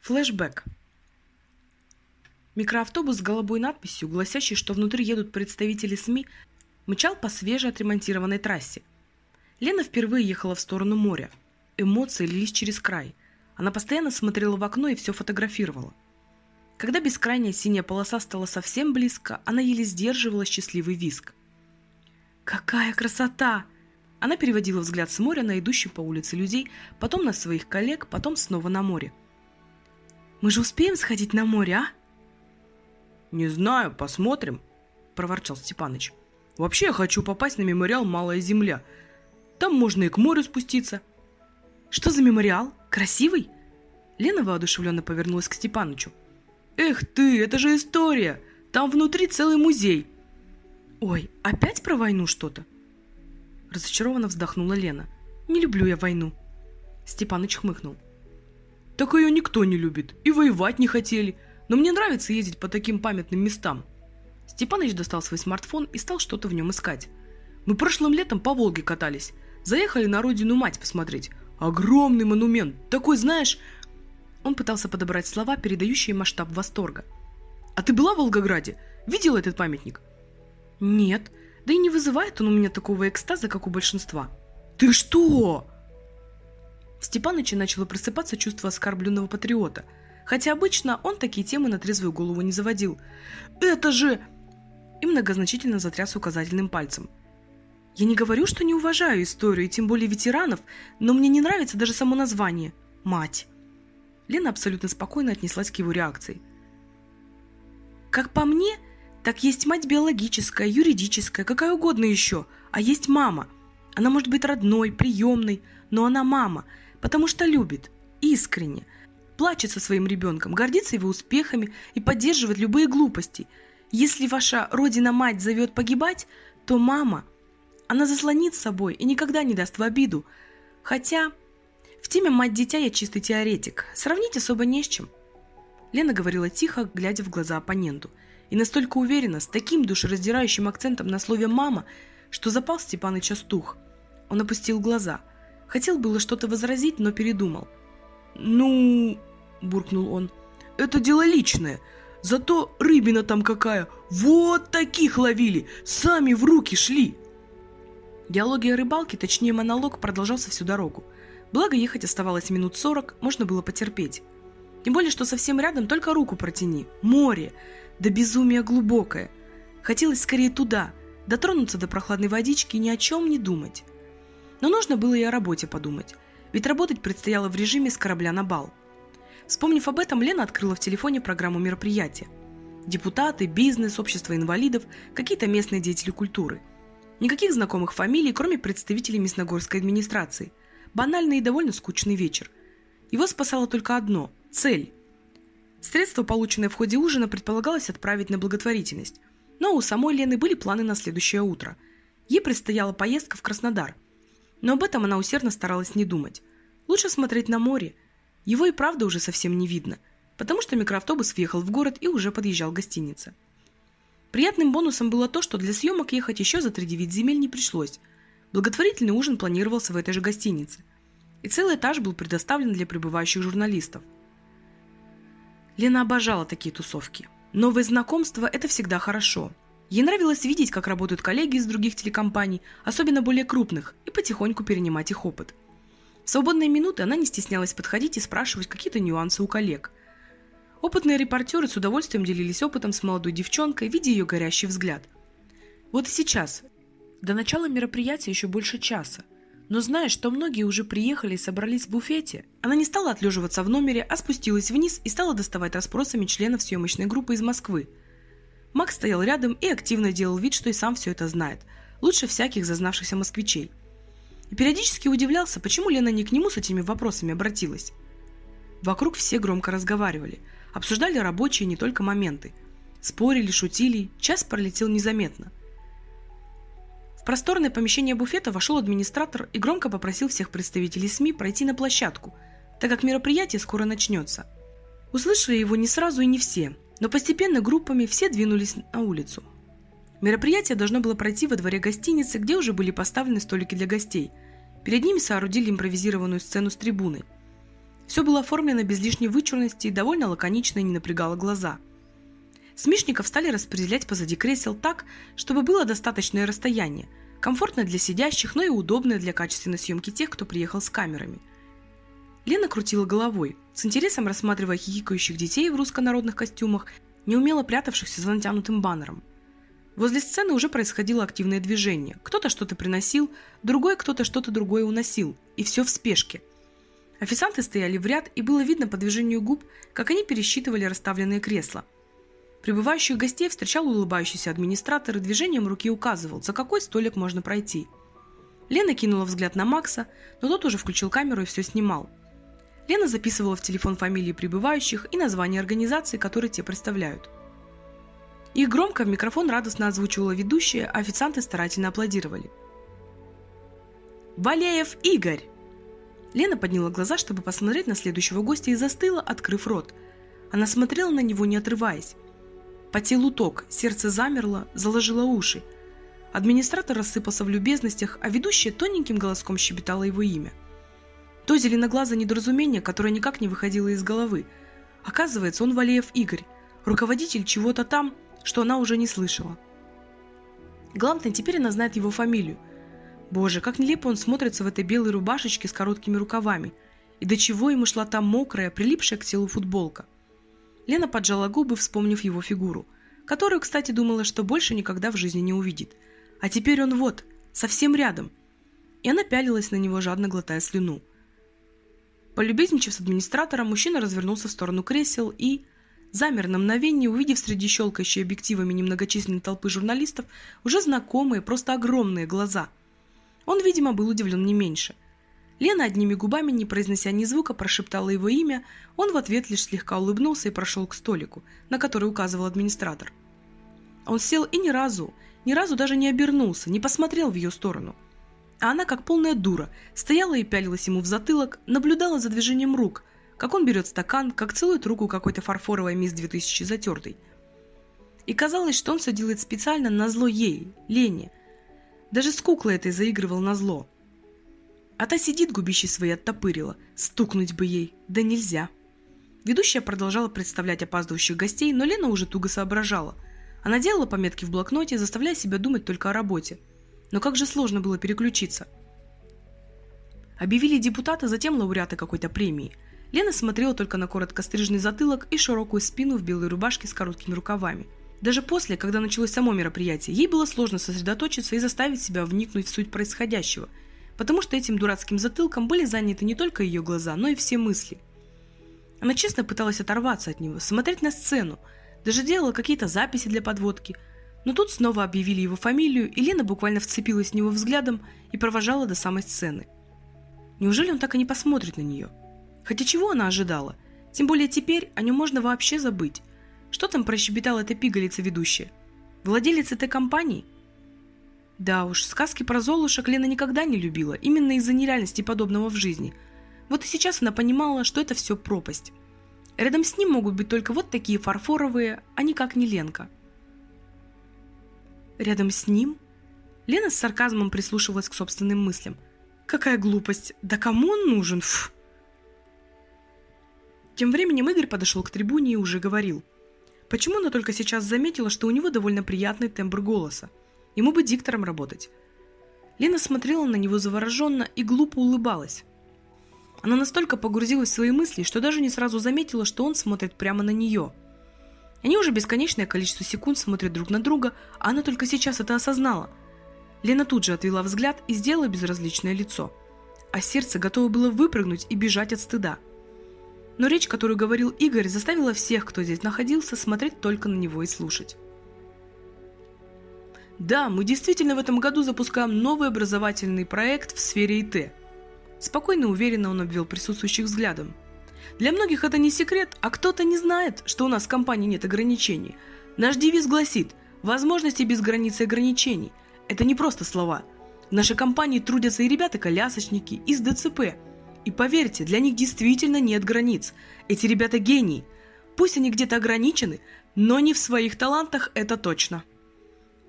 Флэшбэк. Микроавтобус с голубой надписью, гласящей, что внутри едут представители СМИ, мчал по свежеотремонтированной трассе. Лена впервые ехала в сторону моря. Эмоции лились через край. Она постоянно смотрела в окно и все фотографировала. Когда бескрайняя синяя полоса стала совсем близко, она еле сдерживала счастливый виск. «Какая красота!» Она переводила взгляд с моря на идущих по улице людей, потом на своих коллег, потом снова на море. Мы же успеем сходить на море, а?» «Не знаю, посмотрим», – проворчал Степаныч. «Вообще я хочу попасть на мемориал «Малая земля». Там можно и к морю спуститься». «Что за мемориал? Красивый?» Лена воодушевленно повернулась к Степанычу. «Эх ты, это же история! Там внутри целый музей!» «Ой, опять про войну что-то?» Разочарованно вздохнула Лена. «Не люблю я войну». Степаныч хмыкнул. Так ее никто не любит, и воевать не хотели. Но мне нравится ездить по таким памятным местам. Степаныч достал свой смартфон и стал что-то в нем искать. Мы прошлым летом по Волге катались. Заехали на родину мать посмотреть. Огромный монумент. Такой, знаешь... Он пытался подобрать слова, передающие масштаб восторга. А ты была в Волгограде? Видела этот памятник? Нет. Да и не вызывает он у меня такого экстаза, как у большинства. Ты что? В Степаныче начало просыпаться чувство оскорбленного патриота, хотя обычно он такие темы на трезвую голову не заводил. «Это же...» И многозначительно затряс указательным пальцем. «Я не говорю, что не уважаю историю, и тем более ветеранов, но мне не нравится даже само название. Мать!» Лена абсолютно спокойно отнеслась к его реакции. «Как по мне, так есть мать биологическая, юридическая, какая угодно еще, а есть мама. Она может быть родной, приемной, но она мама – потому что любит, искренне, плачет со своим ребенком, гордится его успехами и поддерживает любые глупости. Если ваша родина-мать зовет погибать, то мама, она заслонит собой и никогда не даст в обиду. Хотя в теме «Мать-дитя» я чистый теоретик, сравнить особо не с чем. Лена говорила тихо, глядя в глаза оппоненту, и настолько уверенно, с таким душераздирающим акцентом на слове «мама», что запал Степаныча стух. Он опустил глаза – Хотел было что-то возразить, но передумал. «Ну...» – буркнул он. «Это дело личное. Зато рыбина там какая! Вот таких ловили! Сами в руки шли!» Диалоги о рыбалке, точнее монолог, продолжался всю дорогу. Благо, ехать оставалось минут сорок, можно было потерпеть. Тем более, что совсем рядом только руку протяни. Море! Да безумие глубокое. Хотелось скорее туда, дотронуться до прохладной водички и ни о чем не думать. Но нужно было и о работе подумать, ведь работать предстояло в режиме с корабля на бал. Вспомнив об этом, Лена открыла в телефоне программу мероприятия. Депутаты, бизнес, общество инвалидов, какие-то местные деятели культуры. Никаких знакомых фамилий, кроме представителей Мясногорской администрации. Банальный и довольно скучный вечер. Его спасало только одно – цель. Средства, полученные в ходе ужина, предполагалось отправить на благотворительность. Но у самой Лены были планы на следующее утро. Ей предстояла поездка в Краснодар – но об этом она усердно старалась не думать. Лучше смотреть на море. Его и правда уже совсем не видно, потому что микроавтобус въехал в город и уже подъезжал к гостинице. Приятным бонусом было то, что для съемок ехать еще за 3-9 земель не пришлось. Благотворительный ужин планировался в этой же гостинице. И целый этаж был предоставлен для прибывающих журналистов. Лена обожала такие тусовки. Новые знакомства – это всегда хорошо – Ей нравилось видеть, как работают коллеги из других телекомпаний, особенно более крупных, и потихоньку перенимать их опыт. В свободные минуты она не стеснялась подходить и спрашивать какие-то нюансы у коллег. Опытные репортеры с удовольствием делились опытом с молодой девчонкой, видя ее горящий взгляд. Вот и сейчас. До начала мероприятия еще больше часа. Но зная, что многие уже приехали и собрались в буфете, она не стала отлеживаться в номере, а спустилась вниз и стала доставать расспросами членов съемочной группы из Москвы – Макс стоял рядом и активно делал вид, что и сам все это знает. Лучше всяких зазнавшихся москвичей. И периодически удивлялся, почему Лена не к нему с этими вопросами обратилась. Вокруг все громко разговаривали, обсуждали рабочие не только моменты. Спорили, шутили, час пролетел незаметно. В просторное помещение буфета вошел администратор и громко попросил всех представителей СМИ пройти на площадку, так как мероприятие скоро начнется. Услышали его не сразу и не все – но постепенно группами все двинулись на улицу. Мероприятие должно было пройти во дворе гостиницы, где уже были поставлены столики для гостей. Перед ними соорудили импровизированную сцену с трибуной. Все было оформлено без лишней вычурности и довольно лаконично и не напрягало глаза. Смешников стали распределять позади кресел так, чтобы было достаточное расстояние, комфортное для сидящих, но и удобное для качественной съемки тех, кто приехал с камерами. Лена крутила головой, с интересом рассматривая хихикающих детей в руссконародных костюмах, неумело прятавшихся за натянутым баннером. Возле сцены уже происходило активное движение. Кто-то что-то приносил, другой кто-то что-то другое уносил. И все в спешке. Официанты стояли в ряд, и было видно по движению губ, как они пересчитывали расставленные кресла. Прибывающих гостей встречал улыбающийся администратор и движением руки указывал, за какой столик можно пройти. Лена кинула взгляд на Макса, но тот уже включил камеру и все снимал. Лена записывала в телефон фамилии прибывающих и названия организации, которые те представляют. Их громко в микрофон радостно озвучивала ведущая, а официанты старательно аплодировали. «Валеев Игорь!» Лена подняла глаза, чтобы посмотреть на следующего гостя и застыла, открыв рот. Она смотрела на него, не отрываясь. По телу ток, сердце замерло, заложило уши. Администратор рассыпался в любезностях, а ведущая тоненьким голоском щебетала его имя. То зеленоглазое недоразумение, которое никак не выходило из головы. Оказывается, он Валеев Игорь, руководитель чего-то там, что она уже не слышала. Главное, теперь она знает его фамилию. Боже, как нелепо он смотрится в этой белой рубашечке с короткими рукавами. И до чего ему шла там мокрая, прилипшая к телу футболка. Лена поджала губы, вспомнив его фигуру, которую, кстати, думала, что больше никогда в жизни не увидит. А теперь он вот, совсем рядом. И она пялилась на него, жадно глотая слюну. Полюбезничав с администратором, мужчина развернулся в сторону кресел и, замер на мгновение, увидев среди щелкающей объективами немногочисленной толпы журналистов уже знакомые, просто огромные глаза. Он, видимо, был удивлен не меньше. Лена одними губами, не произнося ни звука, прошептала его имя, он в ответ лишь слегка улыбнулся и прошел к столику, на который указывал администратор. Он сел и ни разу, ни разу даже не обернулся, не посмотрел в ее сторону. А она, как полная дура, стояла и пялилась ему в затылок, наблюдала за движением рук, как он берет стакан, как целует руку какой-то фарфоровой мисс 2000 затертой. И казалось, что он все делает специально на зло ей, Лене. Даже с куклой этой заигрывал на зло. А та сидит, губищи свои оттопырила. Стукнуть бы ей, да нельзя. Ведущая продолжала представлять опаздывающих гостей, но Лена уже туго соображала. Она делала пометки в блокноте, заставляя себя думать только о работе. Но как же сложно было переключиться. Объявили депутата, затем лауреата какой-то премии – Лена смотрела только на коротко стриженный затылок и широкую спину в белой рубашке с короткими рукавами. Даже после, когда началось само мероприятие, ей было сложно сосредоточиться и заставить себя вникнуть в суть происходящего, потому что этим дурацким затылком были заняты не только ее глаза, но и все мысли. Она честно пыталась оторваться от него, смотреть на сцену, даже делала какие-то записи для подводки, но тут снова объявили его фамилию, и Лена буквально вцепилась в него взглядом и провожала до самой сцены. Неужели он так и не посмотрит на нее? Хотя чего она ожидала? Тем более теперь о нем можно вообще забыть. Что там прощебетала эта пигалица ведущая? Владелец этой компании? Да уж, сказки про Золушек Лена никогда не любила, именно из-за нереальности подобного в жизни. Вот и сейчас она понимала, что это все пропасть. Рядом с ним могут быть только вот такие фарфоровые, а никак не Ленка. Рядом с ним? Лена с сарказмом прислушивалась к собственным мыслям. Какая глупость! Да кому он нужен? Фу! Тем временем Игорь подошел к трибуне и уже говорил. Почему она только сейчас заметила, что у него довольно приятный тембр голоса? Ему бы диктором работать. Лена смотрела на него завороженно и глупо улыбалась. Она настолько погрузилась в свои мысли, что даже не сразу заметила, что он смотрит прямо на нее. Они уже бесконечное количество секунд смотрят друг на друга, а она только сейчас это осознала. Лена тут же отвела взгляд и сделала безразличное лицо. А сердце готово было выпрыгнуть и бежать от стыда – но речь, которую говорил Игорь, заставила всех, кто здесь находился, смотреть только на него и слушать. Да, мы действительно в этом году запускаем новый образовательный проект в сфере ИТ. Спокойно и уверенно он обвел присутствующих взглядом. Для многих это не секрет, а кто-то не знает, что у нас в компании нет ограничений. Наш девиз гласит «Возможности без границы ограничений». Это не просто слова. В нашей компании трудятся и ребята-колясочники из ДЦП – и поверьте, для них действительно нет границ. Эти ребята гении. Пусть они где-то ограничены, но не в своих талантах, это точно.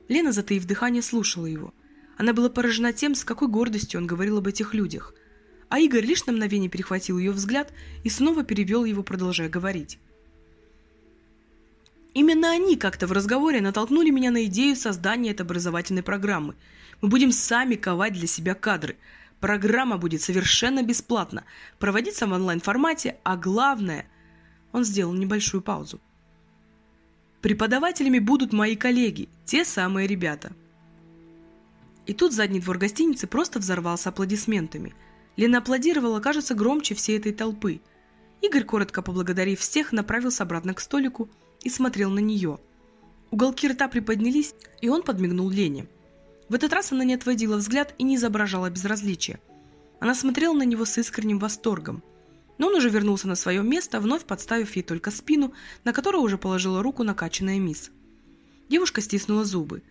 Лена, затаив дыхание, слушала его. Она была поражена тем, с какой гордостью он говорил об этих людях. А Игорь лишь на мгновение перехватил ее взгляд и снова перевел его, продолжая говорить. Именно они как-то в разговоре натолкнули меня на идею создания этой образовательной программы. Мы будем сами ковать для себя кадры. Программа будет совершенно бесплатна, проводиться в онлайн-формате, а главное... Он сделал небольшую паузу. Преподавателями будут мои коллеги, те самые ребята. И тут задний двор гостиницы просто взорвался аплодисментами. Лена аплодировала, кажется, громче всей этой толпы. Игорь, коротко поблагодарив всех, направился обратно к столику и смотрел на нее. Уголки рта приподнялись, и он подмигнул Лене. В этот раз она не отводила взгляд и не изображала безразличия. Она смотрела на него с искренним восторгом. Но он уже вернулся на свое место, вновь подставив ей только спину, на которую уже положила руку накачанная мисс. Девушка стиснула зубы.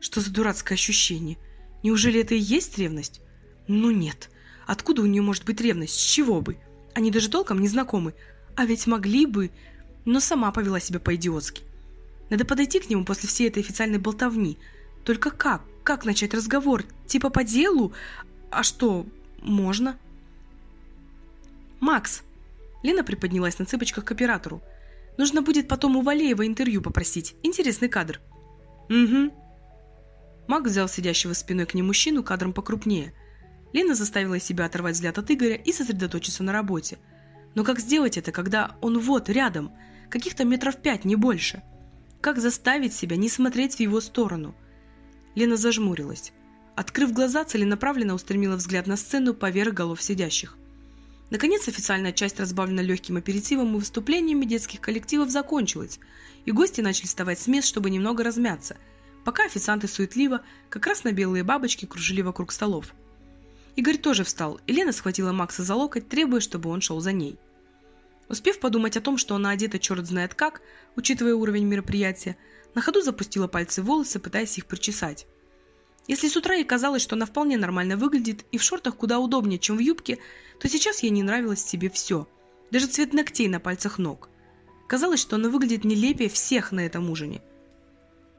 Что за дурацкое ощущение? Неужели это и есть ревность? Ну нет. Откуда у нее может быть ревность? С чего бы? Они даже толком не знакомы. А ведь могли бы... Но сама повела себя по-идиотски. Надо подойти к нему после всей этой официальной болтовни. Только как? Как начать разговор? Типа по делу? А что, можно? «Макс!» Лена приподнялась на цыпочках к оператору. «Нужно будет потом у Валеева интервью попросить. Интересный кадр». «Угу», Маг взял сидящего спиной к ней мужчину кадром покрупнее. Лена заставила себя оторвать взгляд от Игоря и сосредоточиться на работе. Но как сделать это, когда он вот, рядом, каких-то метров пять, не больше? Как заставить себя не смотреть в его сторону? Лена зажмурилась. Открыв глаза, целенаправленно устремила взгляд на сцену поверх голов сидящих. Наконец, официальная часть, разбавлена легким аперитивом и выступлениями детских коллективов, закончилась, и гости начали вставать с мест, чтобы немного размяться – пока официанты суетливо, как раз на белые бабочки, кружили вокруг столов. Игорь тоже встал, и Лена схватила Макса за локоть, требуя, чтобы он шел за ней. Успев подумать о том, что она одета черт знает как, учитывая уровень мероприятия, на ходу запустила пальцы в волосы, пытаясь их причесать. Если с утра ей казалось, что она вполне нормально выглядит и в шортах куда удобнее, чем в юбке, то сейчас ей не нравилось себе все, даже цвет ногтей на пальцах ног. Казалось, что она выглядит нелепее всех на этом ужине –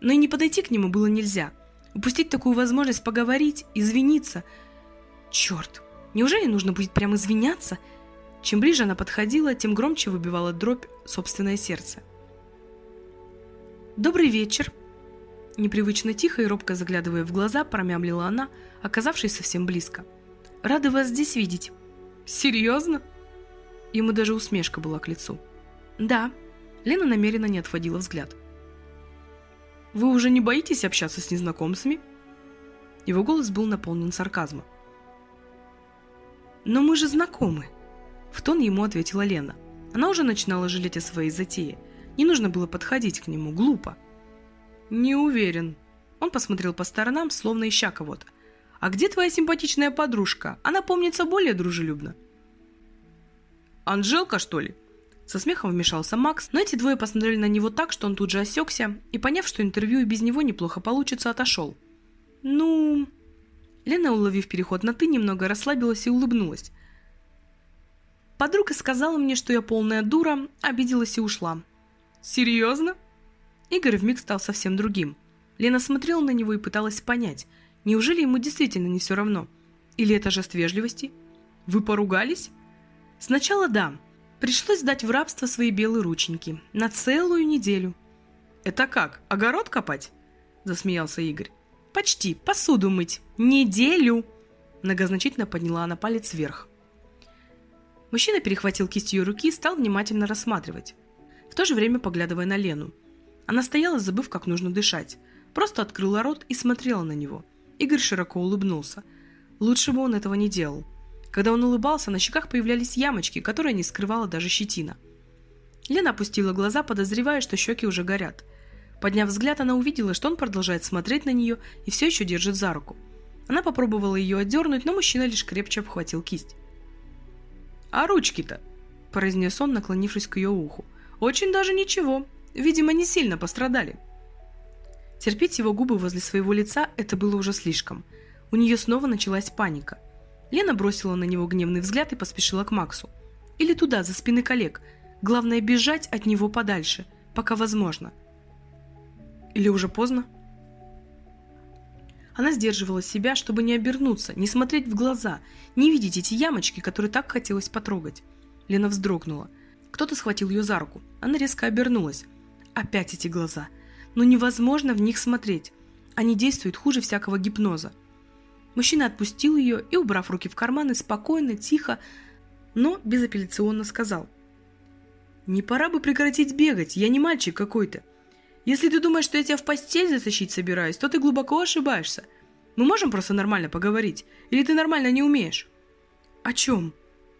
но и не подойти к нему было нельзя. Упустить такую возможность поговорить, извиниться. Черт, неужели нужно будет прямо извиняться? Чем ближе она подходила, тем громче выбивала дробь собственное сердце. «Добрый вечер!» Непривычно тихо и робко заглядывая в глаза, промямлила она, оказавшись совсем близко. «Рада вас здесь видеть!» «Серьезно?» Ему даже усмешка была к лицу. «Да». Лена намеренно не отводила взгляд. Вы уже не боитесь общаться с незнакомцами?» Его голос был наполнен сарказмом. «Но мы же знакомы!» В тон ему ответила Лена. Она уже начинала жалеть о своей затее. Не нужно было подходить к нему, глупо. «Не уверен». Он посмотрел по сторонам, словно ища кого-то. «А где твоя симпатичная подружка? Она помнится более дружелюбно». «Анжелка, что ли?» Со смехом вмешался Макс, но эти двое посмотрели на него так, что он тут же осекся и, поняв, что интервью и без него неплохо получится, отошел. «Ну...» Лена, уловив переход на «ты», немного расслабилась и улыбнулась. Подруга сказала мне, что я полная дура, обиделась и ушла. «Серьезно?» Игорь вмиг стал совсем другим. Лена смотрела на него и пыталась понять, неужели ему действительно не все равно? Или это жест вежливости? «Вы поругались?» «Сначала да, Пришлось сдать в рабство свои белые рученьки. На целую неделю. «Это как, огород копать?» – засмеялся Игорь. «Почти. Посуду мыть. Неделю!» Многозначительно подняла она палец вверх. Мужчина перехватил кисть ее руки и стал внимательно рассматривать, в то же время поглядывая на Лену. Она стояла, забыв, как нужно дышать. Просто открыла рот и смотрела на него. Игорь широко улыбнулся. Лучше бы он этого не делал. Когда он улыбался, на щеках появлялись ямочки, которые не скрывала даже щетина. Лена опустила глаза, подозревая, что щеки уже горят. Подняв взгляд, она увидела, что он продолжает смотреть на нее и все еще держит за руку. Она попробовала ее отдернуть, но мужчина лишь крепче обхватил кисть. «А ручки-то?» – произнес он, наклонившись к ее уху. «Очень даже ничего. Видимо, не сильно пострадали». Терпеть его губы возле своего лица – это было уже слишком. У нее снова началась паника. Лена бросила на него гневный взгляд и поспешила к Максу. Или туда, за спины коллег. Главное бежать от него подальше, пока возможно. Или уже поздно? Она сдерживала себя, чтобы не обернуться, не смотреть в глаза, не видеть эти ямочки, которые так хотелось потрогать. Лена вздрогнула. Кто-то схватил ее за руку. Она резко обернулась. Опять эти глаза. Но невозможно в них смотреть. Они действуют хуже всякого гипноза. Мужчина отпустил ее и, убрав руки в карманы, спокойно, тихо, но безапелляционно сказал. «Не пора бы прекратить бегать, я не мальчик какой-то. Если ты думаешь, что я тебя в постель затащить собираюсь, то ты глубоко ошибаешься. Мы можем просто нормально поговорить? Или ты нормально не умеешь?» «О чем?»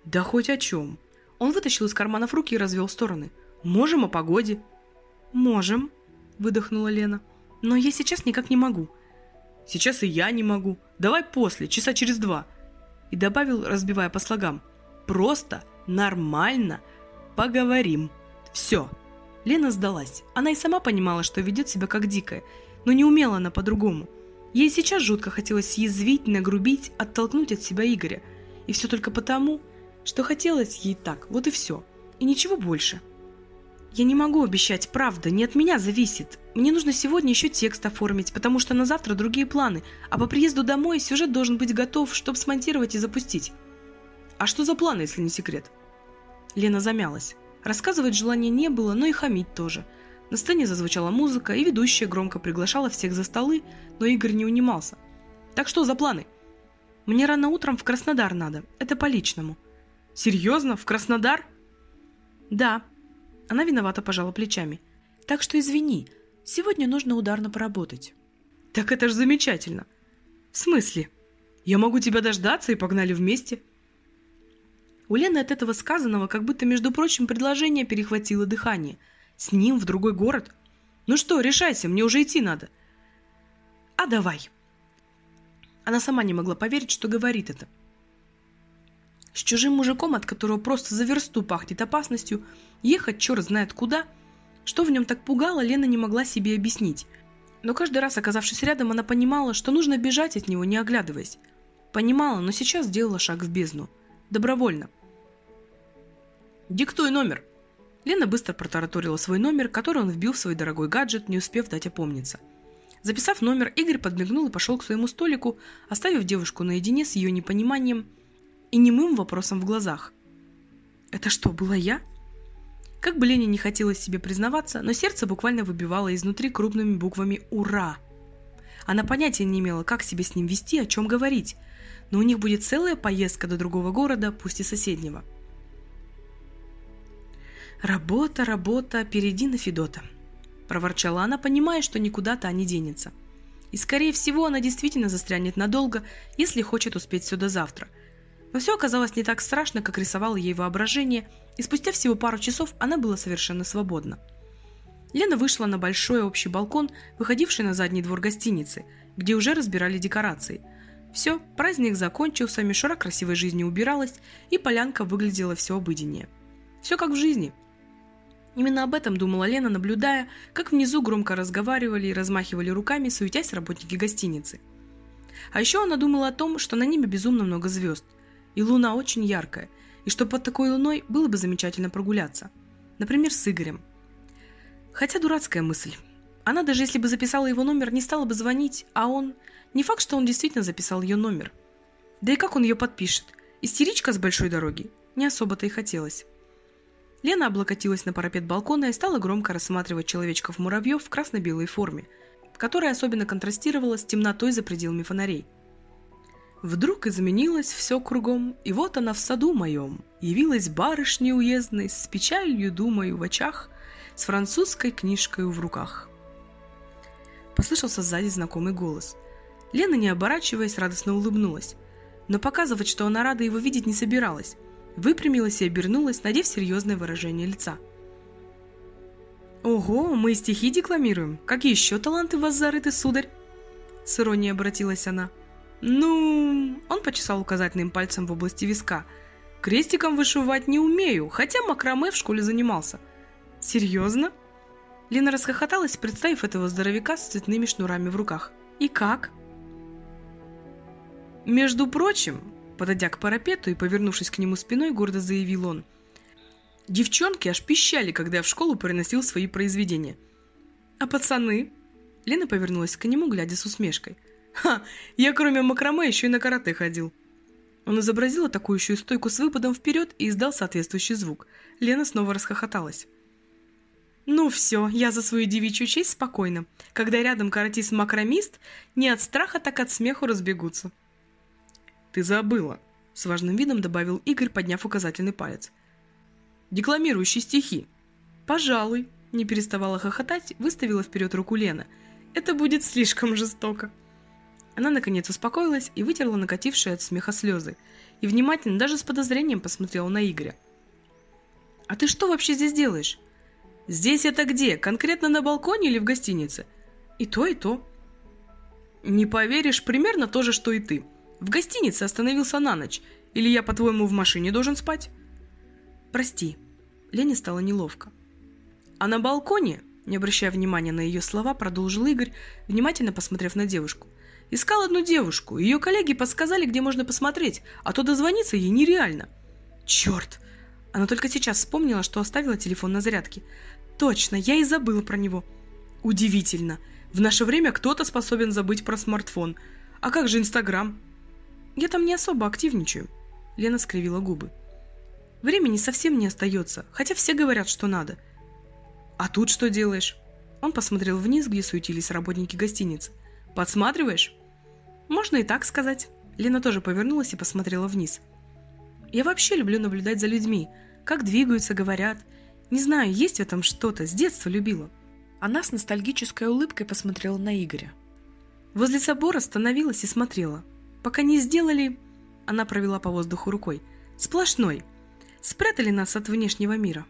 «Да хоть о чем». Он вытащил из карманов руки и развел стороны. «Можем о погоде». «Можем», — выдохнула Лена. «Но я сейчас никак не могу». «Сейчас и я не могу. Давай после, часа через два». И добавил, разбивая по слогам. «Просто, нормально, поговорим. Все». Лена сдалась. Она и сама понимала, что ведет себя как дикая, но не умела она по-другому. Ей сейчас жутко хотелось съязвить, нагрубить, оттолкнуть от себя Игоря. И все только потому, что хотелось ей так, вот и все. И ничего больше. Я не могу обещать, правда, не от меня зависит. Мне нужно сегодня еще текст оформить, потому что на завтра другие планы, а по приезду домой сюжет должен быть готов, чтобы смонтировать и запустить. А что за планы, если не секрет? Лена замялась. Рассказывать желания не было, но и хамить тоже. На сцене зазвучала музыка, и ведущая громко приглашала всех за столы, но Игорь не унимался. «Так что за планы?» «Мне рано утром в Краснодар надо. Это по личному». «Серьезно? В Краснодар?» «Да». Она виновато пожала плечами. «Так что извини, сегодня нужно ударно поработать». «Так это ж замечательно!» «В смысле? Я могу тебя дождаться и погнали вместе?» У Лены от этого сказанного как будто, между прочим, предложение перехватило дыхание. С ним в другой город? «Ну что, решайся, мне уже идти надо». «А давай». Она сама не могла поверить, что говорит это. С чужим мужиком, от которого просто за версту пахнет опасностью, ехать черт знает куда. Что в нем так пугало, Лена не могла себе объяснить. Но каждый раз, оказавшись рядом, она понимала, что нужно бежать от него, не оглядываясь. Понимала, но сейчас сделала шаг в бездну. Добровольно. «Диктуй номер!» Лена быстро протараторила свой номер, который он вбил в свой дорогой гаджет, не успев дать опомниться. Записав номер, Игорь подмигнул и пошел к своему столику, оставив девушку наедине с ее непониманием – и немым вопросом в глазах. «Это что, была я?» Как бы Лене не хотелось себе признаваться, но сердце буквально выбивало изнутри крупными буквами «Ура!». Она понятия не имела, как себя с ним вести, о чем говорить, но у них будет целая поездка до другого города, пусть и соседнего. «Работа, работа, впереди на Федота», – проворчала она, понимая, что никуда-то не денется. И, скорее всего, она действительно застрянет надолго, если хочет успеть до завтра – но все оказалось не так страшно, как рисовало ей воображение, и спустя всего пару часов она была совершенно свободна. Лена вышла на большой общий балкон, выходивший на задний двор гостиницы, где уже разбирали декорации. Все, праздник закончился, мишура красивой жизни убиралась, и полянка выглядела все обыденнее. Все как в жизни. Именно об этом думала Лена, наблюдая, как внизу громко разговаривали и размахивали руками, суетясь работники гостиницы. А еще она думала о том, что на небе безумно много звезд, и луна очень яркая, и что под такой луной было бы замечательно прогуляться. Например, с Игорем. Хотя дурацкая мысль. Она даже если бы записала его номер, не стала бы звонить, а он... Не факт, что он действительно записал ее номер. Да и как он ее подпишет? Истеричка с большой дороги? Не особо-то и хотелось. Лена облокотилась на парапет балкона и стала громко рассматривать человечков-муравьев в красно-белой форме, которая особенно контрастировала с темнотой за пределами фонарей. Вдруг изменилось все кругом, и вот она в саду моем. Явилась барышня уездной, с печалью, думаю, в очах, с французской книжкой в руках. Послышался сзади знакомый голос. Лена, не оборачиваясь, радостно улыбнулась. Но показывать, что она рада его видеть, не собиралась. Выпрямилась и обернулась, надев серьезное выражение лица. «Ого, мы стихи декламируем. Какие еще таланты у вас зарыты, сударь?» С иронией обратилась она. – «Ну...» Он почесал указательным пальцем в области виска. «Крестиком вышивать не умею, хотя макраме в школе занимался». «Серьезно?» Лена расхохоталась, представив этого здоровяка с цветными шнурами в руках. «И как?» «Между прочим...» Подойдя к парапету и повернувшись к нему спиной, гордо заявил он. «Девчонки аж пищали, когда я в школу приносил свои произведения». «А пацаны?» Лена повернулась к нему, глядя с усмешкой. Ха, я кроме макраме еще и на карате ходил. Он изобразил атакующую стойку с выпадом вперед и издал соответствующий звук. Лена снова расхохоталась. «Ну все, я за свою девичью честь спокойно. Когда рядом каратист-макромист, не от страха, так от смеху разбегутся». «Ты забыла», — с важным видом добавил Игорь, подняв указательный палец. «Декламирующий стихи». «Пожалуй», — не переставала хохотать, выставила вперед руку Лена. «Это будет слишком жестоко». Она, наконец, успокоилась и вытерла накатившие от смеха слезы, и внимательно, даже с подозрением посмотрела на Игоря. «А ты что вообще здесь делаешь?» «Здесь это где? Конкретно на балконе или в гостинице?» «И то, и то». «Не поверишь, примерно то же, что и ты. В гостинице остановился на ночь. Или я, по-твоему, в машине должен спать?» «Прости». Лене стало неловко. «А на балконе?» Не обращая внимания на ее слова, продолжил Игорь, внимательно посмотрев на девушку. Искал одну девушку. Ее коллеги подсказали, где можно посмотреть, а то дозвониться ей нереально. Черт! Она только сейчас вспомнила, что оставила телефон на зарядке. Точно, я и забыла про него. Удивительно. В наше время кто-то способен забыть про смартфон. А как же Инстаграм? Я там не особо активничаю. Лена скривила губы. Времени совсем не остается, хотя все говорят, что надо. А тут что делаешь? Он посмотрел вниз, где суетились работники гостиницы. Подсматриваешь? Можно и так сказать. Лена тоже повернулась и посмотрела вниз. Я вообще люблю наблюдать за людьми, как двигаются, говорят. Не знаю, есть в этом что-то, с детства любила. Она с ностальгической улыбкой посмотрела на Игоря. Возле собора остановилась и смотрела. Пока не сделали... Она провела по воздуху рукой. Сплошной. Спрятали нас от внешнего мира.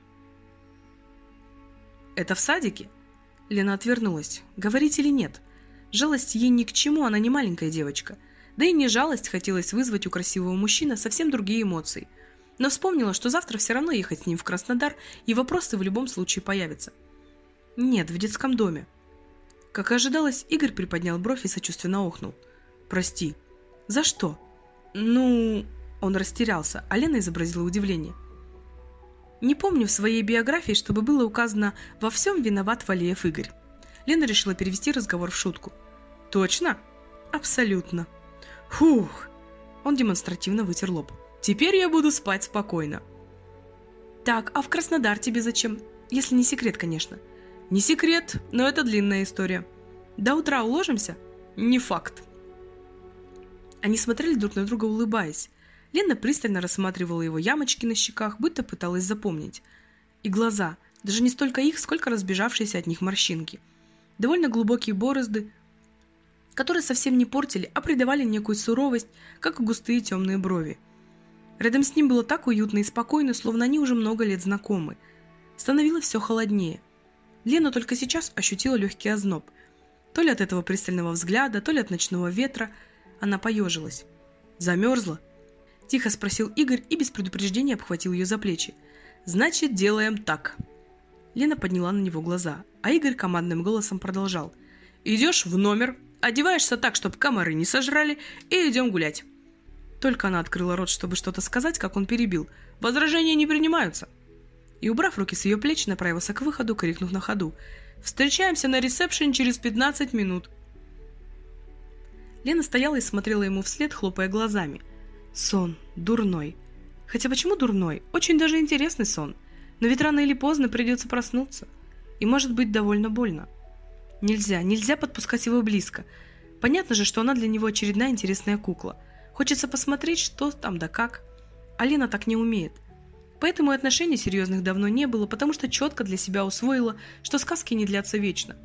«Это в садике?» Лена отвернулась. «Говорить или нет?» Жалость ей ни к чему, она не маленькая девочка. Да и не жалость хотелось вызвать у красивого мужчины совсем другие эмоции. Но вспомнила, что завтра все равно ехать с ним в Краснодар, и вопросы в любом случае появятся. Нет, в детском доме. Как и ожидалось, Игорь приподнял бровь и сочувственно охнул. «Прости». «За что?» «Ну...» Он растерялся, а Лена изобразила удивление. Не помню в своей биографии, чтобы было указано «во всем виноват Валеев Игорь». Лена решила перевести разговор в шутку. Точно? Абсолютно. Фух. Он демонстративно вытер лоб. Теперь я буду спать спокойно. Так, а в Краснодар тебе зачем? Если не секрет, конечно. Не секрет, но это длинная история. До утра уложимся? Не факт. Они смотрели друг на друга, улыбаясь. Лена пристально рассматривала его ямочки на щеках, будто пыталась запомнить. И глаза, даже не столько их, сколько разбежавшиеся от них морщинки. Довольно глубокие борозды, которые совсем не портили, а придавали некую суровость, как и густые темные брови. Рядом с ним было так уютно и спокойно, словно они уже много лет знакомы. Становилось все холоднее. Лена только сейчас ощутила легкий озноб. То ли от этого пристального взгляда, то ли от ночного ветра. Она поежилась. «Замерзла?» – тихо спросил Игорь и без предупреждения обхватил ее за плечи. «Значит, делаем так». Лена подняла на него глаза, а Игорь командным голосом продолжал. «Идешь в номер, одеваешься так, чтобы комары не сожрали, и идем гулять». Только она открыла рот, чтобы что-то сказать, как он перебил. «Возражения не принимаются». И, убрав руки с ее плеч, направился к выходу, крикнув на ходу. «Встречаемся на ресепшн через 15 минут». Лена стояла и смотрела ему вслед, хлопая глазами. Сон. Дурной. Хотя почему дурной? Очень даже интересный сон. Но ведь рано или поздно придется проснуться. И может быть довольно больно. Нельзя, нельзя подпускать его близко. Понятно же, что она для него очередная интересная кукла. Хочется посмотреть, что там да как. Алина так не умеет. Поэтому и отношений серьезных давно не было, потому что четко для себя усвоила, что сказки не длятся вечно.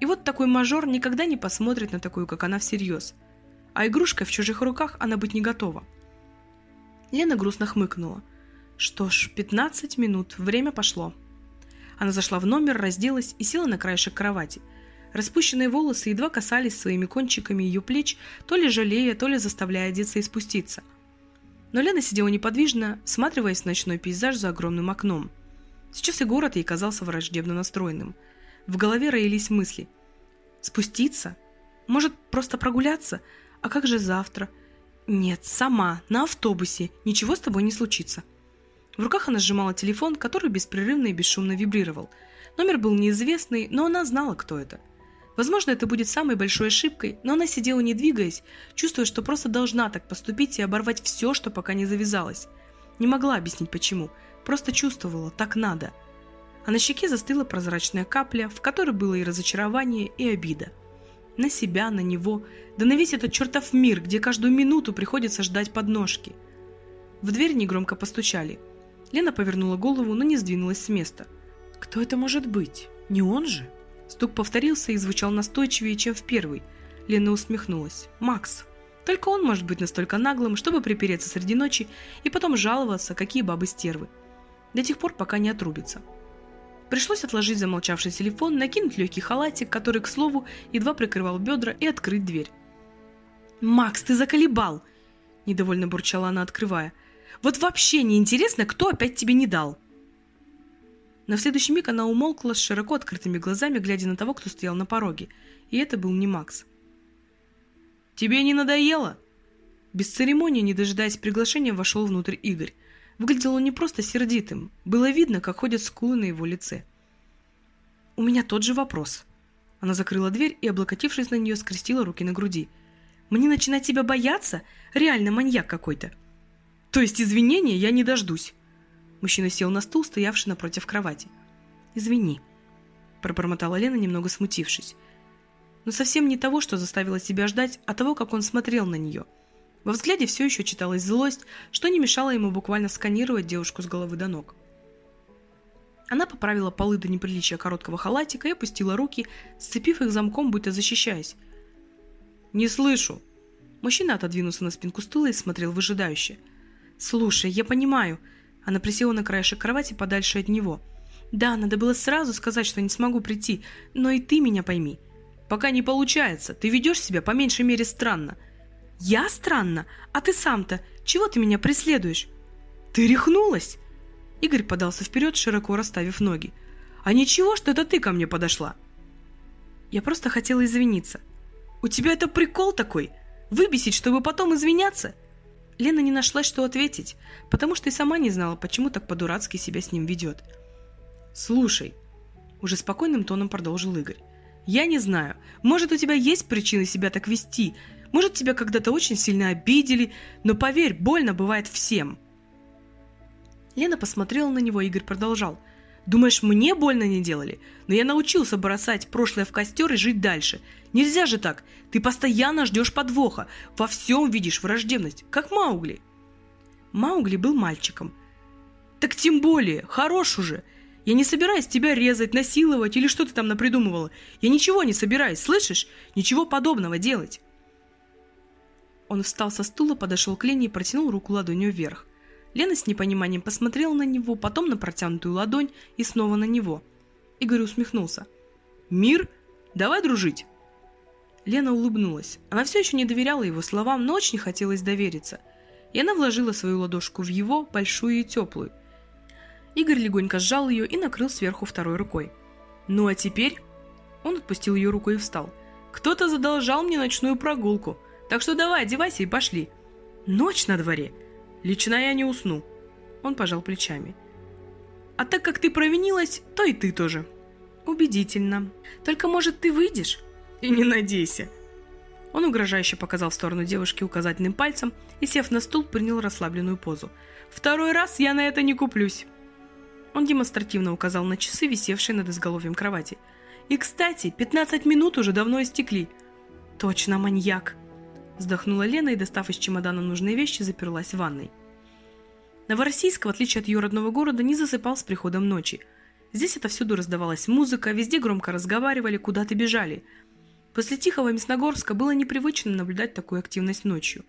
И вот такой мажор никогда не посмотрит на такую, как она, всерьез. А игрушкой в чужих руках она быть не готова. Лена грустно хмыкнула. Что ж, 15 минут, время пошло. Она зашла в номер, разделась и села на краешек кровати. Распущенные волосы едва касались своими кончиками ее плеч, то ли жалея, то ли заставляя одеться и спуститься. Но Лена сидела неподвижно, всматриваясь в ночной пейзаж за огромным окном. Сейчас и город ей казался враждебно настроенным. В голове роились мысли. «Спуститься? Может, просто прогуляться? А как же завтра?» «Нет, сама, на автобусе. Ничего с тобой не случится». В руках она сжимала телефон, который беспрерывно и бесшумно вибрировал. Номер был неизвестный, но она знала, кто это. Возможно, это будет самой большой ошибкой, но она сидела не двигаясь, чувствуя, что просто должна так поступить и оборвать все, что пока не завязалось. Не могла объяснить почему, просто чувствовала, так надо. А на щеке застыла прозрачная капля, в которой было и разочарование, и обида. На себя, на него, да на весь этот чертов мир, где каждую минуту приходится ждать подножки. В дверь негромко постучали. Лена повернула голову, но не сдвинулась с места. «Кто это может быть? Не он же?» Стук повторился и звучал настойчивее, чем в первый. Лена усмехнулась. «Макс. Только он может быть настолько наглым, чтобы припереться среди ночи и потом жаловаться, какие бабы стервы. До тех пор, пока не отрубится». Пришлось отложить замолчавший телефон, накинуть легкий халатик, который, к слову, едва прикрывал бедра, и открыть дверь. «Макс, ты заколебал!» – недовольно бурчала она, открывая. «Вот вообще не интересно, кто опять тебе не дал!» На следующий миг она умолкла с широко открытыми глазами, глядя на того, кто стоял на пороге. И это был не Макс. «Тебе не надоело?» Без церемонии, не дожидаясь приглашения, вошел внутрь Игорь. Выглядел он не просто сердитым. Было видно, как ходят скулы на его лице. «У меня тот же вопрос». Она закрыла дверь и, облокотившись на нее, скрестила руки на груди. «Мне начинать тебя бояться? Реально маньяк какой-то». «То есть извинения я не дождусь». Мужчина сел на стул, стоявший напротив кровати. «Извини», – пробормотала Лена, немного смутившись. Но совсем не того, что заставило себя ждать, а того, как он смотрел на нее. Во взгляде все еще читалась злость, что не мешало ему буквально сканировать девушку с головы до ног. Она поправила полы до неприличия короткого халатика и опустила руки, сцепив их замком, будто защищаясь. «Не слышу!» Мужчина отодвинулся на спинку стула и смотрел выжидающе. «Слушай, я понимаю», она присела на краешек кровати подальше от него. «Да, надо было сразу сказать, что не смогу прийти, но и ты меня пойми. Пока не получается, ты ведешь себя по меньшей мере странно». «Я странно? А ты сам-то? Чего ты меня преследуешь?» «Ты рехнулась?» Игорь подался вперед, широко расставив ноги. «А ничего, что это ты ко мне подошла?» «Я просто хотела извиниться». «У тебя это прикол такой? Выбесить, чтобы потом извиняться?» Лена не нашла, что ответить, потому что и сама не знала, почему так по-дурацки себя с ним ведет. «Слушай», – уже спокойным тоном продолжил Игорь, – «я не знаю, может, у тебя есть причины себя так вести, может, тебя когда-то очень сильно обидели, но поверь, больно бывает всем». Лена посмотрела на него, Игорь продолжал – Думаешь, мне больно не делали? Но я научился бросать прошлое в костер и жить дальше. Нельзя же так. Ты постоянно ждешь подвоха. Во всем видишь враждебность, как Маугли. Маугли был мальчиком. Так тем более, хорош уже. Я не собираюсь тебя резать, насиловать или что ты там напридумывала. Я ничего не собираюсь, слышишь? Ничего подобного делать. Он встал со стула, подошел к Лене и протянул руку ладонью вверх. Лена с непониманием посмотрела на него, потом на протянутую ладонь и снова на него. Игорь усмехнулся. «Мир? Давай дружить!» Лена улыбнулась. Она все еще не доверяла его словам, но очень хотелось довериться. И она вложила свою ладошку в его, большую и теплую. Игорь легонько сжал ее и накрыл сверху второй рукой. «Ну а теперь...» Он отпустил ее руку и встал. «Кто-то задолжал мне ночную прогулку, так что давай, одевайся и пошли. Ночь на дворе!» Лично я не усну. Он пожал плечами. А так как ты провинилась, то и ты тоже. Убедительно. Только, может, ты выйдешь? И не надейся. Он угрожающе показал в сторону девушки указательным пальцем и, сев на стул, принял расслабленную позу. «Второй раз я на это не куплюсь!» Он демонстративно указал на часы, висевшие над изголовьем кровати. «И, кстати, 15 минут уже давно истекли!» «Точно маньяк!» Вздохнула Лена и, достав из чемодана нужные вещи, заперлась в ванной. Новороссийск, в отличие от ее родного города, не засыпал с приходом ночи. Здесь отовсюду раздавалась музыка, везде громко разговаривали, куда-то бежали. После Тихого Мясногорска было непривычно наблюдать такую активность ночью.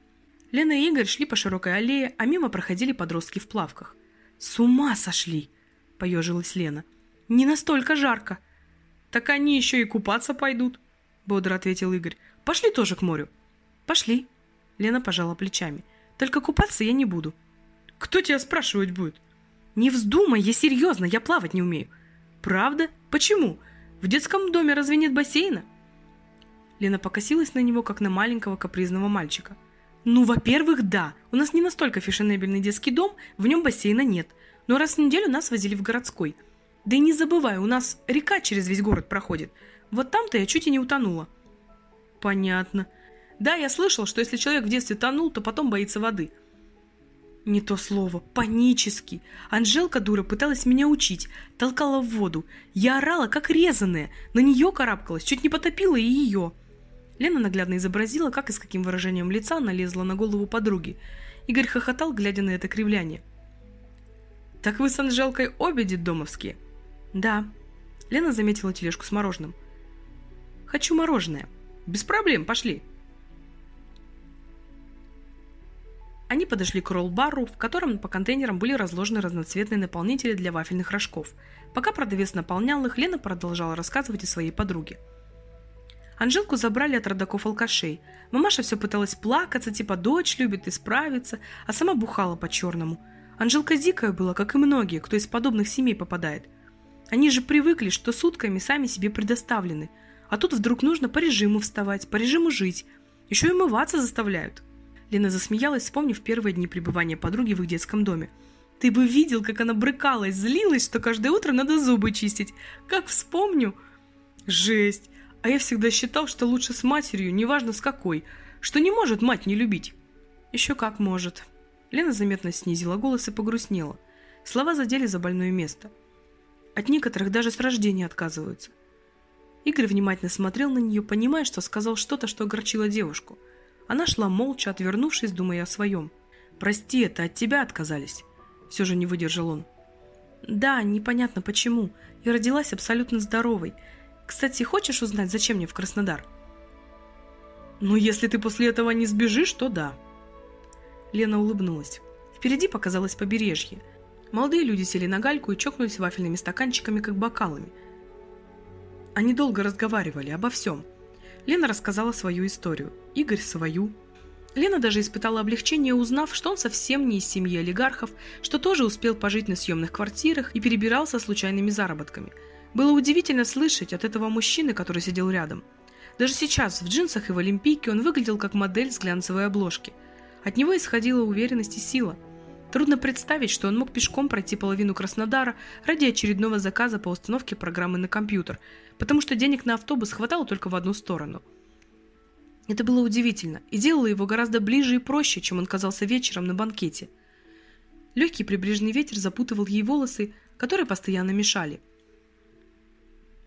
Лена и Игорь шли по широкой аллее, а мимо проходили подростки в плавках. «С ума сошли!» – поежилась Лена. «Не настолько жарко!» «Так они еще и купаться пойдут!» – бодро ответил Игорь. «Пошли тоже к морю!» «Пошли». Лена пожала плечами. «Только купаться я не буду». «Кто тебя спрашивать будет?» «Не вздумай, я серьезно, я плавать не умею». «Правда? Почему? В детском доме разве нет бассейна?» Лена покосилась на него, как на маленького капризного мальчика. «Ну, во-первых, да. У нас не настолько фешенебельный детский дом, в нем бассейна нет. Но раз в неделю нас возили в городской. Да и не забывай, у нас река через весь город проходит. Вот там-то я чуть и не утонула. Понятно. Да, я слышал, что если человек в детстве тонул, то потом боится воды. Не то слово. Панический. Анжелка, дура, пыталась меня учить. Толкала в воду. Я орала, как резаная. На нее карабкалась, чуть не потопила и ее. Лена наглядно изобразила, как и с каким выражением лица она лезла на голову подруги. Игорь хохотал, глядя на это кривляние. «Так вы с Анжелкой обе детдомовские?» «Да». Лена заметила тележку с мороженым. «Хочу мороженое». «Без проблем, пошли». Они подошли к ролл-бару, в котором по контейнерам были разложены разноцветные наполнители для вафельных рожков. Пока продавец наполнял их, Лена продолжала рассказывать о своей подруге. Анжелку забрали от родаков-алкашей. Мамаша все пыталась плакаться, типа дочь любит исправиться, а сама бухала по-черному. Анжелка дикая была, как и многие, кто из подобных семей попадает. Они же привыкли, что сутками сами себе предоставлены. А тут вдруг нужно по режиму вставать, по режиму жить. Еще и мываться заставляют. Лена засмеялась, вспомнив первые дни пребывания подруги в их детском доме. Ты бы видел, как она брыкалась, злилась, что каждое утро надо зубы чистить. Как вспомню. Жесть. А я всегда считал, что лучше с матерью, неважно с какой, что не может мать не любить. Еще как может. Лена заметно снизила голос и погрустнела. Слова задели за больное место. От некоторых даже с рождения отказываются. Игорь внимательно смотрел на нее, понимая, что сказал что-то, что огорчило девушку – она шла молча, отвернувшись, думая о своем. «Прости, это от тебя отказались», — все же не выдержал он. «Да, непонятно почему. Я родилась абсолютно здоровой. Кстати, хочешь узнать, зачем мне в Краснодар?» «Ну, если ты после этого не сбежишь, то да». Лена улыбнулась. Впереди показалось побережье. Молодые люди сели на гальку и чокнулись вафельными стаканчиками, как бокалами. Они долго разговаривали обо всем — Лена рассказала свою историю, Игорь свою. Лена даже испытала облегчение, узнав, что он совсем не из семьи олигархов, что тоже успел пожить на съемных квартирах и перебирался случайными заработками. Было удивительно слышать от этого мужчины, который сидел рядом. Даже сейчас, в джинсах и в олимпийке, он выглядел как модель с глянцевой обложки. От него исходила уверенность и сила. Трудно представить, что он мог пешком пройти половину Краснодара ради очередного заказа по установке программы на компьютер, потому что денег на автобус хватало только в одну сторону. Это было удивительно и делало его гораздо ближе и проще, чем он казался вечером на банкете. Легкий прибрежный ветер запутывал ей волосы, которые постоянно мешали.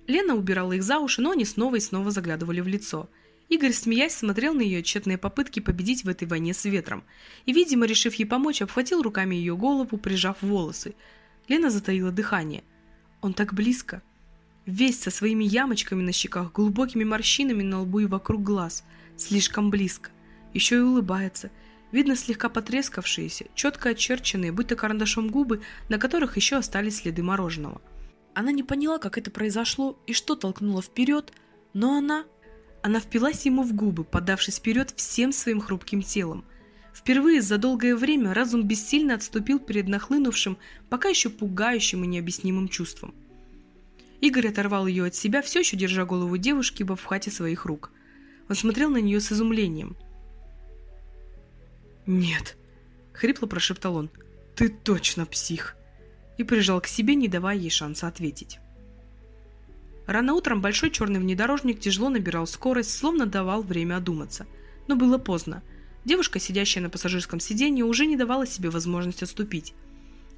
Лена убирала их за уши, но они снова и снова заглядывали в лицо. Игорь, смеясь, смотрел на ее тщетные попытки победить в этой войне с ветром и, видимо, решив ей помочь, обхватил руками ее голову, прижав волосы. Лена затаила дыхание. Он так близко. Весь со своими ямочками на щеках, глубокими морщинами на лбу и вокруг глаз. Слишком близко. Еще и улыбается. Видно слегка потрескавшиеся, четко очерченные, будто карандашом губы, на которых еще остались следы мороженого. Она не поняла, как это произошло и что толкнуло вперед, но она... Она впилась ему в губы, подавшись вперед всем своим хрупким телом. Впервые за долгое время разум бессильно отступил перед нахлынувшим, пока еще пугающим и необъяснимым чувством. Игорь оторвал ее от себя, все еще держа голову девушки в обхвате своих рук. Он смотрел на нее с изумлением. «Нет», — хрипло прошептал он, — «ты точно псих!» и прижал к себе, не давая ей шанса ответить. Рано утром большой черный внедорожник тяжело набирал скорость, словно давал время одуматься. Но было поздно. Девушка, сидящая на пассажирском сиденье, уже не давала себе возможность отступить.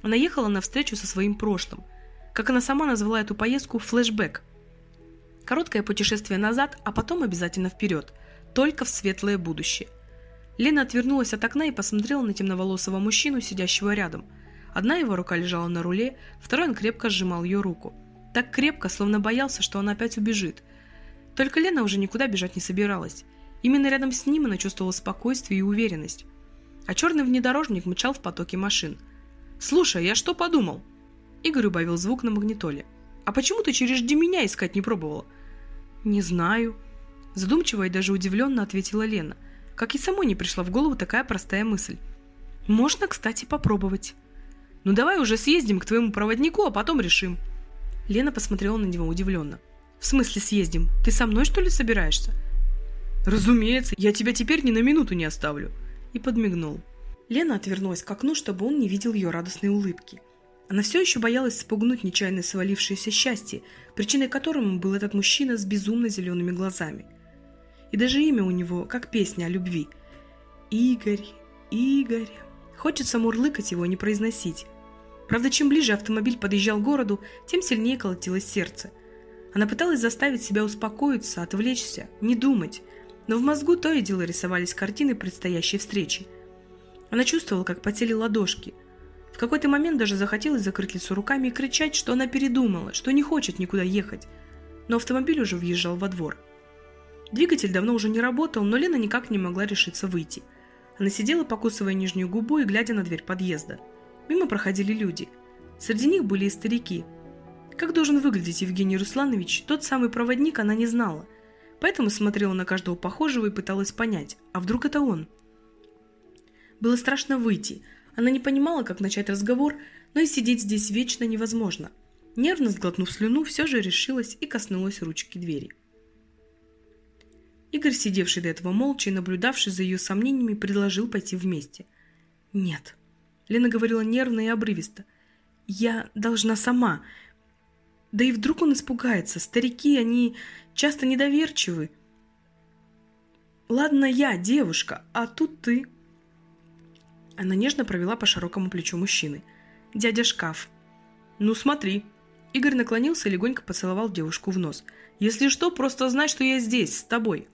Она ехала навстречу со своим прошлым — как она сама назвала эту поездку, флешбэк. Короткое путешествие назад, а потом обязательно вперед, только в светлое будущее. Лена отвернулась от окна и посмотрела на темноволосого мужчину, сидящего рядом. Одна его рука лежала на руле, второй он крепко сжимал ее руку. Так крепко, словно боялся, что она опять убежит. Только Лена уже никуда бежать не собиралась. Именно рядом с ним она чувствовала спокойствие и уверенность. А черный внедорожник мчал в потоке машин. «Слушай, я что подумал?» Игорь убавил звук на магнитоле. «А почему ты через меня искать не пробовала?» «Не знаю». Задумчиво и даже удивленно ответила Лена. Как и самой не пришла в голову такая простая мысль. «Можно, кстати, попробовать». «Ну давай уже съездим к твоему проводнику, а потом решим». Лена посмотрела на него удивленно. «В смысле съездим? Ты со мной, что ли, собираешься?» «Разумеется, я тебя теперь ни на минуту не оставлю». И подмигнул. Лена отвернулась к окну, чтобы он не видел ее радостной улыбки. Она все еще боялась спугнуть нечаянно свалившееся счастье, причиной которому был этот мужчина с безумно зелеными глазами. И даже имя у него, как песня о любви. Игорь, Игорь. Хочется мурлыкать его, не произносить. Правда, чем ближе автомобиль подъезжал к городу, тем сильнее колотилось сердце. Она пыталась заставить себя успокоиться, отвлечься, не думать, но в мозгу то и дело рисовались картины предстоящей встречи. Она чувствовала, как потели ладошки. В какой-то момент даже захотелось закрыть лицо руками и кричать, что она передумала, что не хочет никуда ехать. Но автомобиль уже въезжал во двор. Двигатель давно уже не работал, но Лена никак не могла решиться выйти. Она сидела, покусывая нижнюю губу и глядя на дверь подъезда. Мимо проходили люди. Среди них были и старики. Как должен выглядеть Евгений Русланович, тот самый проводник она не знала. Поэтому смотрела на каждого похожего и пыталась понять, а вдруг это он? Было страшно выйти. Она не понимала, как начать разговор, но и сидеть здесь вечно невозможно. Нервно сглотнув слюну, все же решилась и коснулась ручки двери. Игорь, сидевший до этого молча и наблюдавший за ее сомнениями, предложил пойти вместе. «Нет», Лена говорила нервно и обрывисто. «Я должна сама. Да и вдруг он испугается. Старики, они часто недоверчивы. Ладно я, девушка, а тут ты». Она нежно провела по широкому плечу мужчины. «Дядя Шкаф». «Ну смотри». Игорь наклонился и легонько поцеловал девушку в нос. «Если что, просто знай, что я здесь, с тобой».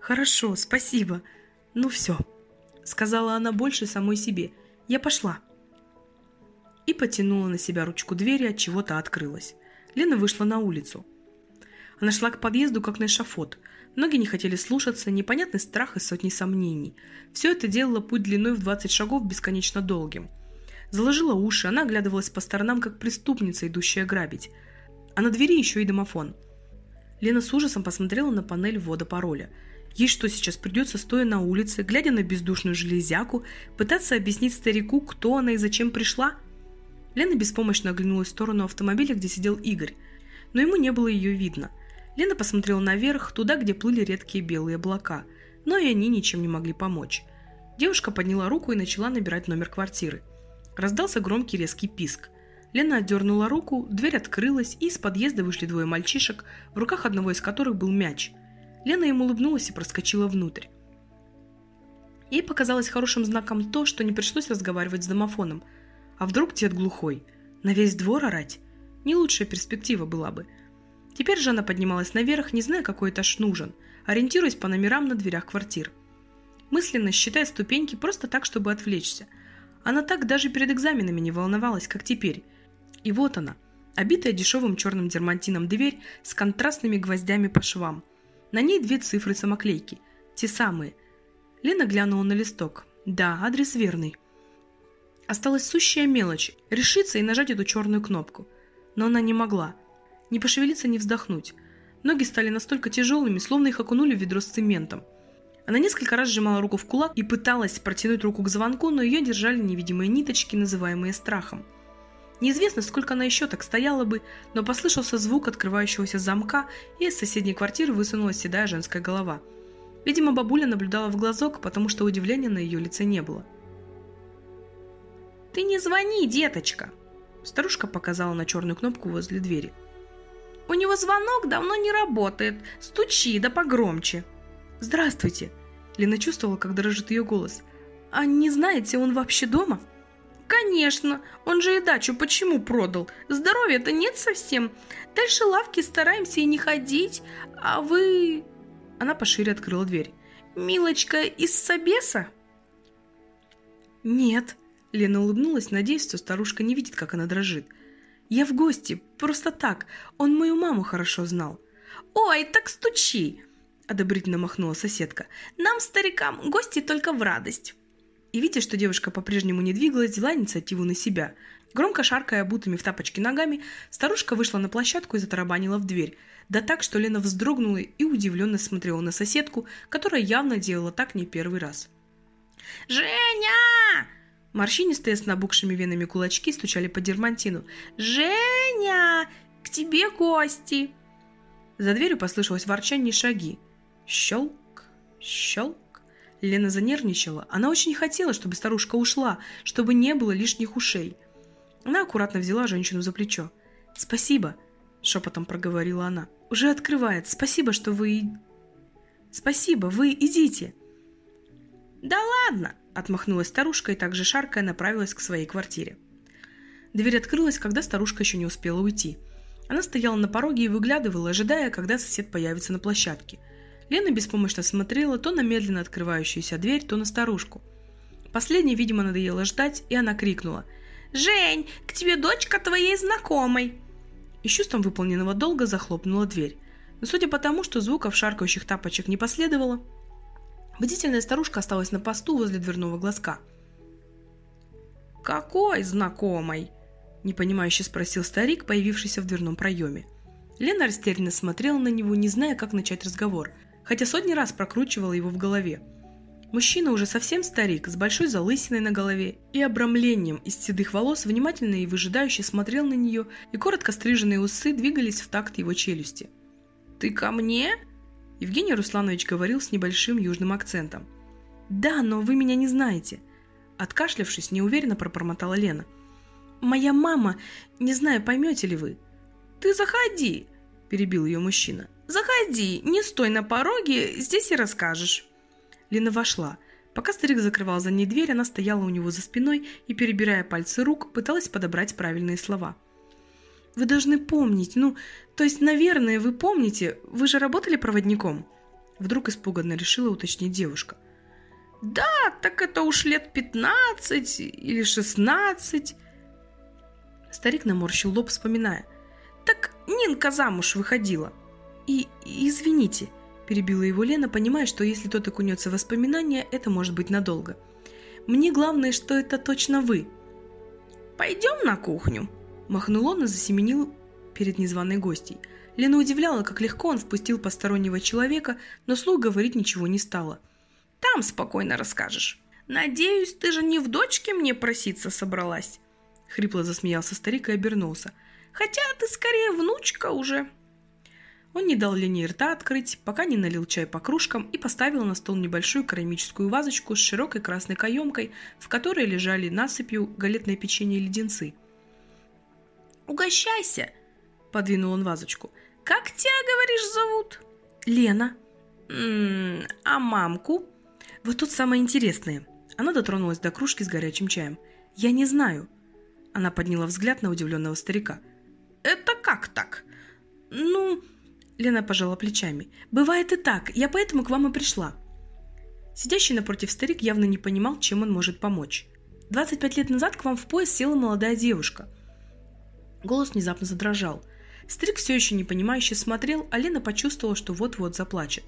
«Хорошо, спасибо. Ну все», — сказала она больше самой себе — я пошла. И потянула на себя ручку двери, от чего-то открылась. Лена вышла на улицу. Она шла к подъезду, как на эшафот. Ноги не хотели слушаться, непонятный страх и сотни сомнений. Все это делало путь длиной в 20 шагов бесконечно долгим. Заложила уши, она оглядывалась по сторонам, как преступница, идущая грабить. А на двери еще и домофон. Лена с ужасом посмотрела на панель ввода пароля – Ей что сейчас придется, стоя на улице, глядя на бездушную железяку, пытаться объяснить старику, кто она и зачем пришла? Лена беспомощно оглянулась в сторону автомобиля, где сидел Игорь, но ему не было ее видно. Лена посмотрела наверх, туда, где плыли редкие белые облака, но и они ничем не могли помочь. Девушка подняла руку и начала набирать номер квартиры. Раздался громкий резкий писк. Лена отдернула руку, дверь открылась, и из подъезда вышли двое мальчишек, в руках одного из которых был мяч – Лена им улыбнулась и проскочила внутрь. Ей показалось хорошим знаком то, что не пришлось разговаривать с домофоном. А вдруг дед глухой? На весь двор орать? Не лучшая перспектива была бы. Теперь же она поднималась наверх, не зная, какой этаж нужен, ориентируясь по номерам на дверях квартир. Мысленно считая ступеньки просто так, чтобы отвлечься. Она так даже перед экзаменами не волновалась, как теперь. И вот она, обитая дешевым черным дермантином дверь с контрастными гвоздями по швам – на ней две цифры самоклейки. Те самые. Лена глянула на листок. Да, адрес верный. Осталась сущая мелочь – решиться и нажать эту черную кнопку. Но она не могла. Не пошевелиться, не вздохнуть. Ноги стали настолько тяжелыми, словно их окунули в ведро с цементом. Она несколько раз сжимала руку в кулак и пыталась протянуть руку к звонку, но ее держали невидимые ниточки, называемые страхом. Неизвестно, сколько она еще так стояла бы, но послышался звук открывающегося замка, и из соседней квартиры высунулась седая женская голова. Видимо, бабуля наблюдала в глазок, потому что удивления на ее лице не было. «Ты не звони, деточка!» Старушка показала на черную кнопку возле двери. «У него звонок давно не работает. Стучи, да погромче!» «Здравствуйте!» Лена чувствовала, как дрожит ее голос. «А не знаете, он вообще дома?» «Конечно, он же и дачу почему продал? Здоровья-то нет совсем. Дальше лавки стараемся и не ходить, а вы...» Она пошире открыла дверь. «Милочка из Собеса?» «Нет», — Лена улыбнулась, надеясь, что старушка не видит, как она дрожит. «Я в гости, просто так. Он мою маму хорошо знал». «Ой, так стучи!» — одобрительно махнула соседка. «Нам, старикам, гости только в радость» и, видя, что девушка по-прежнему не двигалась, взяла инициативу на себя. Громко шаркая обутыми в тапочки ногами, старушка вышла на площадку и затарабанила в дверь. Да так, что Лена вздрогнула и удивленно смотрела на соседку, которая явно делала так не первый раз. «Женя!» Морщинистые с набухшими венами кулачки стучали по дермантину. «Женя! К тебе гости!» За дверью послышалось ворчание шаги. Щелк, щелк. Лена занервничала. Она очень хотела, чтобы старушка ушла, чтобы не было лишних ушей. Она аккуратно взяла женщину за плечо. «Спасибо», — шепотом проговорила она. «Уже открывает. Спасибо, что вы...» «Спасибо, вы идите». «Да ладно!» — отмахнулась старушка и также шаркая направилась к своей квартире. Дверь открылась, когда старушка еще не успела уйти. Она стояла на пороге и выглядывала, ожидая, когда сосед появится на площадке. Лена беспомощно смотрела то на медленно открывающуюся дверь, то на старушку. Последней, видимо, надоело ждать, и она крикнула. «Жень, к тебе дочка твоей знакомой!» И с чувством выполненного долга захлопнула дверь. Но судя по тому, что звуков шаркающих тапочек не последовало, бдительная старушка осталась на посту возле дверного глазка. «Какой знакомой?» непонимающе спросил старик, появившийся в дверном проеме. Лена растерянно смотрела на него, не зная, как начать разговор, хотя сотни раз прокручивала его в голове. Мужчина уже совсем старик, с большой залысиной на голове и обрамлением из седых волос, внимательно и выжидающе смотрел на нее, и коротко стриженные усы двигались в такт его челюсти. «Ты ко мне?» Евгений Русланович говорил с небольшим южным акцентом. «Да, но вы меня не знаете». Откашлявшись, неуверенно пробормотала Лена – Моя мама, не знаю, поймете ли вы. Ты заходи, перебил ее мужчина. Заходи, не стой на пороге, здесь и расскажешь. Лена вошла. Пока старик закрывал за ней дверь, она стояла у него за спиной и, перебирая пальцы рук, пыталась подобрать правильные слова. «Вы должны помнить, ну, то есть, наверное, вы помните, вы же работали проводником?» Вдруг испуганно решила уточнить девушка. «Да, так это уж лет пятнадцать или шестнадцать. Старик наморщил лоб, вспоминая. «Так Нинка замуж выходила». «И, извините», – перебила его Лена, понимая, что если тот окунется в воспоминания, это может быть надолго. «Мне главное, что это точно вы». «Пойдем на кухню», – махнул он и засеменил перед незваной гостьей. Лена удивляла, как легко он впустил постороннего человека, но слух говорить ничего не стало. «Там спокойно расскажешь. Надеюсь, ты же не в дочке мне проситься собралась?» Хрипло засмеялся старик и обернулся. «Хотя ты скорее внучка уже!» Он не дал Лене рта открыть, пока не налил чай по кружкам и поставил на стол небольшую керамическую вазочку с широкой красной каемкой, в которой лежали насыпью галетное печенье и леденцы. «Угощайся!» – подвинул он вазочку. «Как тебя, говоришь, зовут?» «Лена». «М -м, «А мамку?» «Вот тут самое интересное». Она дотронулась до кружки с горячим чаем. «Я не знаю. Она подняла взгляд на удивленного старика. «Это как так?» «Ну...» Лена пожала плечами. «Бывает и так, я поэтому к вам и пришла». Сидящий напротив старик явно не понимал, чем он может помочь. «25 лет назад к вам в поезд села молодая девушка». Голос внезапно задрожал. Старик все еще непонимающе смотрел, а Лена почувствовала, что вот-вот заплачет.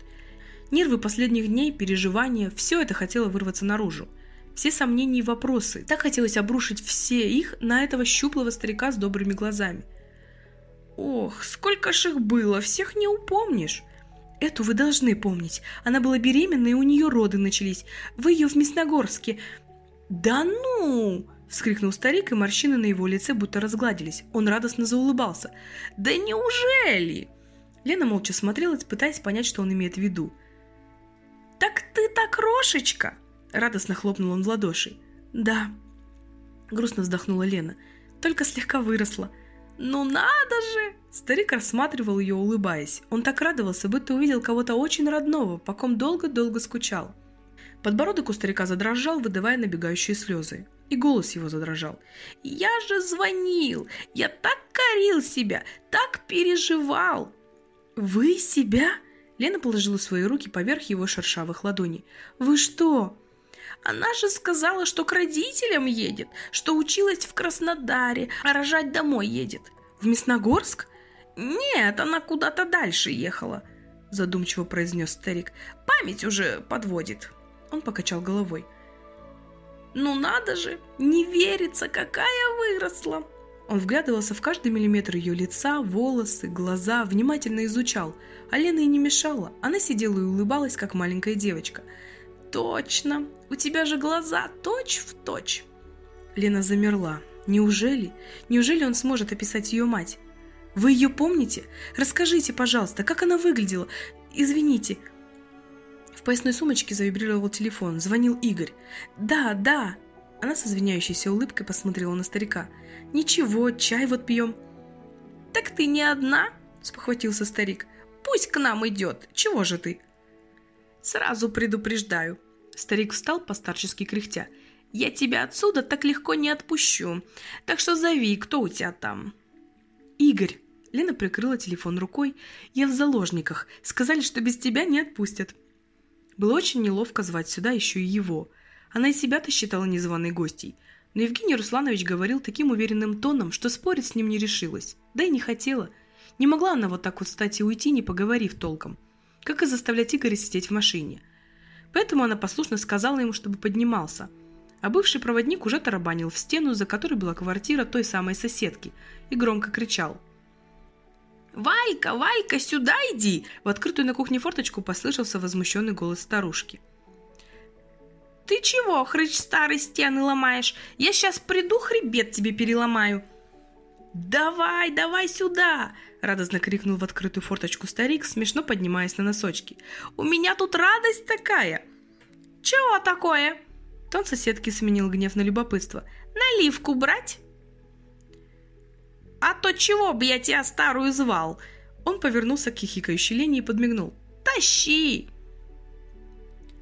Нервы последних дней, переживания – все это хотело вырваться наружу все сомнения и вопросы. Так хотелось обрушить все их на этого щуплого старика с добрыми глазами. «Ох, сколько ж их было, всех не упомнишь!» «Эту вы должны помнить. Она была беременна, и у нее роды начались. Вы ее в Мясногорске...» «Да ну!» — вскрикнул старик, и морщины на его лице будто разгладились. Он радостно заулыбался. «Да неужели?» Лена молча смотрела, пытаясь понять, что он имеет в виду. «Так ты так крошечка!» Радостно хлопнул он в ладоши. «Да», — грустно вздохнула Лена, — «только слегка выросла». «Ну надо же!» Старик рассматривал ее, улыбаясь. Он так радовался, будто увидел кого-то очень родного, по ком долго-долго скучал. Подбородок у старика задрожал, выдавая набегающие слезы. И голос его задрожал. «Я же звонил! Я так корил себя! Так переживал!» «Вы себя?» Лена положила свои руки поверх его шершавых ладоней. «Вы что?» Она же сказала, что к родителям едет, что училась в Краснодаре, а рожать домой едет. В Мясногорск? Нет, она куда-то дальше ехала, задумчиво произнес старик. Память уже подводит. Он покачал головой. Ну надо же, не верится, какая выросла. Он вглядывался в каждый миллиметр ее лица, волосы, глаза, внимательно изучал. А Лена и не мешала. Она сидела и улыбалась, как маленькая девочка – точно! У тебя же глаза точь в точь!» Лена замерла. Неужели? Неужели он сможет описать ее мать? Вы ее помните? Расскажите, пожалуйста, как она выглядела? Извините. Поясной сумочке завибрировал телефон. Звонил Игорь. «Да, да!» Она с извиняющейся улыбкой посмотрела на старика. «Ничего, чай вот пьем». «Так ты не одна?» – спохватился старик. «Пусть к нам идет. Чего же ты?» «Сразу предупреждаю». Старик встал постарчески кряхтя. «Я тебя отсюда так легко не отпущу. Так что зови, кто у тебя там?» «Игорь». Лена прикрыла телефон рукой. «Я в заложниках. Сказали, что без тебя не отпустят». Было очень неловко звать сюда еще и его. Она и себя-то считала незваной гостьей. Но Евгений Русланович говорил таким уверенным тоном, что спорить с ним не решилась. Да и не хотела. Не могла она вот так вот встать и уйти, не поговорив толком. Как и заставлять Игоря сидеть в машине. Поэтому она послушно сказала ему, чтобы поднимался. А бывший проводник уже тарабанил в стену, за которой была квартира той самой соседки, и громко кричал. «Валька, Валька, сюда иди!» В открытую на кухне форточку послышался возмущенный голос старушки. «Ты чего, хрыч старый, стены ломаешь? Я сейчас приду, хребет тебе переломаю!» «Давай, давай сюда!» – радостно крикнул в открытую форточку старик, смешно поднимаясь на носочки. «У меня тут радость такая!» «Чего такое?» Тон соседки сменил гнев на любопытство. «Наливку брать?» «А то чего бы я тебя старую звал?» Он повернулся к хихикающей Лене и подмигнул. «Тащи!»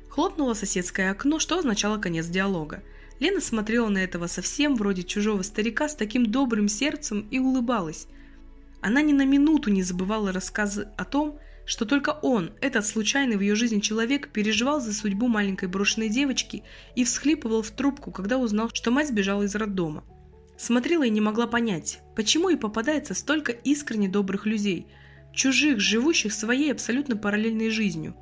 Хлопнуло соседское окно, что означало конец диалога. Лена смотрела на этого совсем вроде чужого старика с таким добрым сердцем и улыбалась. Она ни на минуту не забывала рассказы о том, что только он, этот случайный в ее жизни человек, переживал за судьбу маленькой брошенной девочки и всхлипывал в трубку, когда узнал, что мать сбежала из роддома. Смотрела и не могла понять, почему и попадается столько искренне добрых людей, чужих, живущих своей абсолютно параллельной жизнью.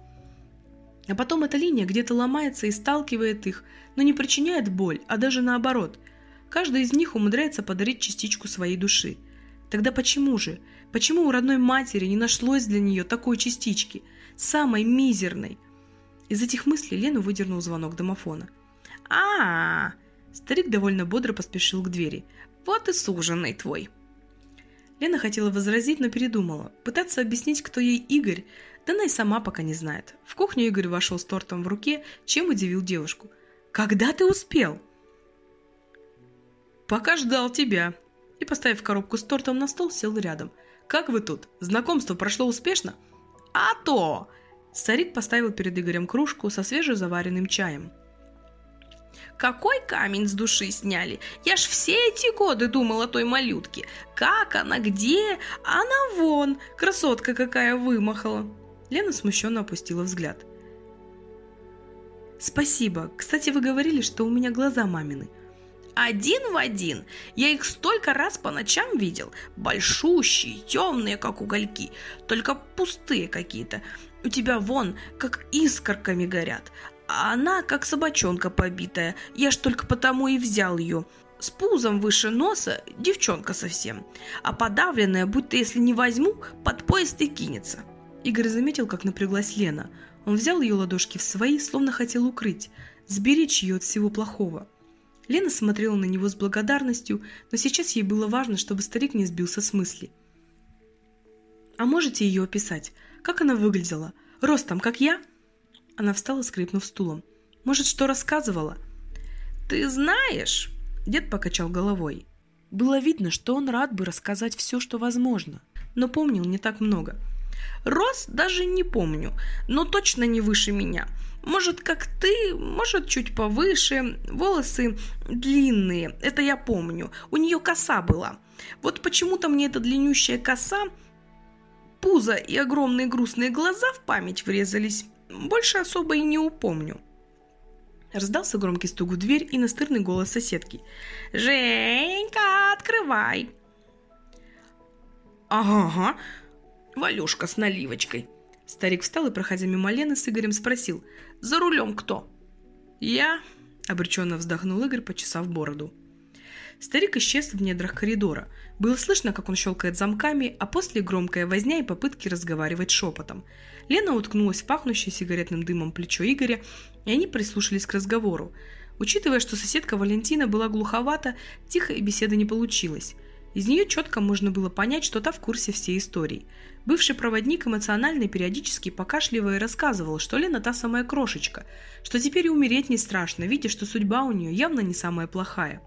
А потом эта линия где-то ломается и сталкивает их, но не причиняет боль, а даже наоборот. Каждый из них умудряется подарить частичку своей души. Тогда почему же? Почему у родной матери не нашлось для нее такой частички, самой мизерной? Из этих мыслей Лену выдернул звонок домофона. а, -а, -а Старик довольно бодро поспешил к двери. «Вот и суженый твой!» Лена хотела возразить, но передумала. Пытаться объяснить, кто ей Игорь, да она и сама пока не знает. В кухню Игорь вошел с тортом в руке, чем удивил девушку. «Когда ты успел?» «Пока ждал тебя». И, поставив коробку с тортом на стол, сел рядом. «Как вы тут? Знакомство прошло успешно?» «А то!» Старик поставил перед Игорем кружку со свежезаваренным чаем. Какой камень с души сняли? Я ж все эти годы думала о той малютке. Как она, где? Она вон, красотка какая вымахала. Лена смущенно опустила взгляд. «Спасибо. Кстати, вы говорили, что у меня глаза мамины». «Один в один. Я их столько раз по ночам видел. Большущие, темные, как угольки. Только пустые какие-то. У тебя вон, как искорками горят а она как собачонка побитая. Я ж только потому и взял ее. С пузом выше носа, девчонка совсем. А подавленная, будто если не возьму, под поезд и кинется. Игорь заметил, как напряглась Лена. Он взял ее ладошки в свои, словно хотел укрыть, сберечь ее от всего плохого. Лена смотрела на него с благодарностью, но сейчас ей было важно, чтобы старик не сбился с мысли. «А можете ее описать? Как она выглядела? Ростом, как я?» Она встала, скрипнув стулом. «Может, что рассказывала?» «Ты знаешь...» Дед покачал головой. Было видно, что он рад бы рассказать все, что возможно, но помнил не так много. «Рост даже не помню, но точно не выше меня. Может, как ты, может, чуть повыше. Волосы длинные, это я помню. У нее коса была. Вот почему-то мне эта длиннющая коса, пузо и огромные грустные глаза в память врезались. Больше особо и не упомню. Раздался громкий стук в дверь и настырный голос соседки. «Женька, открывай!» «Ага, Валюшка с наливочкой!» Старик встал и, проходя мимо Лены, с Игорем спросил. «За рулем кто?» «Я...» — обреченно вздохнул Игорь, почесав бороду. Старик исчез в недрах коридора. Было слышно, как он щелкает замками, а после громкая возня и попытки разговаривать шепотом. Лена уткнулась в пахнущее сигаретным дымом плечо Игоря, и они прислушались к разговору. Учитывая, что соседка Валентина была глуховата, тихо и беседа не получилось. Из нее четко можно было понять, что та в курсе всей истории. Бывший проводник эмоционально периодически покашливая рассказывал, что Лена та самая крошечка, что теперь и умереть не страшно, видя, что судьба у нее явно не самая плохая.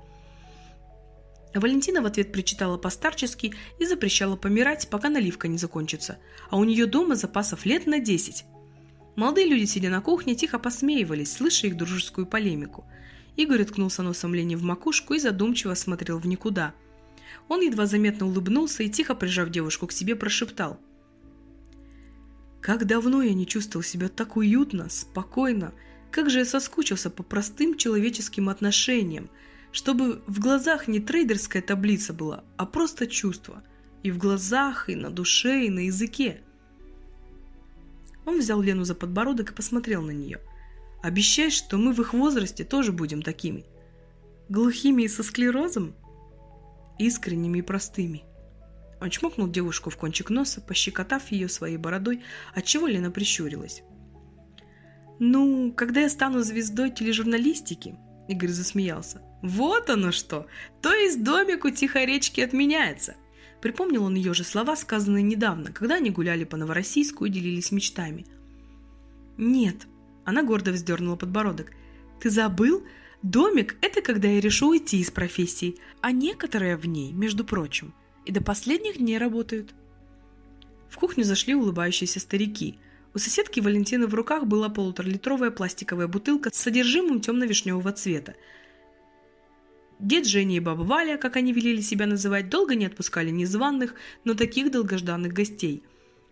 Валентина в ответ причитала постарчески и запрещала помирать, пока наливка не закончится, а у нее дома запасов лет на 10. Молодые люди, сидя на кухне, тихо посмеивались, слыша их дружескую полемику. Игорь уткнулся носом Лене в макушку и задумчиво смотрел в никуда. Он едва заметно улыбнулся и, тихо прижав девушку к себе, прошептал. «Как давно я не чувствовал себя так уютно, спокойно, как же я соскучился по простым человеческим отношениям, чтобы в глазах не трейдерская таблица была, а просто чувство. И в глазах, и на душе, и на языке. Он взял Лену за подбородок и посмотрел на нее. «Обещай, что мы в их возрасте тоже будем такими. Глухими и со склерозом? Искренними и простыми». Он чмокнул девушку в кончик носа, пощекотав ее своей бородой, отчего Лена прищурилась. «Ну, когда я стану звездой тележурналистики», — Игорь засмеялся, — «вот оно что! То есть домик у Тихоречки отменяется!» Припомнил он ее же слова, сказанные недавно, когда они гуляли по Новороссийску и делились мечтами. «Нет», – она гордо вздернула подбородок. «Ты забыл? Домик – это когда я решу уйти из профессии, а некоторые в ней, между прочим, и до последних дней работают». В кухню зашли улыбающиеся старики. У соседки Валентины в руках была полуторалитровая пластиковая бутылка с содержимым темно-вишневого цвета, Дед Женя и баба Валя, как они велели себя называть, долго не отпускали незваных, но таких долгожданных гостей.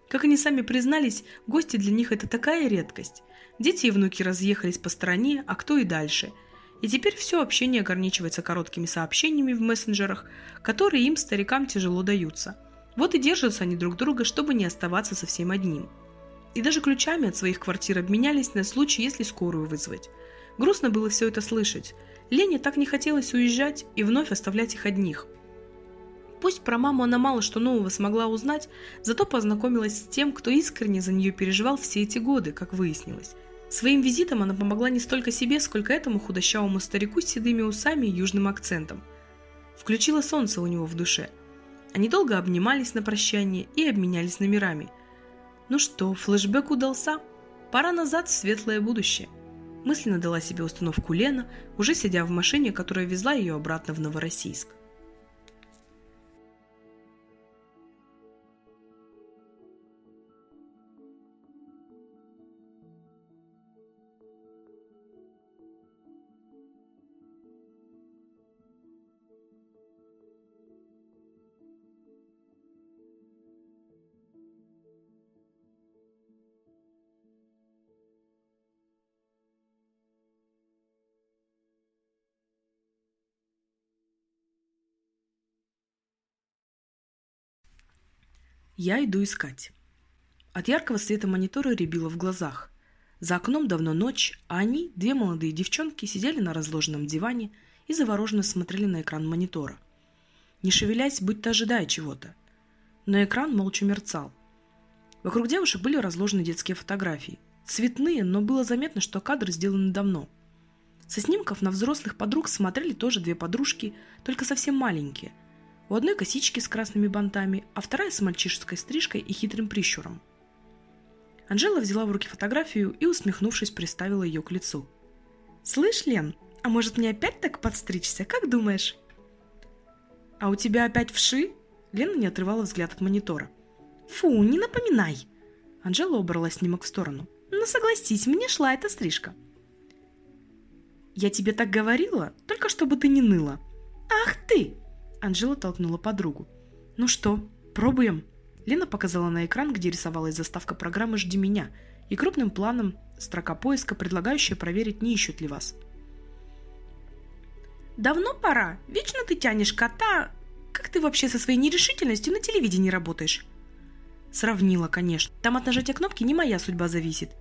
Как они сами признались, гости для них это такая редкость. Дети и внуки разъехались по стране, а кто и дальше. И теперь все общение ограничивается короткими сообщениями в мессенджерах, которые им, старикам, тяжело даются. Вот и держатся они друг друга, чтобы не оставаться совсем одним. И даже ключами от своих квартир обменялись на случай, если скорую вызвать. Грустно было все это слышать – Лене так не хотелось уезжать и вновь оставлять их одних. Пусть про маму она мало что нового смогла узнать, зато познакомилась с тем, кто искренне за нее переживал все эти годы, как выяснилось. Своим визитом она помогла не столько себе, сколько этому худощавому старику с седыми усами и южным акцентом. Включила солнце у него в душе. Они долго обнимались на прощание и обменялись номерами. Ну что, флешбэк удался? Пора назад в светлое будущее. Мысленно дала себе установку Лена, уже сидя в машине, которая везла ее обратно в Новороссийск. Я иду искать. От яркого света монитора рябило в глазах. За окном давно ночь, а они, две молодые девчонки, сидели на разложенном диване и завороженно смотрели на экран монитора. Не шевелясь, будто ожидая чего-то. Но экран молча мерцал. Вокруг девушек были разложены детские фотографии. Цветные, но было заметно, что кадры сделаны давно. Со снимков на взрослых подруг смотрели тоже две подружки, только совсем маленькие – у одной косички с красными бантами, а вторая с мальчишеской стрижкой и хитрым прищуром. Анжела взяла в руки фотографию и, усмехнувшись, приставила ее к лицу. «Слышь, Лен, а может мне опять так подстричься, как думаешь?» «А у тебя опять вши?» Лена не отрывала взгляд от монитора. «Фу, не напоминай!» Анжела убрала снимок в сторону. «Ну согласись, мне шла эта стрижка». «Я тебе так говорила, только чтобы ты не ныла». «Ах ты!» Анжела толкнула подругу. «Ну что, пробуем?» Лена показала на экран, где рисовалась заставка программы «Жди меня» и крупным планом строка поиска, предлагающая проверить, не ищут ли вас. «Давно пора. Вечно ты тянешь кота. Как ты вообще со своей нерешительностью на телевидении работаешь?» Сравнила, конечно. Там от нажатия кнопки не моя судьба зависит.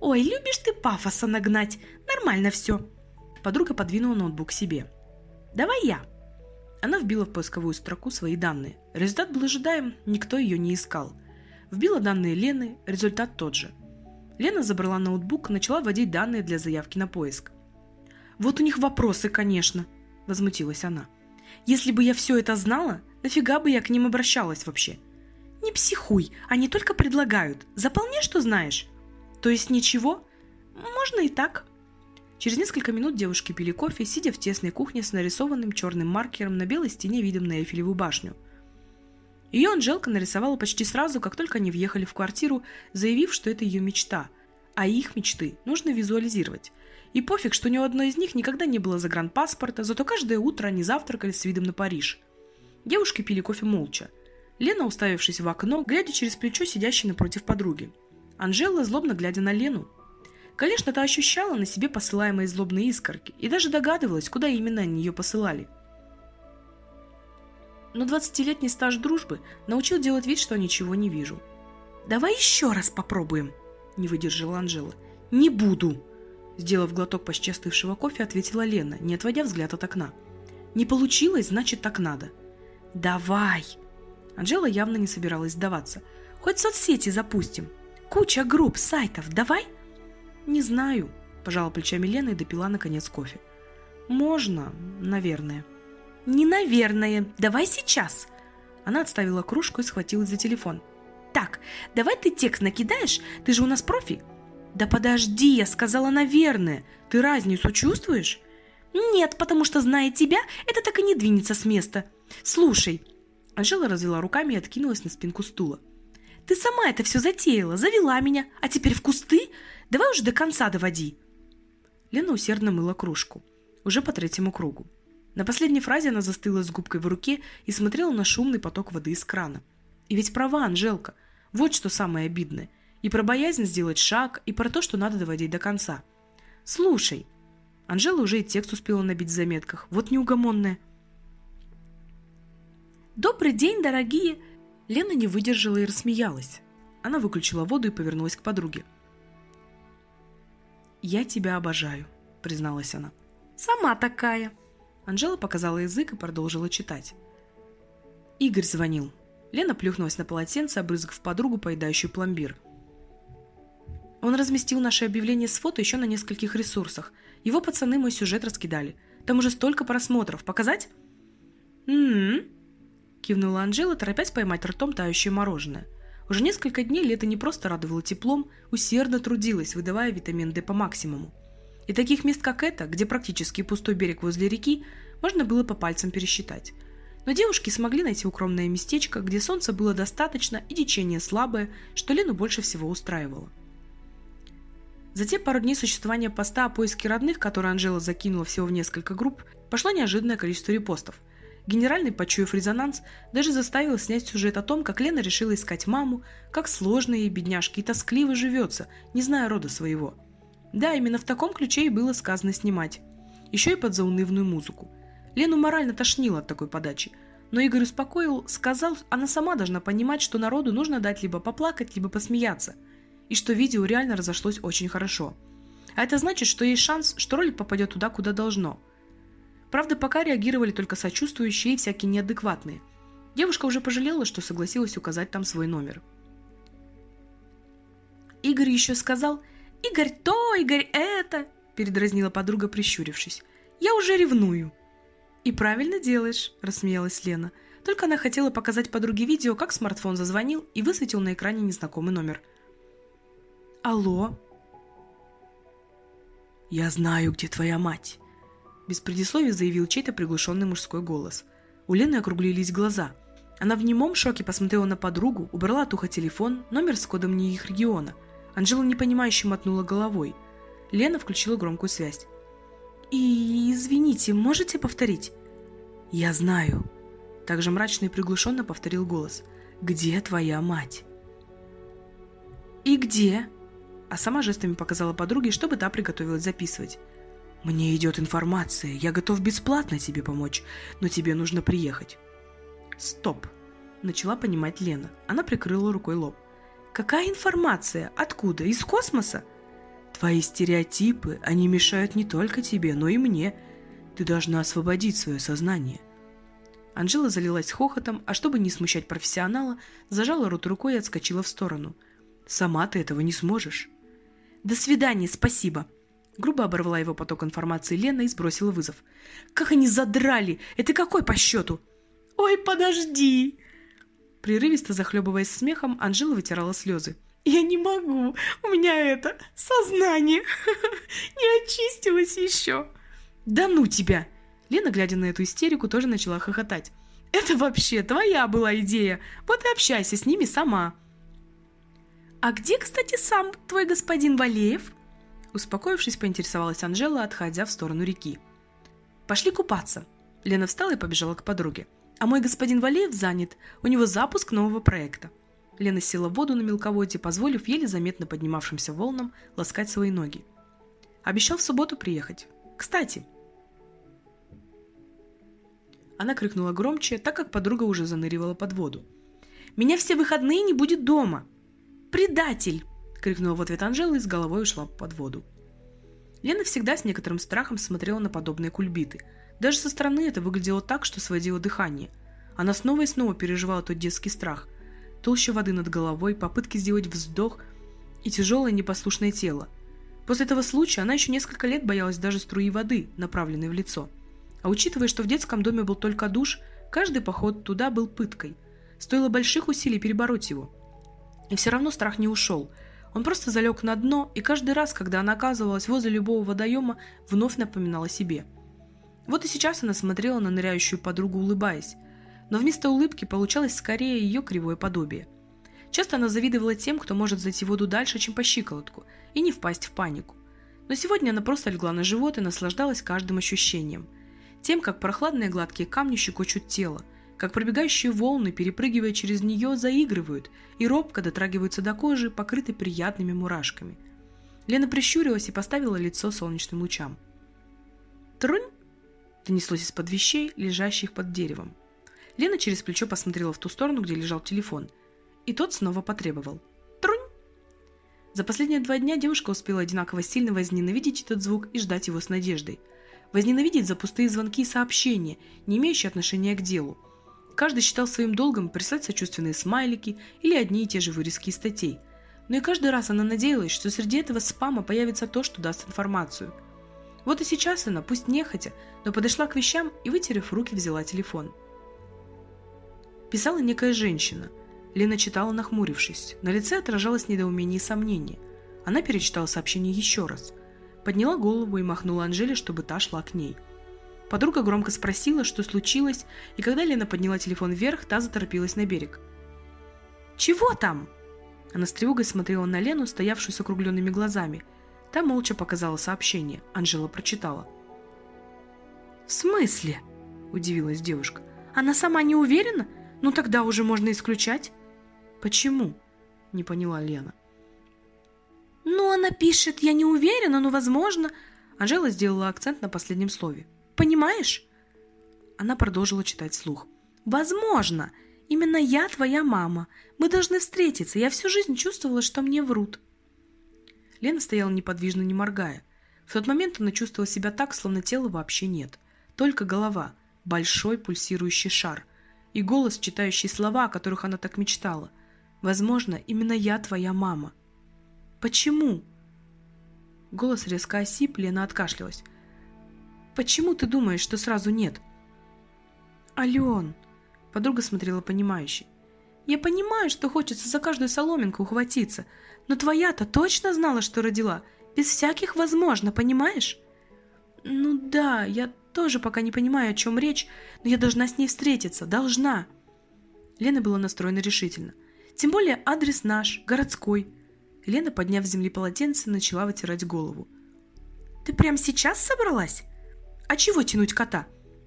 «Ой, любишь ты пафоса нагнать. Нормально все». Подруга подвинула ноутбук себе. «Давай я». Она вбила в поисковую строку свои данные. Результат был ожидаем, никто ее не искал. Вбила данные Лены, результат тот же. Лена забрала ноутбук начала вводить данные для заявки на поиск. «Вот у них вопросы, конечно», – возмутилась она. «Если бы я все это знала, Нафига бы я к ним обращалась вообще? Не психуй, они только предлагают. Заполни, что знаешь. То есть ничего? Можно и так. Через несколько минут девушки пили кофе, сидя в тесной кухне с нарисованным черным маркером на белой стене видом на Эйфелеву башню. Ее Анжелка нарисовала почти сразу, как только они въехали в квартиру, заявив, что это ее мечта. А их мечты нужно визуализировать. И пофиг, что ни у одной из них никогда не было загранпаспорта, зато каждое утро они завтракали с видом на Париж. Девушки пили кофе молча. Лена, уставившись в окно, глядя через плечо сидящей напротив подруги. Анжела, злобно глядя на Лену. Конечно, та ощущала на себе посылаемые злобные искорки и даже догадывалась, куда именно они ее посылали. Но 20-летний стаж дружбы научил делать вид, что ничего не вижу. «Давай еще раз попробуем», – не выдержала Анжела. «Не буду», – сделав глоток почти кофе, ответила Лена, не отводя взгляд от окна. «Не получилось, значит, так надо». «Давай!» Анжела явно не собиралась сдаваться. «Хоть соцсети запустим. Куча групп, сайтов. Давай?» «Не знаю», – пожала плечами Лена и допила, наконец, кофе. «Можно, наверное». «Не наверное. Давай сейчас». Она отставила кружку и схватилась за телефон. «Так, давай ты текст накидаешь? Ты же у нас профи». «Да подожди, я сказала наверное. Ты разницу чувствуешь?» «Нет, потому что, зная тебя, это так и не двинется с места. Слушай». Анжела развела руками и откинулась на спинку стула. «Ты сама это все затеяла, завела меня, а теперь в кусты? Давай уже до конца доводи. Лена усердно мыла кружку. Уже по третьему кругу. На последней фразе она застыла с губкой в руке и смотрела на шумный поток воды из крана. И ведь права Анжелка. Вот что самое обидное. И про боязнь сделать шаг, и про то, что надо доводить до конца. «Слушай». Анжела уже и текст успела набить в заметках. Вот неугомонная. «Добрый день, дорогие!» Лена не выдержала и рассмеялась. Она выключила воду и повернулась к подруге. «Я тебя обожаю», — призналась она. «Сама такая». Анжела показала язык и продолжила читать. Игорь звонил. Лена плюхнулась на полотенце, обрызгав подругу, поедающую пломбир. Он разместил наше объявление с фото еще на нескольких ресурсах. Его пацаны мой сюжет раскидали. Там уже столько просмотров. Показать? «М-м-м», кивнула Анжела, торопясь поймать ртом тающее мороженое. Уже несколько дней лето не просто радовало теплом, усердно трудилась, выдавая витамин D по максимуму. И таких мест, как это, где практически пустой берег возле реки, можно было по пальцам пересчитать. Но девушки смогли найти укромное местечко, где солнца было достаточно и течение слабое, что Лену больше всего устраивало. За те пару дней существования поста о поиске родных, который Анжела закинула всего в несколько групп, пошло неожиданное количество репостов – Генеральный, почуяв резонанс, даже заставил снять сюжет о том, как Лена решила искать маму, как сложно ей, бедняжке, и тоскливо живется, не зная рода своего. Да, именно в таком ключе и было сказано снимать. Еще и под заунывную музыку. Лену морально тошнило от такой подачи. Но Игорь успокоил, сказал, она сама должна понимать, что народу нужно дать либо поплакать, либо посмеяться. И что видео реально разошлось очень хорошо. А это значит, что есть шанс, что ролик попадет туда, куда должно – Правда, пока реагировали только сочувствующие и всякие неадекватные. Девушка уже пожалела, что согласилась указать там свой номер. Игорь еще сказал «Игорь то, Игорь это», передразнила подруга, прищурившись. «Я уже ревную». «И правильно делаешь», – рассмеялась Лена. Только она хотела показать подруге видео, как смартфон зазвонил и высветил на экране незнакомый номер. «Алло?» «Я знаю, где твоя мать», без предисловий заявил чей-то приглушенный мужской голос. У Лены округлились глаза. Она в немом шоке посмотрела на подругу, убрала от уха телефон, номер с кодом не их региона. Анжела непонимающе мотнула головой. Лена включила громкую связь. «И... извините, можете повторить?» «Я знаю», — также мрачно и приглушенно повторил голос. «Где твоя мать?» «И где?» А сама жестами показала подруге, чтобы та приготовилась записывать. «Мне идет информация, я готов бесплатно тебе помочь, но тебе нужно приехать». «Стоп!» – начала понимать Лена. Она прикрыла рукой лоб. «Какая информация? Откуда? Из космоса?» «Твои стереотипы, они мешают не только тебе, но и мне. Ты должна освободить свое сознание». Анжела залилась хохотом, а чтобы не смущать профессионала, зажала рот рукой и отскочила в сторону. «Сама ты этого не сможешь». «До свидания, спасибо!» Грубо оборвала его поток информации Лена и сбросила вызов. «Как они задрали! Это какой по счету?» «Ой, подожди!» Прерывисто захлебываясь смехом, Анжела вытирала слезы. «Я не могу! У меня это... сознание не очистилось еще!» «Да ну тебя!» Лена, глядя на эту истерику, тоже начала хохотать. «Это вообще твоя была идея! Вот и общайся с ними сама!» «А где, кстати, сам твой господин Валеев?» Успокоившись, поинтересовалась Анжела, отходя в сторону реки. «Пошли купаться!» Лена встала и побежала к подруге. «А мой господин Валеев занят, у него запуск нового проекта». Лена села в воду на мелководье, позволив еле заметно поднимавшимся волнам ласкать свои ноги. «Обещал в субботу приехать. Кстати!» Она крикнула громче, так как подруга уже заныривала под воду. «Меня все выходные не будет дома!» «Предатель!» — крикнула в ответ Анжела и с головой ушла под воду. Лена всегда с некоторым страхом смотрела на подобные кульбиты. Даже со стороны это выглядело так, что сводило дыхание. Она снова и снова переживала тот детский страх. Толща воды над головой, попытки сделать вздох и тяжелое непослушное тело. После этого случая она еще несколько лет боялась даже струи воды, направленной в лицо. А учитывая, что в детском доме был только душ, каждый поход туда был пыткой. Стоило больших усилий перебороть его. И все равно страх не ушел. Он просто залег на дно, и каждый раз, когда она оказывалась возле любого водоема, вновь напоминала себе. Вот и сейчас она смотрела на ныряющую подругу, улыбаясь. Но вместо улыбки получалось скорее ее кривое подобие. Часто она завидовала тем, кто может зайти в воду дальше, чем по щиколотку, и не впасть в панику. Но сегодня она просто легла на живот и наслаждалась каждым ощущением. Тем, как прохладные гладкие камни щекочут тело – как пробегающие волны, перепрыгивая через нее, заигрывают и робко дотрагиваются до кожи, покрытой приятными мурашками. Лена прищурилась и поставила лицо солнечным лучам. «Трунь!» – донеслось из-под вещей, лежащих под деревом. Лена через плечо посмотрела в ту сторону, где лежал телефон, и тот снова потребовал. «Трунь!» За последние два дня девушка успела одинаково сильно возненавидеть этот звук и ждать его с надеждой. Возненавидеть за пустые звонки и сообщения, не имеющие отношения к делу, Каждый считал своим долгом прислать сочувственные смайлики или одни и те же вырезки из статей. Но и каждый раз она надеялась, что среди этого спама появится то, что даст информацию. Вот и сейчас она, пусть нехотя, но подошла к вещам и, вытерев руки, взяла телефон. Писала некая женщина. Лена читала, нахмурившись. На лице отражалось недоумение и сомнение. Она перечитала сообщение еще раз. Подняла голову и махнула Анжеле, чтобы та шла к ней. Подруга громко спросила, что случилось, и когда Лена подняла телефон вверх, та заторопилась на берег. «Чего там?» Она с тревогой смотрела на Лену, стоявшую с округленными глазами. Та молча показала сообщение. Анжела прочитала. «В смысле?» – удивилась девушка. «Она сама не уверена? Ну тогда уже можно исключать». «Почему?» – не поняла Лена. «Ну, она пишет, я не уверена, но возможно...» Анжела сделала акцент на последнем слове. Понимаешь?» Она продолжила читать слух. «Возможно. Именно я твоя мама. Мы должны встретиться. Я всю жизнь чувствовала, что мне врут». Лена стояла неподвижно, не моргая. В тот момент она чувствовала себя так, словно тела вообще нет. Только голова, большой пульсирующий шар. И голос, читающий слова, о которых она так мечтала. «Возможно, именно я твоя мама». «Почему?» Голос резко осип, Лена откашлялась. Почему ты думаешь, что сразу нет? Ален, подруга смотрела понимающе. Я понимаю, что хочется за каждую соломинку ухватиться, но твоя-то точно знала, что родила, без всяких возможно, понимаешь? Ну да, я тоже пока не понимаю, о чем речь, но я должна с ней встретиться, должна. Лена была настроена решительно. Тем более адрес наш, городской. Лена, подняв с земли полотенце, начала вытирать голову. «Ты прямо сейчас собралась?» А чего тянуть кота?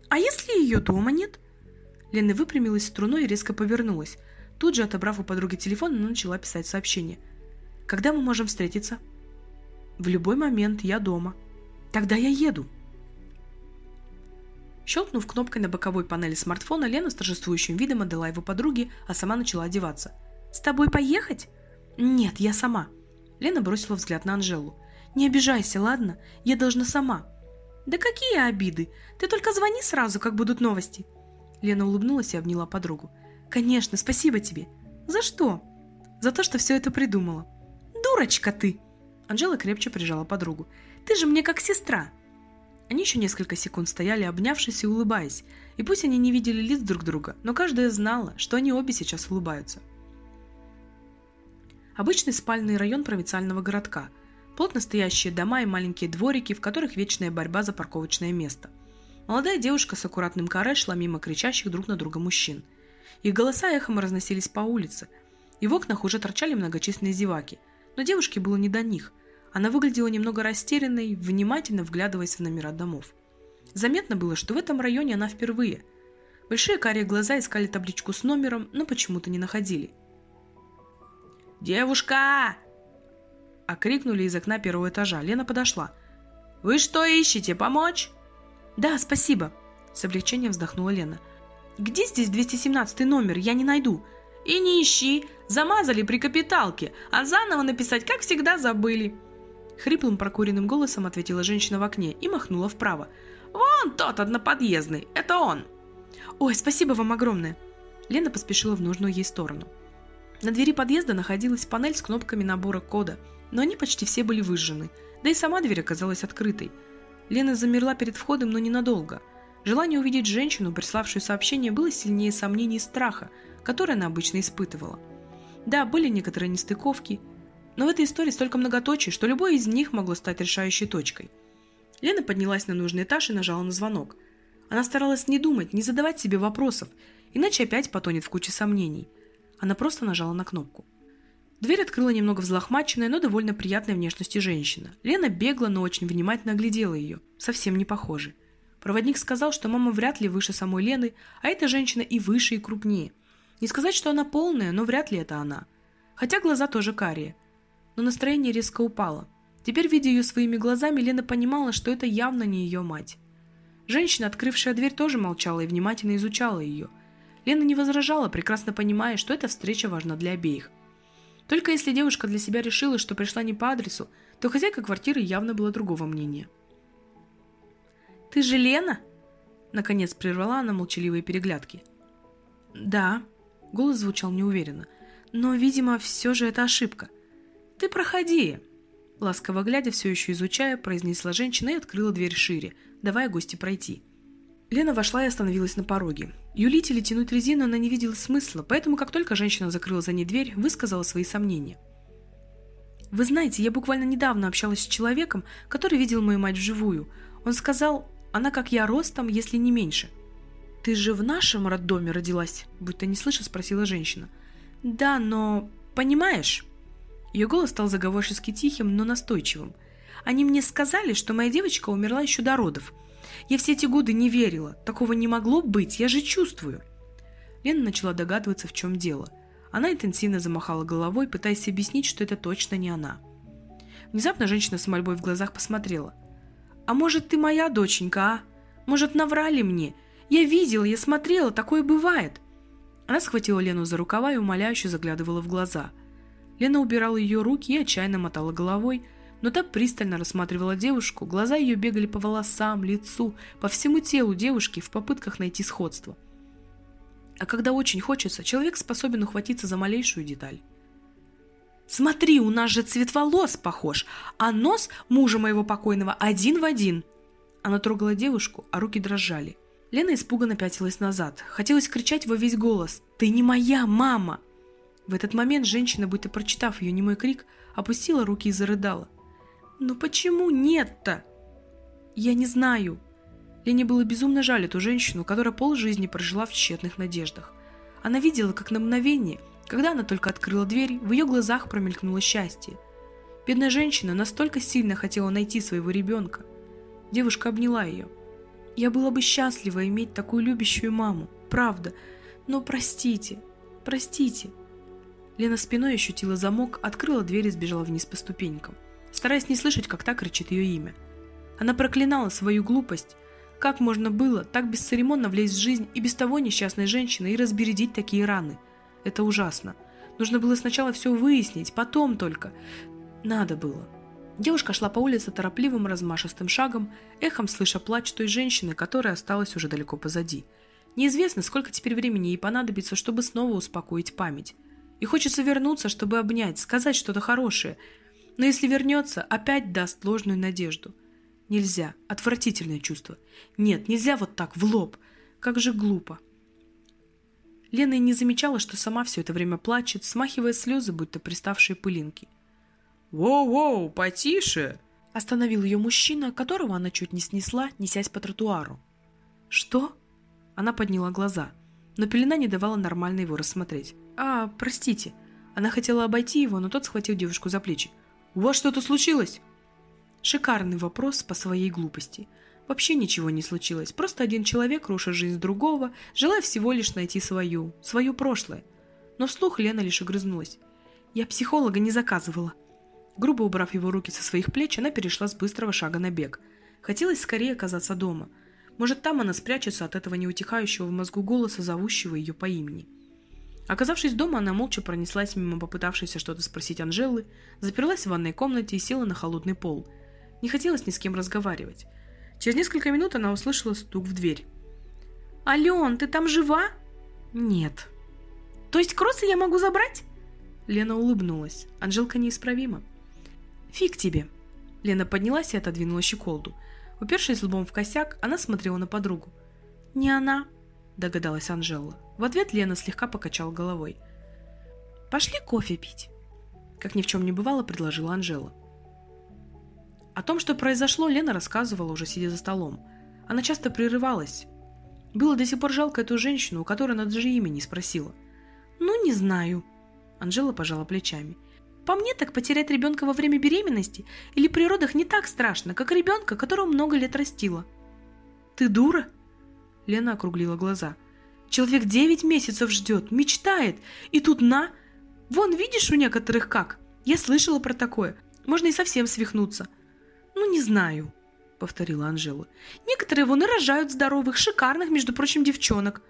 А если ее дома нет? Лена выпрямилась струной и резко повернулась. Тут же, отобрав у подруги телефон, она начала писать сообщение. «Когда мы можем встретиться?» «В любой момент, я дома». «Тогда я еду». Щелкнув кнопкой на боковой панели смартфона, Лена с торжествующим видом отдала его подруге, а сама начала одеваться. «С тобой поехать?» «Нет, я сама». Лена бросила взгляд на Анжелу. «Не обижайся, ладно? Я должна сама. «Да какие обиды! Ты только звони сразу, как будут новости!» Лена улыбнулась и обняла подругу. «Конечно, спасибо тебе!» «За что?» «За то, что все это придумала!» «Дурочка ты!» Анжела крепче прижала подругу. «Ты же мне как сестра!» Они еще несколько секунд стояли, обнявшись и улыбаясь, и пусть они не видели лиц друг друга, но каждая знала, что они обе сейчас улыбаются. Обычный спальный район провинциального городка. Плотно стоящие дома и маленькие дворики, в которых вечная борьба за парковочное место. Молодая девушка с аккуратным каре шла мимо кричащих друг на друга мужчин. Их голоса эхом разносились по улице, и в окнах уже торчали многочисленные зеваки. Но девушке было не до них. Она выглядела немного растерянной, внимательно вглядываясь в номера домов. Заметно было, что в этом районе она впервые. Большие карие глаза искали табличку с номером, но почему-то не находили. «Девушка!» Окрикнули из окна первого этажа. Лена подошла. «Вы что ищете? Помочь?» «Да, спасибо!» С облегчением вздохнула Лена. «Где здесь 217 номер? Я не найду!» «И не ищи! Замазали при капиталке, а заново написать, как всегда, забыли!» Хриплым прокуренным голосом ответила женщина в окне и махнула вправо. «Вон тот одноподъездный, это он!» «Ой, спасибо вам огромное!» Лена поспешила в нужную ей сторону. На двери подъезда находилась панель с кнопками набора кода, но они почти все были выжжены, да и сама дверь оказалась открытой. Лена замерла перед входом, но ненадолго. Желание увидеть женщину, приславшую сообщение, было сильнее сомнений и страха, которые она обычно испытывала. Да, были некоторые нестыковки, но в этой истории столько многоточий, что любой из них могло стать решающей точкой. Лена поднялась на нужный этаж и нажала на звонок. Она старалась не думать, не задавать себе вопросов, иначе опять потонет в куче сомнений – она просто нажала на кнопку. Дверь открыла немного взлохмаченная, но довольно приятной внешности женщина. Лена бегла, но очень внимательно оглядела ее. Совсем не похоже. Проводник сказал, что мама вряд ли выше самой Лены, а эта женщина и выше, и крупнее. Не сказать, что она полная, но вряд ли это она. Хотя глаза тоже карие. Но настроение резко упало. Теперь, видя ее своими глазами, Лена понимала, что это явно не ее мать. Женщина, открывшая дверь, тоже молчала и внимательно изучала ее – Лена не возражала, прекрасно понимая, что эта встреча важна для обеих. Только если девушка для себя решила, что пришла не по адресу, то хозяйка квартиры явно была другого мнения. «Ты же Лена?» Наконец прервала она молчаливые переглядки. «Да», — голос звучал неуверенно, «но, видимо, все же это ошибка». «Ты проходи», ласково глядя, все еще изучая, произнесла женщина и открыла дверь шире, давая гости пройти. Лена вошла и остановилась на пороге. Юлить или тянуть резину она не видела смысла, поэтому как только женщина закрыла за ней дверь, высказала свои сомнения. «Вы знаете, я буквально недавно общалась с человеком, который видел мою мать вживую. Он сказал, она как я ростом, если не меньше». «Ты же в нашем роддоме родилась?» Будто не слыша, спросила женщина. «Да, но... понимаешь?» Ее голос стал заговорчески тихим, но настойчивым. «Они мне сказали, что моя девочка умерла еще до родов. Я все эти годы не верила. Такого не могло быть, я же чувствую. Лена начала догадываться, в чем дело. Она интенсивно замахала головой, пытаясь объяснить, что это точно не она. Внезапно женщина с мольбой в глазах посмотрела. «А может, ты моя доченька, а? Может, наврали мне? Я видела, я смотрела, такое бывает!» Она схватила Лену за рукава и умоляюще заглядывала в глаза. Лена убирала ее руки и отчаянно мотала головой, но та пристально рассматривала девушку, глаза ее бегали по волосам, лицу, по всему телу девушки в попытках найти сходство. А когда очень хочется, человек способен ухватиться за малейшую деталь. «Смотри, у нас же цвет волос похож, а нос мужа моего покойного один в один!» Она трогала девушку, а руки дрожали. Лена испуганно пятилась назад. Хотелось кричать во весь голос «Ты не моя мама!» В этот момент женщина, будто прочитав ее немой крик, опустила руки и зарыдала. Но почему нет-то? Я не знаю. Лене было безумно жаль эту женщину, которая полжизни прожила в тщетных надеждах. Она видела, как на мгновение, когда она только открыла дверь, в ее глазах промелькнуло счастье. Бедная женщина настолько сильно хотела найти своего ребенка. Девушка обняла ее. «Я была бы счастлива иметь такую любящую маму, правда, но простите, простите». Лена спиной ощутила замок, открыла дверь и сбежала вниз по ступенькам стараясь не слышать, как так кричит ее имя. Она проклинала свою глупость. Как можно было так бесцеремонно влезть в жизнь и без того несчастной женщины и разбередить такие раны? Это ужасно. Нужно было сначала все выяснить, потом только. Надо было. Девушка шла по улице торопливым размашистым шагом, эхом слыша плач той женщины, которая осталась уже далеко позади. Неизвестно, сколько теперь времени ей понадобится, чтобы снова успокоить память. И хочется вернуться, чтобы обнять, сказать что-то хорошее, но если вернется, опять даст ложную надежду. Нельзя. Отвратительное чувство. Нет, нельзя вот так, в лоб. Как же глупо. Лена и не замечала, что сама все это время плачет, смахивая слезы, будто приставшие пылинки. «Воу-воу, потише!» Остановил ее мужчина, которого она чуть не снесла, несясь по тротуару. «Что?» Она подняла глаза, но пелена не давала нормально его рассмотреть. «А, простите». Она хотела обойти его, но тот схватил девушку за плечи. «У вас что-то случилось?» Шикарный вопрос по своей глупости. Вообще ничего не случилось, просто один человек рушит жизнь другого, желая всего лишь найти свою, свое прошлое. Но вслух Лена лишь огрызнулась. «Я психолога не заказывала». Грубо убрав его руки со своих плеч, она перешла с быстрого шага на бег. Хотелось скорее оказаться дома. Может, там она спрячется от этого неутихающего в мозгу голоса, зовущего ее по имени. Оказавшись дома, она молча пронеслась мимо попытавшейся что-то спросить Анжелы, заперлась в ванной комнате и села на холодный пол – не хотелось ни с кем разговаривать. Через несколько минут она услышала стук в дверь. «Ален, ты там жива?» «Нет». «То есть кроссы я могу забрать?» Лена улыбнулась. Анжелка неисправима. «Фиг тебе!» Лена поднялась и отодвинула щеколду. Упершись лбом в косяк, она смотрела на подругу. «Не она», — догадалась Анжела. В ответ Лена слегка покачала головой. «Пошли кофе пить», — как ни в чем не бывало, предложила Анжела. О том, что произошло, Лена рассказывала, уже сидя за столом. Она часто прерывалась. Было до сих пор жалко эту женщину, у которой она даже имя не спросила. «Ну, не знаю». Анжела пожала плечами. «По мне так потерять ребенка во время беременности или при родах не так страшно, как ребенка, которого много лет растила». «Ты дура?» Лена округлила глаза. «Человек девять месяцев ждет, мечтает, и тут на... Вон, видишь у некоторых как? Я слышала про такое. Можно и совсем свихнуться. «Ну, не знаю», — повторила Анжела. «Некоторые вон и рожают здоровых, шикарных, между прочим, девчонок».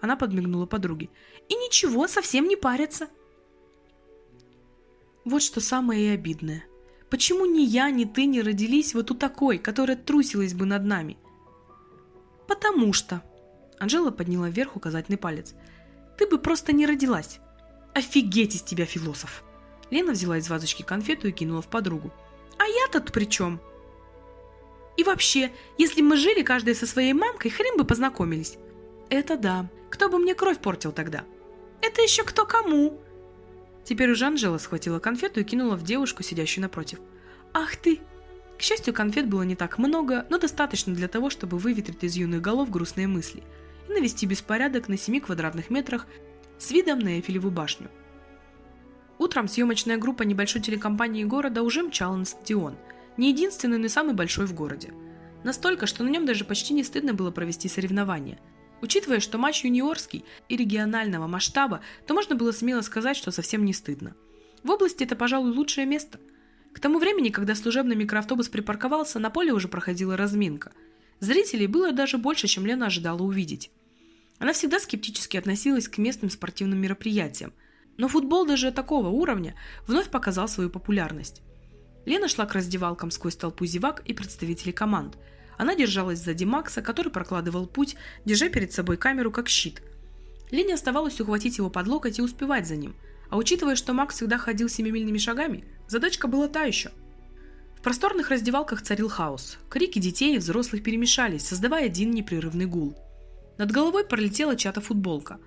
Она подмигнула подруге. «И ничего, совсем не парятся». Вот что самое и обидное. Почему ни я, ни ты не родились вот у такой, которая трусилась бы над нами? Потому что... Анжела подняла вверх указательный палец. Ты бы просто не родилась. Офигеть из тебя, философ! Лена взяла из вазочки конфету и кинула в подругу. А я тут при чем? И вообще, если мы жили каждая со своей мамкой, хрен бы познакомились. Это да. Кто бы мне кровь портил тогда? Это еще кто кому? Теперь уже Анжела схватила конфету и кинула в девушку, сидящую напротив. Ах ты! К счастью, конфет было не так много, но достаточно для того, чтобы выветрить из юных голов грустные мысли навести беспорядок на 7 квадратных метрах с видом на Эйфелеву башню. Утром съемочная группа небольшой телекомпании города уже мчала на стадион – не единственный, но и самый большой в городе. Настолько, что на нем даже почти не стыдно было провести соревнования. Учитывая, что матч юниорский и регионального масштаба, то можно было смело сказать, что совсем не стыдно. В области это, пожалуй, лучшее место. К тому времени, когда служебный микроавтобус припарковался, на поле уже проходила разминка. Зрителей было даже больше, чем Лена ожидала увидеть. Она всегда скептически относилась к местным спортивным мероприятиям, но футбол даже такого уровня вновь показал свою популярность. Лена шла к раздевалкам сквозь толпу зевак и представителей команд. Она держалась сзади Макса, который прокладывал путь, держа перед собой камеру как щит. Лене оставалось ухватить его под локоть и успевать за ним. А учитывая, что Макс всегда ходил семимильными шагами, задачка была та еще. Просторных раздевалках царил хаос. Крики детей и взрослых перемешались, создавая один непрерывный гул. Над головой пролетела чья-то футболка.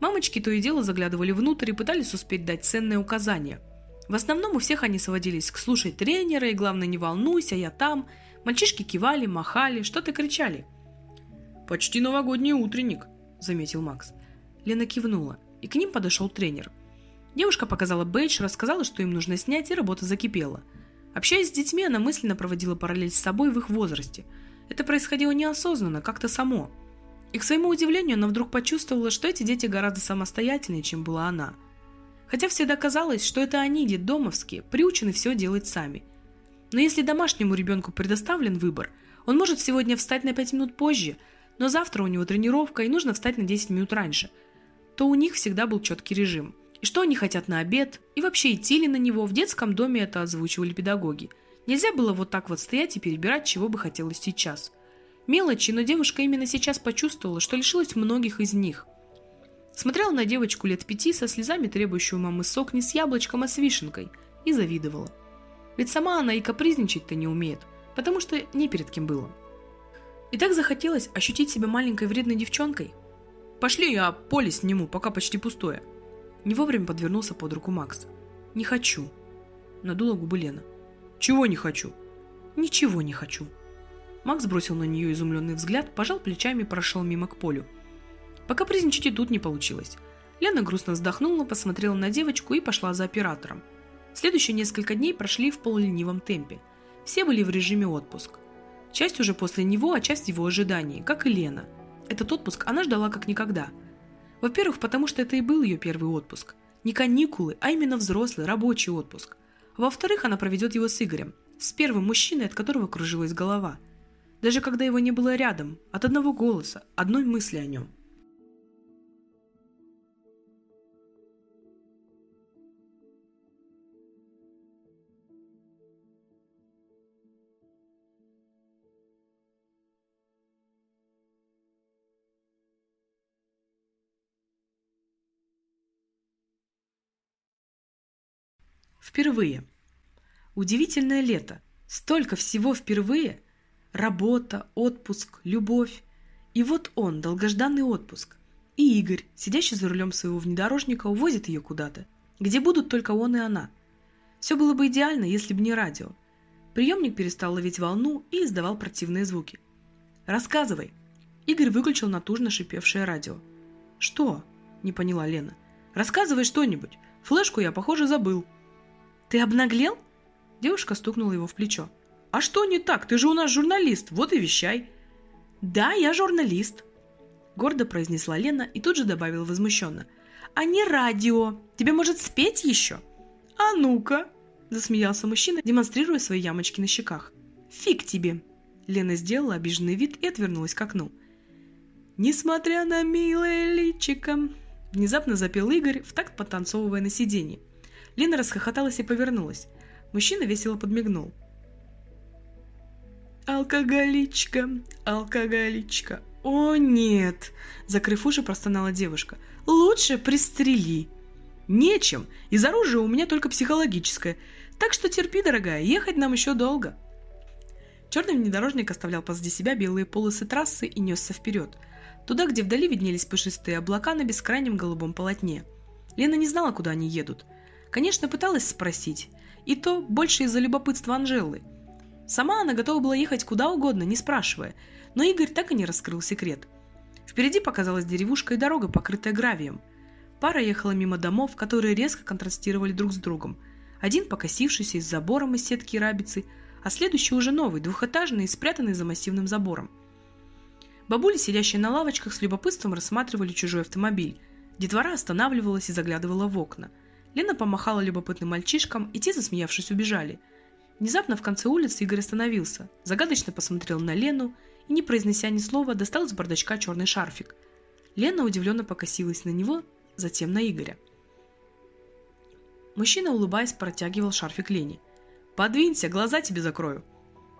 Мамочки то и дело заглядывали внутрь и пытались успеть дать ценные указания – в основном у всех они сводились к «слушай тренера» и «главное не волнуйся, я там». Мальчишки кивали, махали, что-то кричали. «Почти новогодний утренник», — заметил Макс. Лена кивнула, и к ним подошел тренер. Девушка показала бейдж, рассказала, что им нужно снять, и работа закипела. Общаясь с детьми, она мысленно проводила параллель с собой в их возрасте. Это происходило неосознанно, как-то само. И к своему удивлению, она вдруг почувствовала, что эти дети гораздо самостоятельнее, чем была она – Хотя всегда казалось, что это они, детдомовские, приучены все делать сами. Но если домашнему ребенку предоставлен выбор, он может сегодня встать на 5 минут позже, но завтра у него тренировка и нужно встать на 10 минут раньше, то у них всегда был четкий режим. И что они хотят на обед, и вообще идти ли на него, в детском доме это озвучивали педагоги. Нельзя было вот так вот стоять и перебирать, чего бы хотелось сейчас. Мелочи, но девушка именно сейчас почувствовала, что лишилась многих из них – Смотрела на девочку лет пяти со слезами, требующую мамы сок не с яблочком, а с вишенкой, и завидовала. Ведь сама она и капризничать-то не умеет. потому что не перед кем было. И так захотелось ощутить себя маленькой вредной девчонкой. «Пошли, я поле сниму, пока почти пустое». Не вовремя подвернулся под руку Макс. «Не хочу», — надула губы Лена. «Чего не хочу?» «Ничего не хочу». Макс бросил на нее изумленный взгляд, пожал плечами и прошел мимо к полю. Пока призничать и тут не получилось. Лена грустно вздохнула, посмотрела на девочку и пошла за оператором. Следующие несколько дней прошли в полуленивом темпе. Все были в режиме отпуск. Часть уже после него, а часть его ожидании, как и Лена. Этот отпуск она ждала как никогда. Во-первых, потому что это и был ее первый отпуск. Не каникулы, а именно взрослый, рабочий отпуск. Во-вторых, она проведет его с Игорем, с первым мужчиной, от которого кружилась голова. Даже когда его не было рядом, от одного голоса, одной мысли о нем – Впервые. Удивительное лето. Столько всего впервые. Работа, отпуск, любовь. И вот он, долгожданный отпуск. И Игорь, сидящий за рулем своего внедорожника, увозит ее куда-то, где будут только он и она. Все было бы идеально, если бы не радио. Приемник перестал ловить волну и издавал противные звуки. «Рассказывай!» Игорь выключил натужно шипевшее радио. «Что?» – не поняла Лена. «Рассказывай что-нибудь. Флешку я, похоже, забыл». «Ты обнаглел?» Девушка стукнула его в плечо. «А что не так? Ты же у нас журналист, вот и вещай!» «Да, я журналист», — гордо произнесла Лена и тут же добавила возмущенно. «А не радио. Тебе может спеть еще?» «А ну-ка!» — засмеялся мужчина, демонстрируя свои ямочки на щеках. «Фиг тебе!» Лена сделала обиженный вид и отвернулась к окну. «Несмотря на милое личико!» Внезапно запел Игорь, в такт подтанцовывая на сиденье. Лена расхохоталась и повернулась. Мужчина весело подмигнул. «Алкоголичка, алкоголичка, о нет!» Закрыв уши, простонала девушка. «Лучше пристрели!» «Нечем! Из оружия у меня только психологическое. Так что терпи, дорогая, ехать нам еще долго!» Черный внедорожник оставлял позади себя белые полосы трассы и несся вперед, туда, где вдали виднелись пушистые облака на бескрайнем голубом полотне. Лена не знала, куда они едут – Конечно, пыталась спросить, и то больше из-за любопытства Анжелы. Сама она готова была ехать куда угодно, не спрашивая, но Игорь так и не раскрыл секрет. Впереди показалась деревушка и дорога, покрытая гравием. Пара ехала мимо домов, которые резко контрастировали друг с другом. Один покосившийся с забором из сетки рабицы, а следующий уже новый, двухэтажный и спрятанный за массивным забором. Бабули, сидящие на лавочках, с любопытством рассматривали чужой автомобиль. Детвора останавливалась и заглядывала в окна – Лена помахала любопытным мальчишкам, и те, засмеявшись, убежали. Внезапно в конце улицы Игорь остановился, загадочно посмотрел на Лену и, не произнеся ни слова, достал из бардачка черный шарфик. Лена удивленно покосилась на него, затем на Игоря. Мужчина, улыбаясь, протягивал шарфик Лене. «Подвинься, глаза тебе закрою».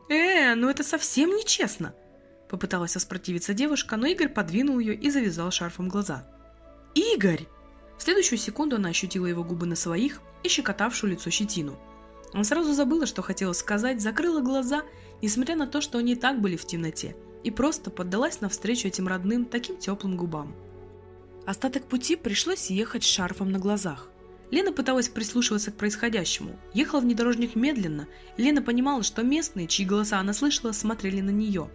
«Э, ну это совсем нечестно!» Попыталась воспротивиться девушка, но Игорь подвинул ее и завязал шарфом глаза. «Игорь!» В следующую секунду она ощутила его губы на своих и щекотавшую лицо щетину. Она сразу забыла, что хотела сказать, закрыла глаза, несмотря на то, что они и так были в темноте, и просто поддалась навстречу этим родным, таким теплым губам. Остаток пути пришлось ехать с шарфом на глазах. Лена пыталась прислушиваться к происходящему. Ехал внедорожник медленно, Лена понимала, что местные, чьи голоса она слышала, смотрели на нее.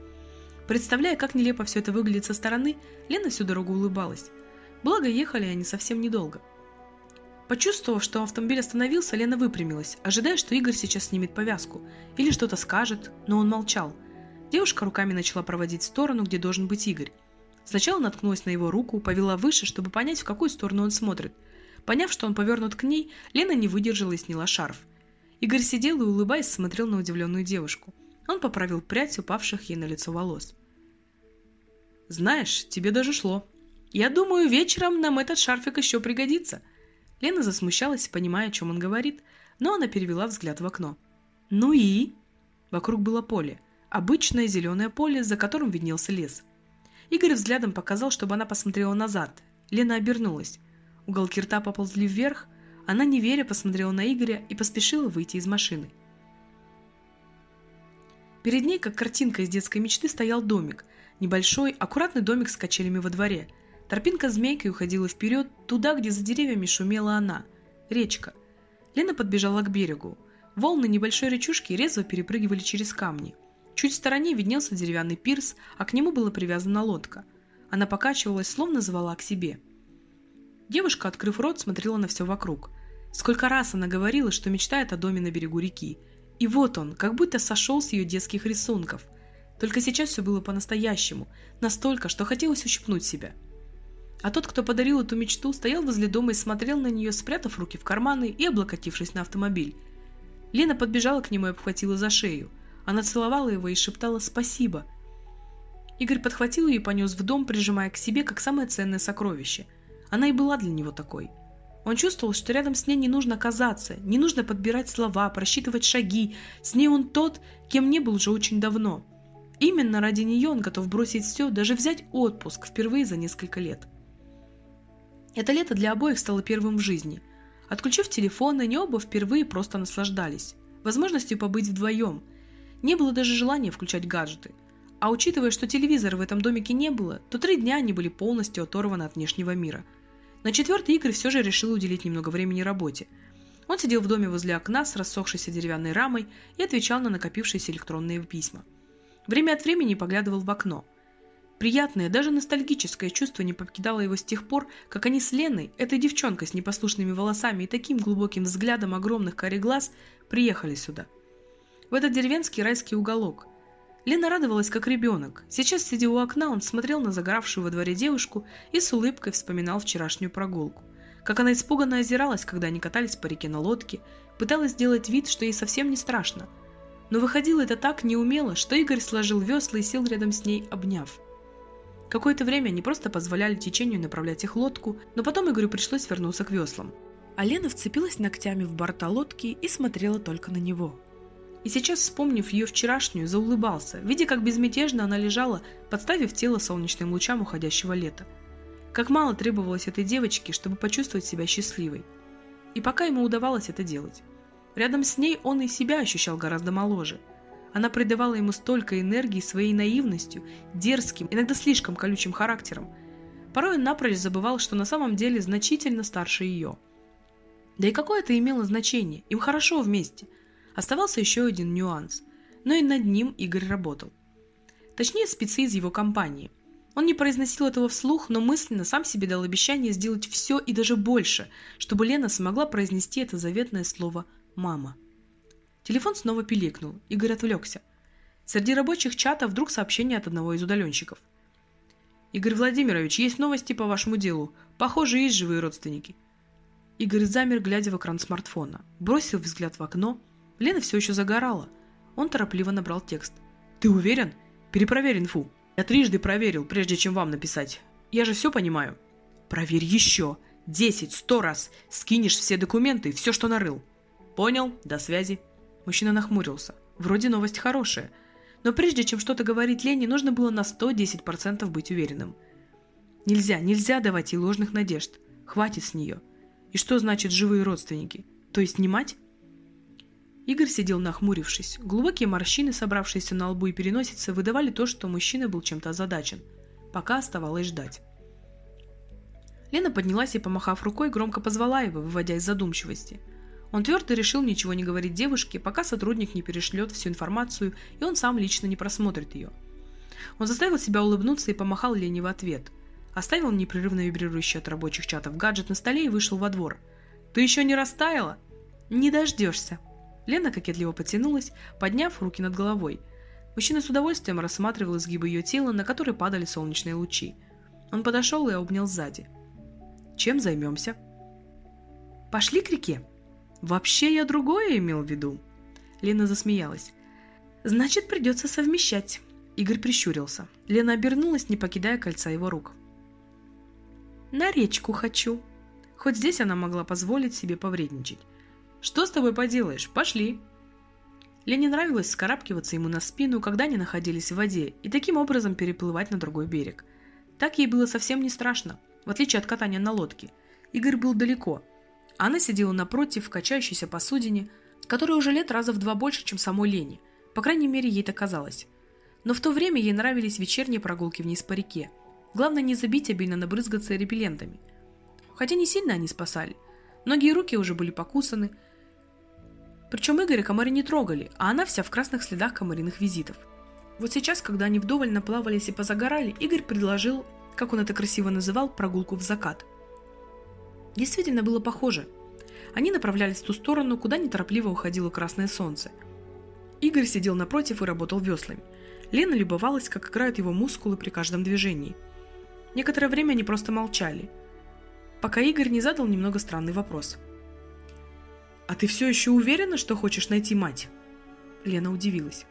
Представляя, как нелепо все это выглядит со стороны, Лена всю дорогу улыбалась. Благо, ехали они совсем недолго. Почувствовав, что автомобиль остановился, Лена выпрямилась, ожидая, что Игорь сейчас снимет повязку или что-то скажет, но он молчал. Девушка руками начала проводить в сторону, где должен быть Игорь. Сначала наткнулась на его руку, повела выше, чтобы понять, в какую сторону он смотрит. Поняв, что он повернут к ней, Лена не выдержала и сняла шарф. Игорь сидел и, улыбаясь, смотрел на удивленную девушку. Он поправил прядь упавших ей на лицо волос. «Знаешь, тебе даже шло», я думаю, вечером нам этот шарфик еще пригодится. Лена засмущалась, понимая, о чем он говорит, но она перевела взгляд в окно. Ну и? Вокруг было поле. Обычное зеленое поле, за которым виднелся лес. Игорь взглядом показал, чтобы она посмотрела назад. Лена обернулась. Уголки рта поползли вверх. Она, не веря, посмотрела на Игоря и поспешила выйти из машины. Перед ней, как картинка из детской мечты, стоял домик. Небольшой, аккуратный домик с качелями во дворе. Торпинка змейкой уходила вперед, туда, где за деревьями шумела она. Речка. Лена подбежала к берегу. Волны небольшой речушки резво перепрыгивали через камни. Чуть в стороне виднелся деревянный пирс, а к нему была привязана лодка. Она покачивалась, словно звала к себе. Девушка, открыв рот, смотрела на все вокруг. Сколько раз она говорила, что мечтает о доме на берегу реки – и вот он, как будто сошел с ее детских рисунков. Только сейчас все было по-настоящему, настолько, что хотелось ущипнуть себя. А тот, кто подарил эту мечту, стоял возле дома и смотрел на нее, спрятав руки в карманы и облокотившись на автомобиль. Лена подбежала к нему и обхватила за шею. Она целовала его и шептала «спасибо». Игорь подхватил ее и понес в дом, прижимая к себе как самое ценное сокровище. Она и была для него такой – он чувствовал, что рядом с ней не нужно казаться, не нужно подбирать слова, просчитывать шаги. С ней он тот, кем не был уже очень давно. Именно ради нее он готов бросить все, даже взять отпуск впервые за несколько лет. Это лето для обоих стало первым в жизни. Отключив телефоны, они оба впервые просто наслаждались. Возможностью побыть вдвоем. Не было даже желания включать гаджеты. А учитывая, что телевизора в этом домике не было, то три дня они были полностью оторваны от внешнего мира – на четвертый Игорь все же решил уделить немного времени работе. Он сидел в доме возле окна с рассохшейся деревянной рамой и отвечал на накопившиеся электронные письма. Время от времени поглядывал в окно. Приятное, даже ностальгическое чувство не покидало его с тех пор, как они с Леной, этой девчонкой с непослушными волосами и таким глубоким взглядом огромных карих глаз, приехали сюда. В этот деревенский райский уголок – Лена радовалась, как ребенок. Сейчас, сидя у окна, он смотрел на загоравшую во дворе девушку и с улыбкой вспоминал вчерашнюю прогулку. Как она испуганно озиралась, когда они катались по реке на лодке, пыталась сделать вид, что ей совсем не страшно. Но выходило это так неумело, что Игорь сложил весла и сел рядом с ней, обняв. Какое-то время они просто позволяли течению направлять их лодку, но потом Игорю пришлось вернуться к веслам. А Лена вцепилась ногтями в борта лодки и смотрела только на него и сейчас, вспомнив ее вчерашнюю, заулыбался, видя, как безмятежно она лежала, подставив тело солнечным лучам уходящего лета. Как мало требовалось этой девочке, чтобы почувствовать себя счастливой. И пока ему удавалось это делать. Рядом с ней он и себя ощущал гораздо моложе. Она придавала ему столько энергии своей наивностью, дерзким, иногда слишком колючим характером. Порой он напрочь забывал, что на самом деле значительно старше ее. Да и какое это имело значение, им хорошо вместе – Оставался еще один нюанс, но и над ним Игорь работал. Точнее, спецы из его компании. Он не произносил этого вслух, но мысленно сам себе дал обещание сделать все и даже больше, чтобы Лена смогла произнести это заветное слово «мама». Телефон снова пиликнул, Игорь отвлекся. Среди рабочих чата вдруг сообщение от одного из удаленщиков. «Игорь Владимирович, есть новости по вашему делу. Похоже, есть живые родственники». Игорь замер, глядя в экран смартфона. Бросил взгляд в окно – Лена все еще загорала. Он торопливо набрал текст. «Ты уверен? Перепроверь инфу. Я трижды проверил, прежде чем вам написать. Я же все понимаю». «Проверь еще. Десять, сто раз. Скинешь все документы, все, что нарыл». «Понял. До связи». Мужчина нахмурился. Вроде новость хорошая. Но прежде чем что-то говорить Лене, нужно было на 110% быть уверенным. Нельзя, нельзя давать ей ложных надежд. Хватит с нее. И что значит живые родственники? То есть не мать? Игорь сидел нахмурившись. Глубокие морщины, собравшиеся на лбу и переносице, выдавали то, что мужчина был чем-то озадачен. Пока оставалось ждать. Лена поднялась и, помахав рукой, громко позвала его, выводя из задумчивости. Он твердо решил ничего не говорить девушке, пока сотрудник не перешлет всю информацию, и он сам лично не просмотрит ее. Он заставил себя улыбнуться и помахал Лене в ответ. Оставил непрерывно вибрирующий от рабочих чатов гаджет на столе и вышел во двор. «Ты еще не растаяла?» «Не дождешься», Лена кокетливо потянулась, подняв руки над головой. Мужчина с удовольствием рассматривал изгибы ее тела, на которые падали солнечные лучи. Он подошел и обнял сзади. «Чем займемся?» «Пошли к реке». «Вообще я другое имел в виду». Лена засмеялась. «Значит, придется совмещать». Игорь прищурился. Лена обернулась, не покидая кольца его рук. «На речку хочу». Хоть здесь она могла позволить себе повредничать. Что с тобой поделаешь? Пошли!» Лене нравилось скарабкиваться ему на спину, когда они находились в воде, и таким образом переплывать на другой берег. Так ей было совсем не страшно, в отличие от катания на лодке. Игорь был далеко. Она сидела напротив в качающейся посудине, которая уже лет раза в два больше, чем самой Лене. По крайней мере, ей так казалось. Но в то время ей нравились вечерние прогулки вниз по реке. Главное не забить обильно набрызгаться репеллентами. Хотя не сильно они спасали. Ноги и руки уже были покусаны. Причем Игоря комары не трогали, а она вся в красных следах комариных визитов. Вот сейчас, когда они вдоволь наплавались и позагорали, Игорь предложил, как он это красиво называл, прогулку в закат. Действительно было похоже. Они направлялись в ту сторону, куда неторопливо уходило красное солнце. Игорь сидел напротив и работал веслами. Лена любовалась, как играют его мускулы при каждом движении. Некоторое время они просто молчали, пока Игорь не задал немного странный вопрос. «А ты все еще уверена, что хочешь найти мать?» Лена удивилась.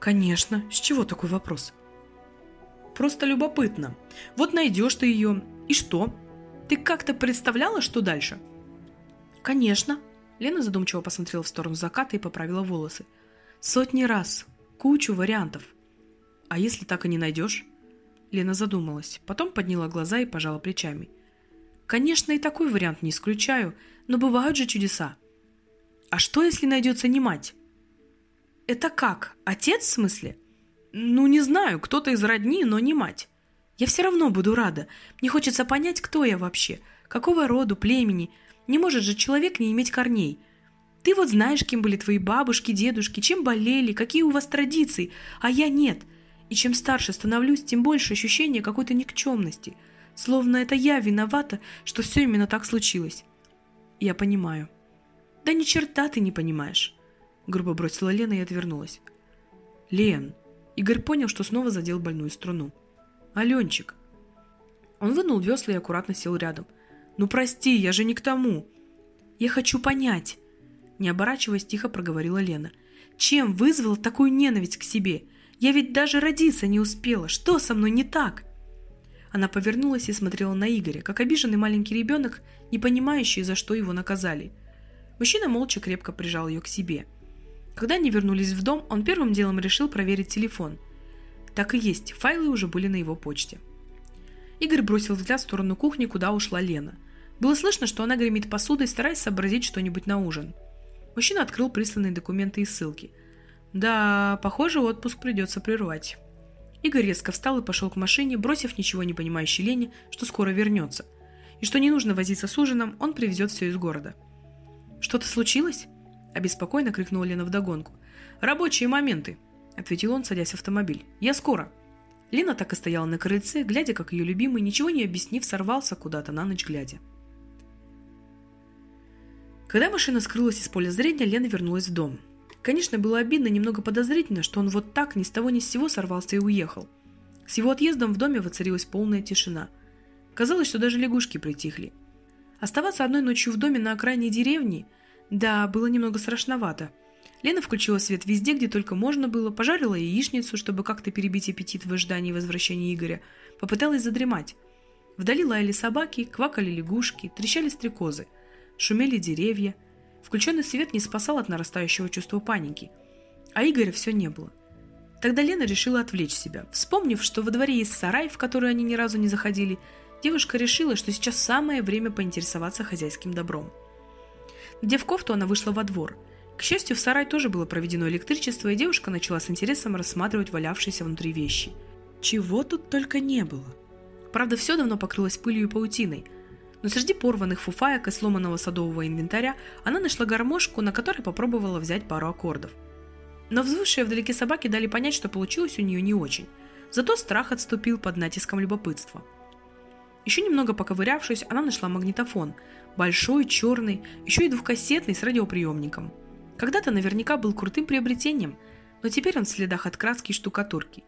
«Конечно. С чего такой вопрос?» «Просто любопытно. Вот найдешь ты ее. И что? Ты как-то представляла, что дальше?» «Конечно». Лена задумчиво посмотрела в сторону заката и поправила волосы. «Сотни раз. Кучу вариантов. А если так и не найдешь?» Лена задумалась, потом подняла глаза и пожала плечами. «Конечно, и такой вариант не исключаю, но бывают же чудеса. А что, если найдется не мать?» «Это как? Отец, в смысле?» «Ну, не знаю, кто-то из родни, но не мать. Я все равно буду рада. Мне хочется понять, кто я вообще, какого роду, племени. Не может же человек не иметь корней. Ты вот знаешь, кем были твои бабушки, дедушки, чем болели, какие у вас традиции, а я нет. И чем старше становлюсь, тем больше ощущение какой-то никчемности. Словно это я виновата, что все именно так случилось. Я понимаю. Да ни черта ты не понимаешь. Грубо бросила Лена и отвернулась. Лен. Игорь понял, что снова задел больную струну. Аленчик. Он вынул весла и аккуратно сел рядом. «Ну прости, я же не к тому!» «Я хочу понять!» Не оборачиваясь, тихо проговорила Лена. «Чем вызвала такую ненависть к себе? Я ведь даже родиться не успела. Что со мной не так?» Она повернулась и смотрела на Игоря, как обиженный маленький ребенок, не понимающий, за что его наказали. Мужчина молча крепко прижал ее к себе. Когда они вернулись в дом, он первым делом решил проверить телефон. Так и есть, файлы уже были на его почте. Игорь бросил взгляд в сторону кухни, куда ушла Лена. Было слышно, что она гремит посудой, стараясь сообразить что-нибудь на ужин. Мужчина открыл присланные документы и ссылки. Да, похоже, отпуск придется прервать. Игорь резко встал и пошел к машине, бросив ничего не понимающей Лене, что скоро вернется. И что не нужно возиться с ужином, он привезет все из города. «Что-то случилось?» Обеспокоенно крикнула Лена вдогонку. «Рабочие моменты», — ответил он, садясь в автомобиль. «Я скоро». Лена так и стояла на крыльце, глядя, как ее любимый, ничего не объяснив, сорвался куда-то на ночь глядя. Когда машина скрылась из поля зрения, Лена вернулась в дом. Конечно, было обидно, немного подозрительно, что он вот так ни с того ни с сего сорвался и уехал. С его отъездом в доме воцарилась полная тишина. Казалось, что даже лягушки притихли. Оставаться одной ночью в доме на окраине деревни, да, было немного страшновато. Лена включила свет везде, где только можно было, пожарила яичницу, чтобы как-то перебить аппетит в ожидании возвращения Игоря, попыталась задремать. Вдали лаяли собаки, квакали лягушки, трещали стрекозы, шумели деревья. Включенный свет не спасал от нарастающего чувства паники. А Игоря все не было. Тогда Лена решила отвлечь себя. Вспомнив, что во дворе есть сарай, в который они ни разу не заходили, девушка решила, что сейчас самое время поинтересоваться хозяйским добром. Надев кофту, она вышла во двор. К счастью, в сарай тоже было проведено электричество, и девушка начала с интересом рассматривать валявшиеся внутри вещи. Чего тут только не было. Правда, все давно покрылось пылью и паутиной, но среди порванных фуфаек и сломанного садового инвентаря она нашла гармошку, на которой попробовала взять пару аккордов. Но взвывшие вдалеке собаки дали понять, что получилось у нее не очень. Зато страх отступил под натиском любопытства. Еще немного поковырявшись, она нашла магнитофон, Большой, черный, еще и двухкассетный с радиоприемником. Когда-то наверняка был крутым приобретением, но теперь он в следах от краски и штукатурки.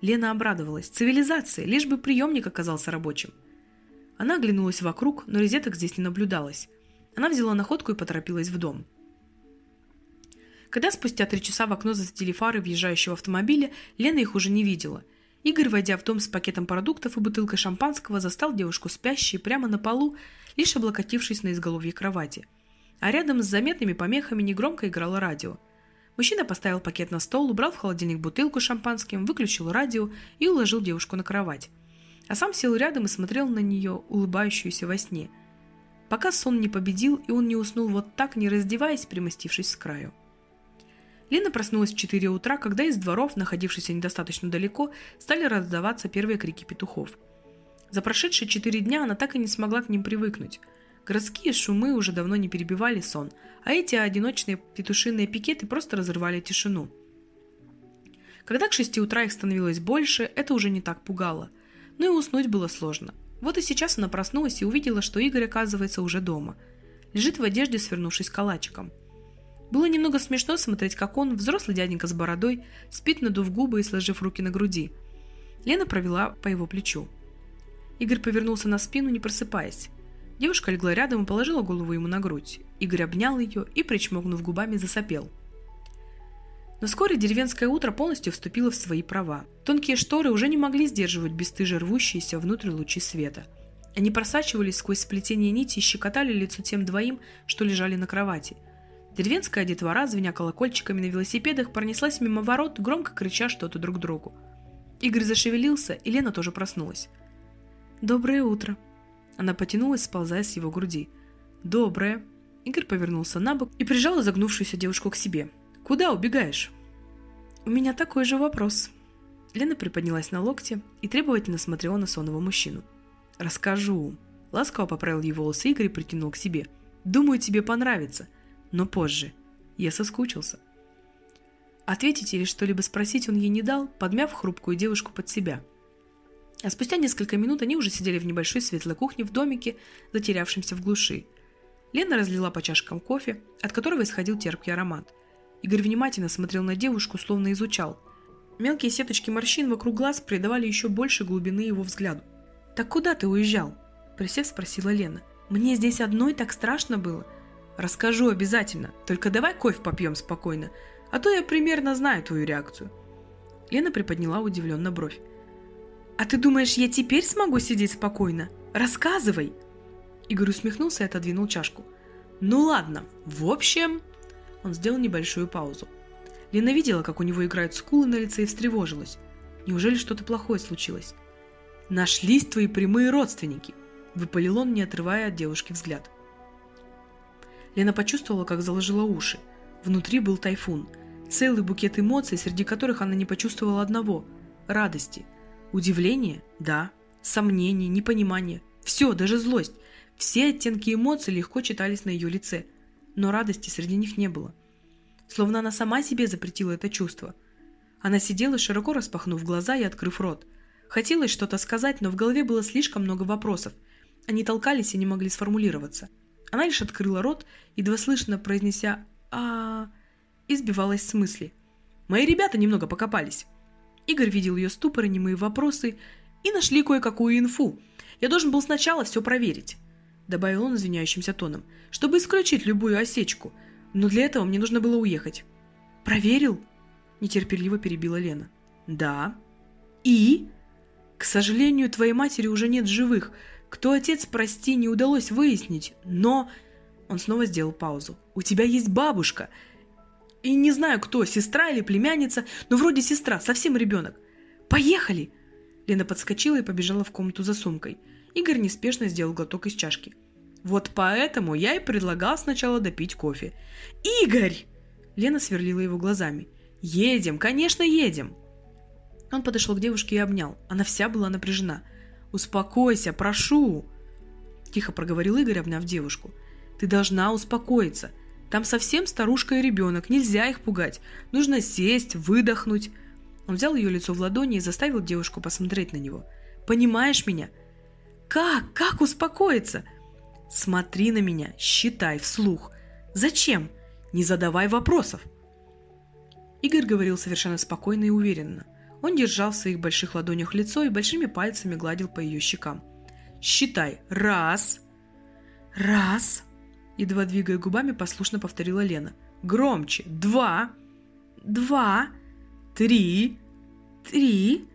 Лена обрадовалась. Цивилизация, лишь бы приемник оказался рабочим. Она оглянулась вокруг, но розеток здесь не наблюдалось. Она взяла находку и поторопилась в дом. Когда спустя три часа в окно засветили фары въезжающего автомобиля, Лена их уже не видела – Игорь, войдя в дом с пакетом продуктов и бутылкой шампанского, застал девушку спящей прямо на полу, лишь облокотившись на изголовье кровати. А рядом с заметными помехами негромко играло радио. Мужчина поставил пакет на стол, убрал в холодильник бутылку с шампанским, выключил радио и уложил девушку на кровать. А сам сел рядом и смотрел на нее, улыбающуюся во сне. Пока сон не победил, и он не уснул вот так, не раздеваясь, примостившись с краю. Лена проснулась в 4 утра, когда из дворов, находившихся недостаточно далеко, стали раздаваться первые крики петухов. За прошедшие 4 дня она так и не смогла к ним привыкнуть. Городские шумы уже давно не перебивали сон, а эти одиночные петушиные пикеты просто разрывали тишину. Когда к 6 утра их становилось больше, это уже не так пугало. Но и уснуть было сложно. Вот и сейчас она проснулась и увидела, что Игорь оказывается уже дома. Лежит в одежде, свернувшись калачиком – было немного смешно смотреть, как он, взрослый дяденька с бородой, спит, надув губы и сложив руки на груди. Лена провела по его плечу. Игорь повернулся на спину, не просыпаясь. Девушка легла рядом и положила голову ему на грудь. Игорь обнял ее и, причмокнув губами, засопел. Но вскоре деревенское утро полностью вступило в свои права. Тонкие шторы уже не могли сдерживать бесстыже рвущиеся внутрь лучи света. Они просачивались сквозь сплетение нити и щекотали лицо тем двоим, что лежали на кровати – Деревенская детвора, звеня колокольчиками на велосипедах, пронеслась мимо ворот, громко крича что-то друг другу. Игорь зашевелился, и Лена тоже проснулась. «Доброе утро!» Она потянулась, сползая с его груди. «Доброе!» Игорь повернулся на бок и прижал изогнувшуюся девушку к себе. «Куда убегаешь?» «У меня такой же вопрос». Лена приподнялась на локте и требовательно смотрела на сонного мужчину. «Расскажу». Ласково поправил его волосы Игорь и притянул к себе. «Думаю, тебе понравится но позже. Я соскучился. Ответить или что-либо спросить он ей не дал, подмяв хрупкую девушку под себя. А спустя несколько минут они уже сидели в небольшой светлой кухне в домике, затерявшемся в глуши. Лена разлила по чашкам кофе, от которого исходил терпкий аромат. Игорь внимательно смотрел на девушку, словно изучал. Мелкие сеточки морщин вокруг глаз придавали еще больше глубины его взгляду. «Так куда ты уезжал?» – присев спросила Лена. «Мне здесь одной так страшно было. Расскажу обязательно, только давай кофе попьем спокойно, а то я примерно знаю твою реакцию. Лена приподняла удивленно бровь. «А ты думаешь, я теперь смогу сидеть спокойно? Рассказывай!» Игорь усмехнулся и отодвинул чашку. «Ну ладно, в общем...» Он сделал небольшую паузу. Лена видела, как у него играют скулы на лице и встревожилась. Неужели что-то плохое случилось? «Нашлись твои прямые родственники!» Выпалил он, не отрывая от девушки взгляд. Лена почувствовала, как заложила уши. Внутри был тайфун. Целый букет эмоций, среди которых она не почувствовала одного – радости. Удивление – да. Сомнение, непонимание. Все, даже злость. Все оттенки эмоций легко читались на ее лице. Но радости среди них не было. Словно она сама себе запретила это чувство. Она сидела, широко распахнув глаза и открыв рот. Хотелось что-то сказать, но в голове было слишком много вопросов. Они толкались и не могли сформулироваться – она лишь открыла рот, едва слышно произнеся а и сбивалась с мысли. Мои ребята немного покопались. Игорь видел ее ступор и немые вопросы и нашли кое-какую инфу. Я должен был сначала все проверить, добавил он извиняющимся тоном, чтобы исключить любую осечку. Но для этого мне нужно было уехать. Проверил? Нетерпеливо перебила Лена. Да. И? К сожалению, твоей матери уже нет живых. Кто отец, прости, не удалось выяснить, но... Он снова сделал паузу. «У тебя есть бабушка!» И не знаю кто, сестра или племянница, но вроде сестра, совсем ребенок. «Поехали!» Лена подскочила и побежала в комнату за сумкой. Игорь неспешно сделал глоток из чашки. «Вот поэтому я и предлагал сначала допить кофе». «Игорь!» Лена сверлила его глазами. «Едем, конечно, едем!» Он подошел к девушке и обнял. Она вся была напряжена – «Успокойся, прошу!» Тихо проговорил Игорь, обняв девушку. «Ты должна успокоиться. Там совсем старушка и ребенок, нельзя их пугать. Нужно сесть, выдохнуть». Он взял ее лицо в ладони и заставил девушку посмотреть на него. «Понимаешь меня?» «Как? Как успокоиться?» «Смотри на меня, считай вслух. Зачем? Не задавай вопросов!» Игорь говорил совершенно спокойно и уверенно. Он держал в своих больших ладонях лицо и большими пальцами гладил по ее щекам. «Считай. Раз!» «Раз!» Едва двигая губами, послушно повторила Лена. «Громче! Два!» «Два!» «Три!» «Три!»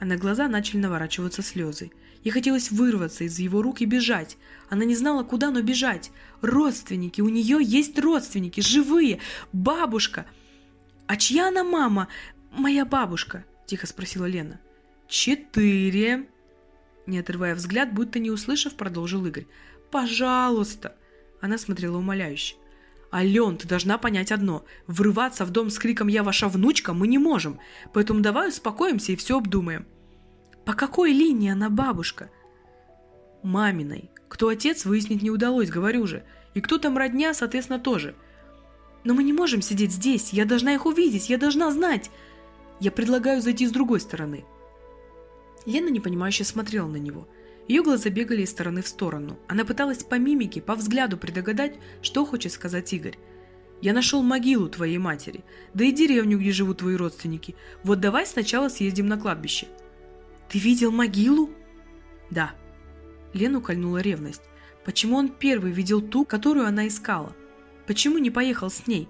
А на глаза начали наворачиваться слезы. Ей хотелось вырваться из его рук и бежать. Она не знала, куда, но бежать. Родственники, у нее есть родственники, живые, бабушка. А чья она мама? Моя бабушка. – тихо спросила Лена. «Четыре!» Не отрывая взгляд, будто не услышав, продолжил Игорь. «Пожалуйста!» Она смотрела умоляюще. Ален, ты должна понять одно. Врываться в дом с криком «Я ваша внучка» мы не можем. Поэтому давай успокоимся и все обдумаем. По какой линии она бабушка? Маминой. Кто отец, выяснить не удалось, говорю же. И кто там родня, соответственно, тоже. Но мы не можем сидеть здесь. Я должна их увидеть. Я должна знать. Я предлагаю зайти с другой стороны. Лена непонимающе смотрела на него. Ее глаза бегали из стороны в сторону. Она пыталась по мимике, по взгляду предугадать, что хочет сказать Игорь. «Я нашел могилу твоей матери, да и деревню, где живут твои родственники. Вот давай сначала съездим на кладбище». «Ты видел могилу?» «Да». Лену кольнула ревность. Почему он первый видел ту, которую она искала? Почему не поехал с ней?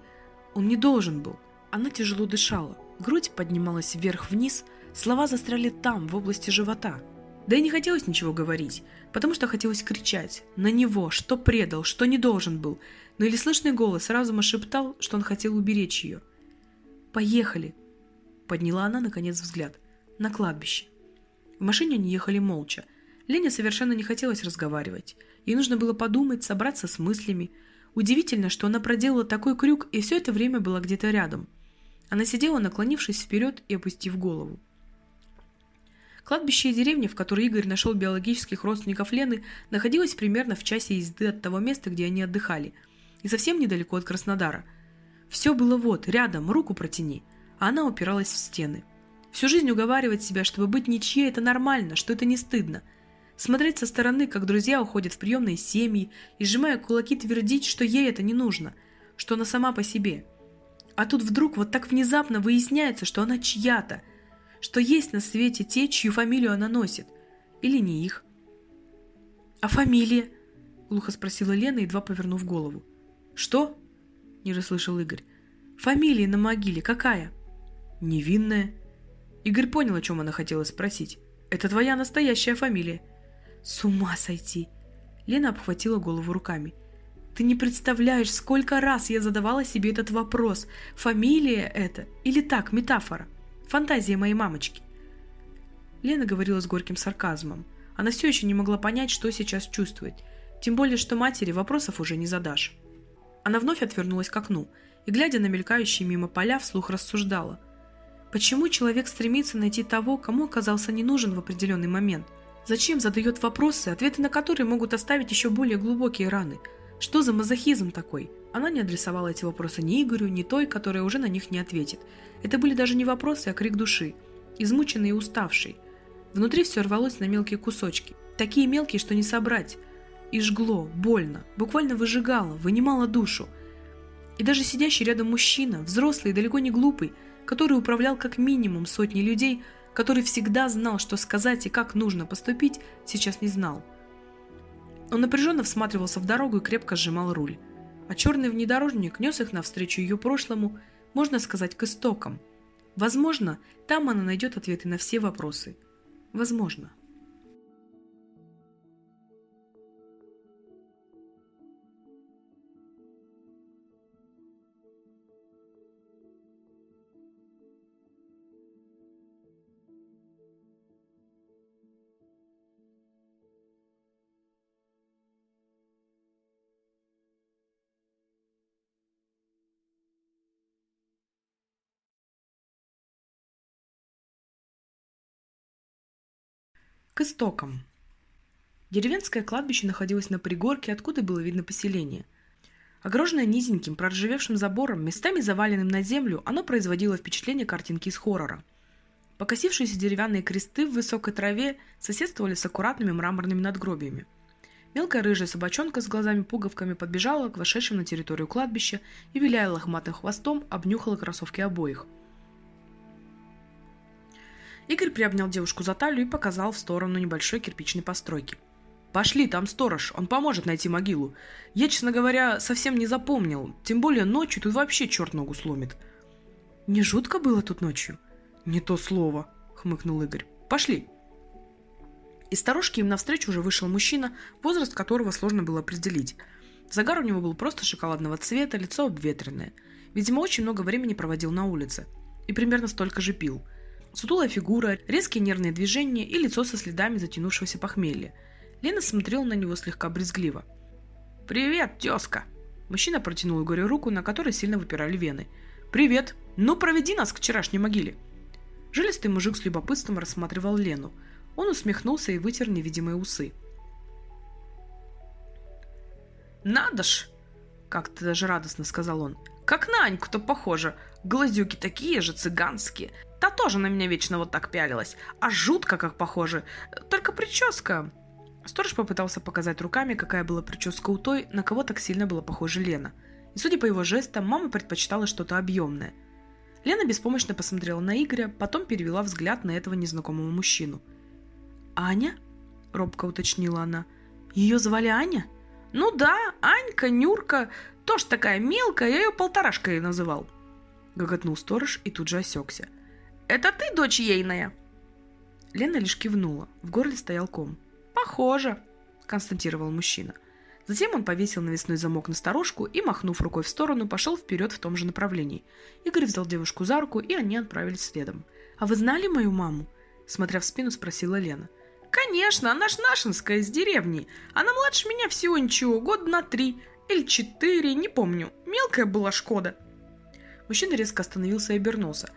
Он не должен был. Она тяжело дышала. Грудь поднималась вверх-вниз, слова застряли там, в области живота. Да и не хотелось ничего говорить, потому что хотелось кричать на него, что предал, что не должен был, но или слышный голос разума шептал, что он хотел уберечь ее. «Поехали!» — подняла она, наконец, взгляд. «На кладбище». В машине они ехали молча. Лене совершенно не хотелось разговаривать. Ей нужно было подумать, собраться с мыслями. Удивительно, что она проделала такой крюк и все это время была где-то рядом. Она сидела, наклонившись вперед и опустив голову. Кладбище и деревня, в которой Игорь нашел биологических родственников Лены, находилась примерно в часе езды от того места, где они отдыхали, и совсем недалеко от Краснодара. Все было вот, рядом, руку протяни, а она упиралась в стены. Всю жизнь уговаривать себя, чтобы быть ничьей, это нормально, что это не стыдно. Смотреть со стороны, как друзья уходят в приемные семьи, и, сжимая кулаки, твердить, что ей это не нужно, что она сама по себе. А тут вдруг вот так внезапно выясняется, что она чья-то – что есть на свете те, чью фамилию она носит. Или не их. «А фамилия?» — глухо спросила Лена, едва повернув голову. «Что?» — не расслышал Игорь. «Фамилия на могиле какая?» «Невинная». Игорь понял, о чем она хотела спросить. «Это твоя настоящая фамилия». «С ума сойти!» Лена обхватила голову руками. «Ты не представляешь, сколько раз я задавала себе этот вопрос. Фамилия это или так, метафора?» Фантазия моей мамочки. Лена говорила с горьким сарказмом. Она все еще не могла понять, что сейчас чувствует. Тем более, что матери вопросов уже не задашь. Она вновь отвернулась к окну и, глядя на мелькающие мимо поля, вслух рассуждала. Почему человек стремится найти того, кому оказался не нужен в определенный момент? Зачем задает вопросы, ответы на которые могут оставить еще более глубокие раны? Что за мазохизм такой? Она не адресовала эти вопросы ни Игорю, ни той, которая уже на них не ответит. Это были даже не вопросы, а крик души, измученный и уставший. Внутри все рвалось на мелкие кусочки, такие мелкие, что не собрать. И жгло, больно, буквально выжигало, вынимало душу. И даже сидящий рядом мужчина, взрослый и далеко не глупый, который управлял как минимум сотней людей, который всегда знал, что сказать и как нужно поступить, сейчас не знал. Он напряженно всматривался в дорогу и крепко сжимал руль а черный внедорожник нес их навстречу ее прошлому, можно сказать, к истокам. Возможно, там она найдет ответы на все вопросы. Возможно. К истокам. Деревенское кладбище находилось на пригорке, откуда было видно поселение. Огороженное низеньким, проржавевшим забором, местами заваленным на землю, оно производило впечатление картинки из хоррора. Покосившиеся деревянные кресты в высокой траве соседствовали с аккуратными мраморными надгробиями. Мелкая рыжая собачонка с глазами-пуговками подбежала к вошедшим на территорию кладбища и, виляя лохматым хвостом, обнюхала кроссовки обоих – Игорь приобнял девушку за талию и показал в сторону небольшой кирпичной постройки. «Пошли, там сторож, он поможет найти могилу. Я, честно говоря, совсем не запомнил, тем более ночью тут вообще черт ногу сломит». «Не жутко было тут ночью?» «Не то слово», — хмыкнул Игорь. «Пошли». Из сторожки им навстречу уже вышел мужчина, возраст которого сложно было определить. Загар у него был просто шоколадного цвета, лицо обветренное. Видимо, очень много времени проводил на улице. И примерно столько же пил – Сутулая фигура, резкие нервные движения и лицо со следами затянувшегося похмелья. Лена смотрела на него слегка брезгливо. «Привет, тезка!» Мужчина протянул Игорю руку, на которой сильно выпирали вены. «Привет! Ну, проведи нас к вчерашней могиле!» Жилистый мужик с любопытством рассматривал Лену. Он усмехнулся и вытер невидимые усы. «Надо ж!» — как-то даже радостно сказал он. «Как на Аньку-то похоже. Глазюки такие же, цыганские. Та тоже на меня вечно вот так пялилась. А жутко как похоже. Только прическа...» Сторож попытался показать руками, какая была прическа у той, на кого так сильно была похожа Лена. И судя по его жестам, мама предпочитала что-то объемное. Лена беспомощно посмотрела на Игоря, потом перевела взгляд на этого незнакомого мужчину. «Аня?» – робко уточнила она. «Ее звали Аня?» «Ну да, Анька, Нюрка, тоже такая мелкая, я ее полторашкой называл». Гоготнул сторож и тут же осекся. «Это ты дочь ейная?» Лена лишь кивнула, в горле стоял ком. «Похоже», – констатировал мужчина. Затем он повесил навесной замок на сторожку и, махнув рукой в сторону, пошел вперед в том же направлении. Игорь взял девушку за руку, и они отправились следом. «А вы знали мою маму?» – смотря в спину, спросила Лена. «Конечно, она ж нашинская, из деревни. Она младше меня всего ничего, год на три или четыре, не помню. Мелкая была Шкода». Мужчина резко остановился и обернулся.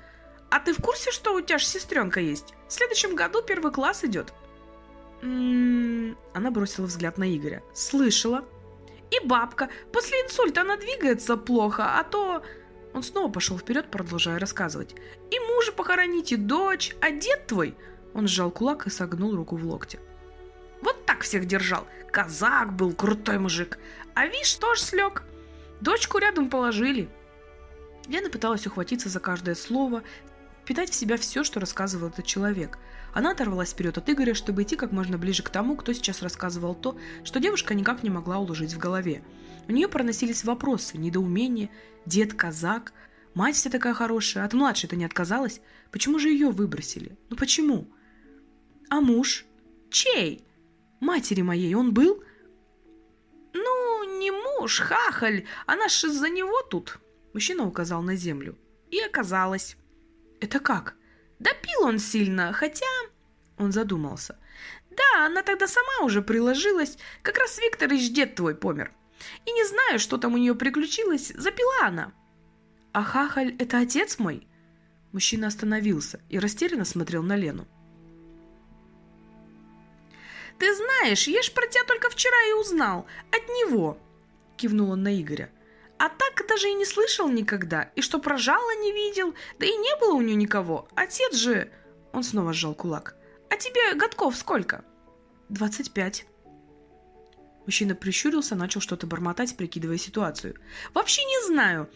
«А ты в курсе, что у тебя ж сестренка есть? В следующем году первый класс идет». «М-м-м...» Она бросила взгляд на Игоря. «Слышала». «И бабка. После инсульта она двигается плохо, а то...» Он снова пошел вперед, продолжая рассказывать. «И мужа похоронить, и дочь, а дед твой...» Он сжал кулак и согнул руку в локте. Вот так всех держал. Казак был, крутой мужик. А Виш тоже слег. Дочку рядом положили. Лена пыталась ухватиться за каждое слово, впитать в себя все, что рассказывал этот человек. Она оторвалась вперед от Игоря, чтобы идти как можно ближе к тому, кто сейчас рассказывал то, что девушка никак не могла уложить в голове. У нее проносились вопросы, недоумения, дед казак, мать вся такая хорошая, от младшей-то не отказалась. Почему же ее выбросили? Ну почему? А муж? Чей? Матери моей он был? Ну, не муж, хахаль, она ж из-за него тут. Мужчина указал на землю. И оказалось. Это как? Да пил он сильно, хотя... Он задумался. Да, она тогда сама уже приложилась. Как раз Викторыч, дед твой, помер. И не знаю, что там у нее приключилось, запила она. А Хахаль – это отец мой? Мужчина остановился и растерянно смотрел на Лену. «Ты знаешь, я ж про тебя только вчера и узнал. От него!» Кивнул он на Игоря. «А так даже и не слышал никогда. И что про жало не видел. Да и не было у нее никого. Отец же...» Он снова сжал кулак. «А тебе годков сколько?» «Двадцать пять». Мужчина прищурился, начал что-то бормотать, прикидывая ситуацию. «Вообще не знаю.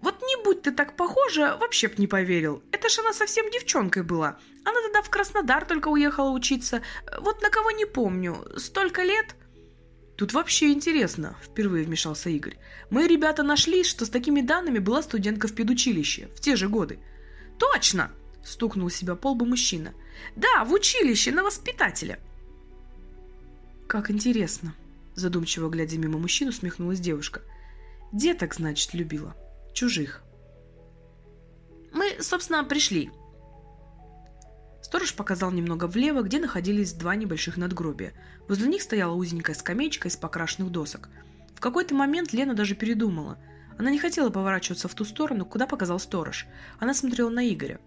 Вот не будь ты так похожа, вообще б не поверил. Это ж она совсем девчонкой была. Она тогда в Краснодар только уехала учиться. Вот на кого не помню. Столько лет. Тут вообще интересно, впервые вмешался Игорь. Мои ребята нашли, что с такими данными была студентка в педучилище в те же годы. Точно! Стукнул себя по лбу мужчина. Да, в училище, на воспитателя. Как интересно. Задумчиво глядя мимо мужчин, усмехнулась девушка. Деток, значит, любила чужих. Мы, собственно, пришли. Сторож показал немного влево, где находились два небольших надгробия. Возле них стояла узенькая скамеечка из покрашенных досок. В какой-то момент Лена даже передумала. Она не хотела поворачиваться в ту сторону, куда показал сторож. Она смотрела на Игоря.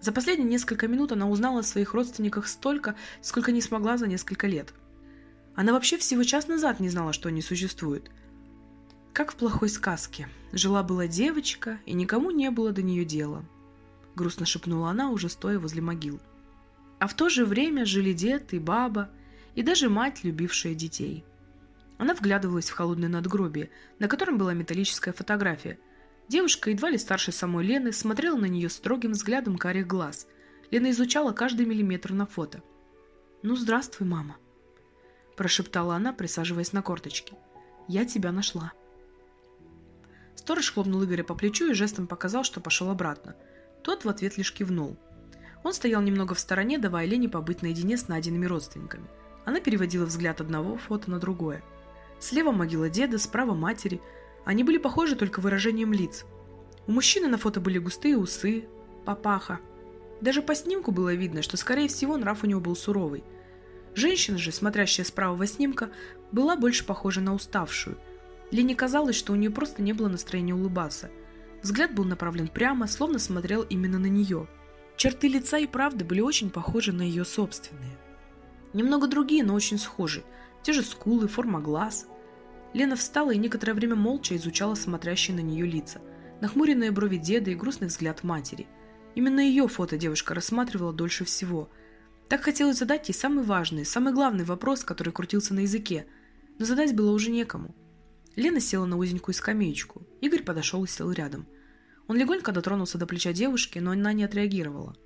За последние несколько минут она узнала о своих родственниках столько, сколько не смогла за несколько лет. Она вообще всего час назад не знала, что они существуют. Как в плохой сказке. Жила-была девочка, и никому не было до нее дела. Грустно шепнула она, уже стоя возле могил. А в то же время жили дед и баба, и даже мать, любившая детей. Она вглядывалась в холодное надгробие, на котором была металлическая фотография. Девушка, едва ли старше самой Лены, смотрела на нее строгим взглядом карих глаз. Лена изучала каждый миллиметр на фото. «Ну, здравствуй, мама», – прошептала она, присаживаясь на корточки. «Я тебя нашла». Сторож хлопнул Игоря по плечу и жестом показал, что пошел обратно. Тот в ответ лишь кивнул. Он стоял немного в стороне, давая Лене побыть наедине с найденными родственниками. Она переводила взгляд одного фото на другое. Слева могила деда, справа матери. Они были похожи только выражением лиц. У мужчины на фото были густые усы, папаха. Даже по снимку было видно, что, скорее всего, нрав у него был суровый. Женщина же, смотрящая с правого снимка, была больше похожа на уставшую – Лене казалось, что у нее просто не было настроения улыбаться. Взгляд был направлен прямо, словно смотрел именно на нее. Черты лица и правда были очень похожи на ее собственные. Немного другие, но очень схожи. Те же скулы, форма глаз. Лена встала и некоторое время молча изучала смотрящие на нее лица. Нахмуренные брови деда и грустный взгляд матери. Именно ее фото девушка рассматривала дольше всего. Так хотелось задать ей самый важный, самый главный вопрос, который крутился на языке. Но задать было уже некому. Лена села на узенькую скамеечку. Игорь подошел и сел рядом. Он легонько дотронулся до плеча девушки, но она не отреагировала.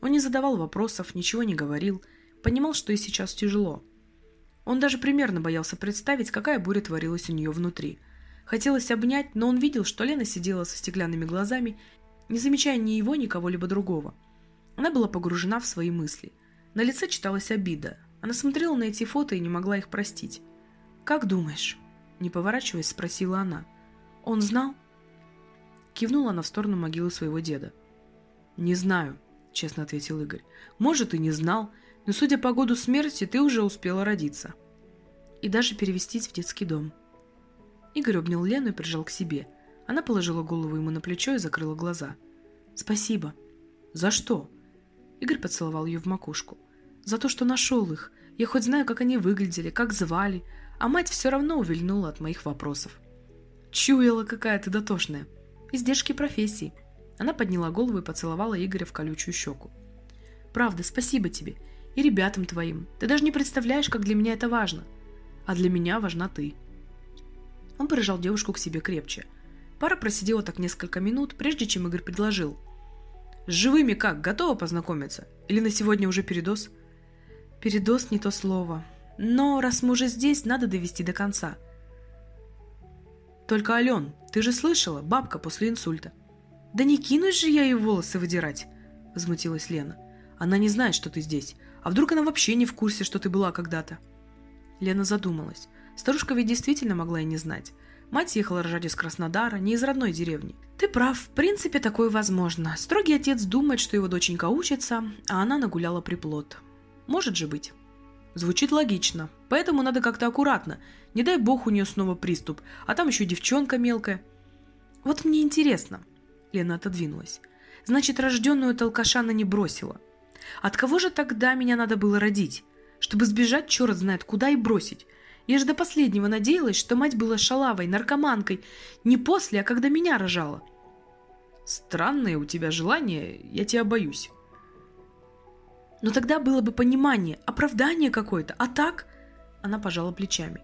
Он не задавал вопросов, ничего не говорил, понимал, что и сейчас тяжело. Он даже примерно боялся представить, какая буря творилась у нее внутри. Хотелось обнять, но он видел, что Лена сидела со стеклянными глазами, не замечая ни его, ни кого-либо другого. Она была погружена в свои мысли. На лице читалась обида. Она смотрела на эти фото и не могла их простить. «Как думаешь?» Не поворачиваясь, спросила она. «Он знал?» Кивнула она в сторону могилы своего деда. «Не знаю», — честно ответил Игорь. «Может, и не знал, но, судя по году смерти, ты уже успела родиться. И даже перевестись в детский дом. Игорь обнял Лену и прижал к себе. Она положила голову ему на плечо и закрыла глаза. «Спасибо». «За что?» Игорь поцеловал ее в макушку. «За то, что нашел их. Я хоть знаю, как они выглядели, как звали, а мать все равно увильнула от моих вопросов». «Чуяла, какая ты дотошная. Издержки профессии». Она подняла голову и поцеловала Игоря в колючую щеку. «Правда, спасибо тебе и ребятам твоим. Ты даже не представляешь, как для меня это важно. А для меня важна ты». Он прижал девушку к себе крепче. Пара просидела так несколько минут, прежде чем Игорь предложил. «С живыми как? Готова познакомиться? Или на сегодня уже передоз?» «Передоз не то слово. Но раз мы уже здесь, надо довести до конца». «Только, Ален, ты же слышала, бабка после инсульта». «Да не кинусь же я ей волосы выдирать!» – возмутилась Лена. «Она не знает, что ты здесь. А вдруг она вообще не в курсе, что ты была когда-то?» Лена задумалась. Старушка ведь действительно могла и не знать. Мать ехала рожать из Краснодара, не из родной деревни. Ты прав, в принципе, такое возможно. Строгий отец думает, что его доченька учится, а она нагуляла приплод. Может же быть. Звучит логично, поэтому надо как-то аккуратно. Не дай бог у нее снова приступ, а там еще девчонка мелкая. Вот мне интересно. Лена отодвинулась. Значит, рожденную толкаша не бросила. От кого же тогда меня надо было родить? Чтобы сбежать черт знает куда и бросить. Я же до последнего надеялась, что мать была шалавой, наркоманкой. Не после, а когда меня рожала. Странное у тебя желание, я тебя боюсь. Но тогда было бы понимание, оправдание какое-то. А так... Она пожала плечами.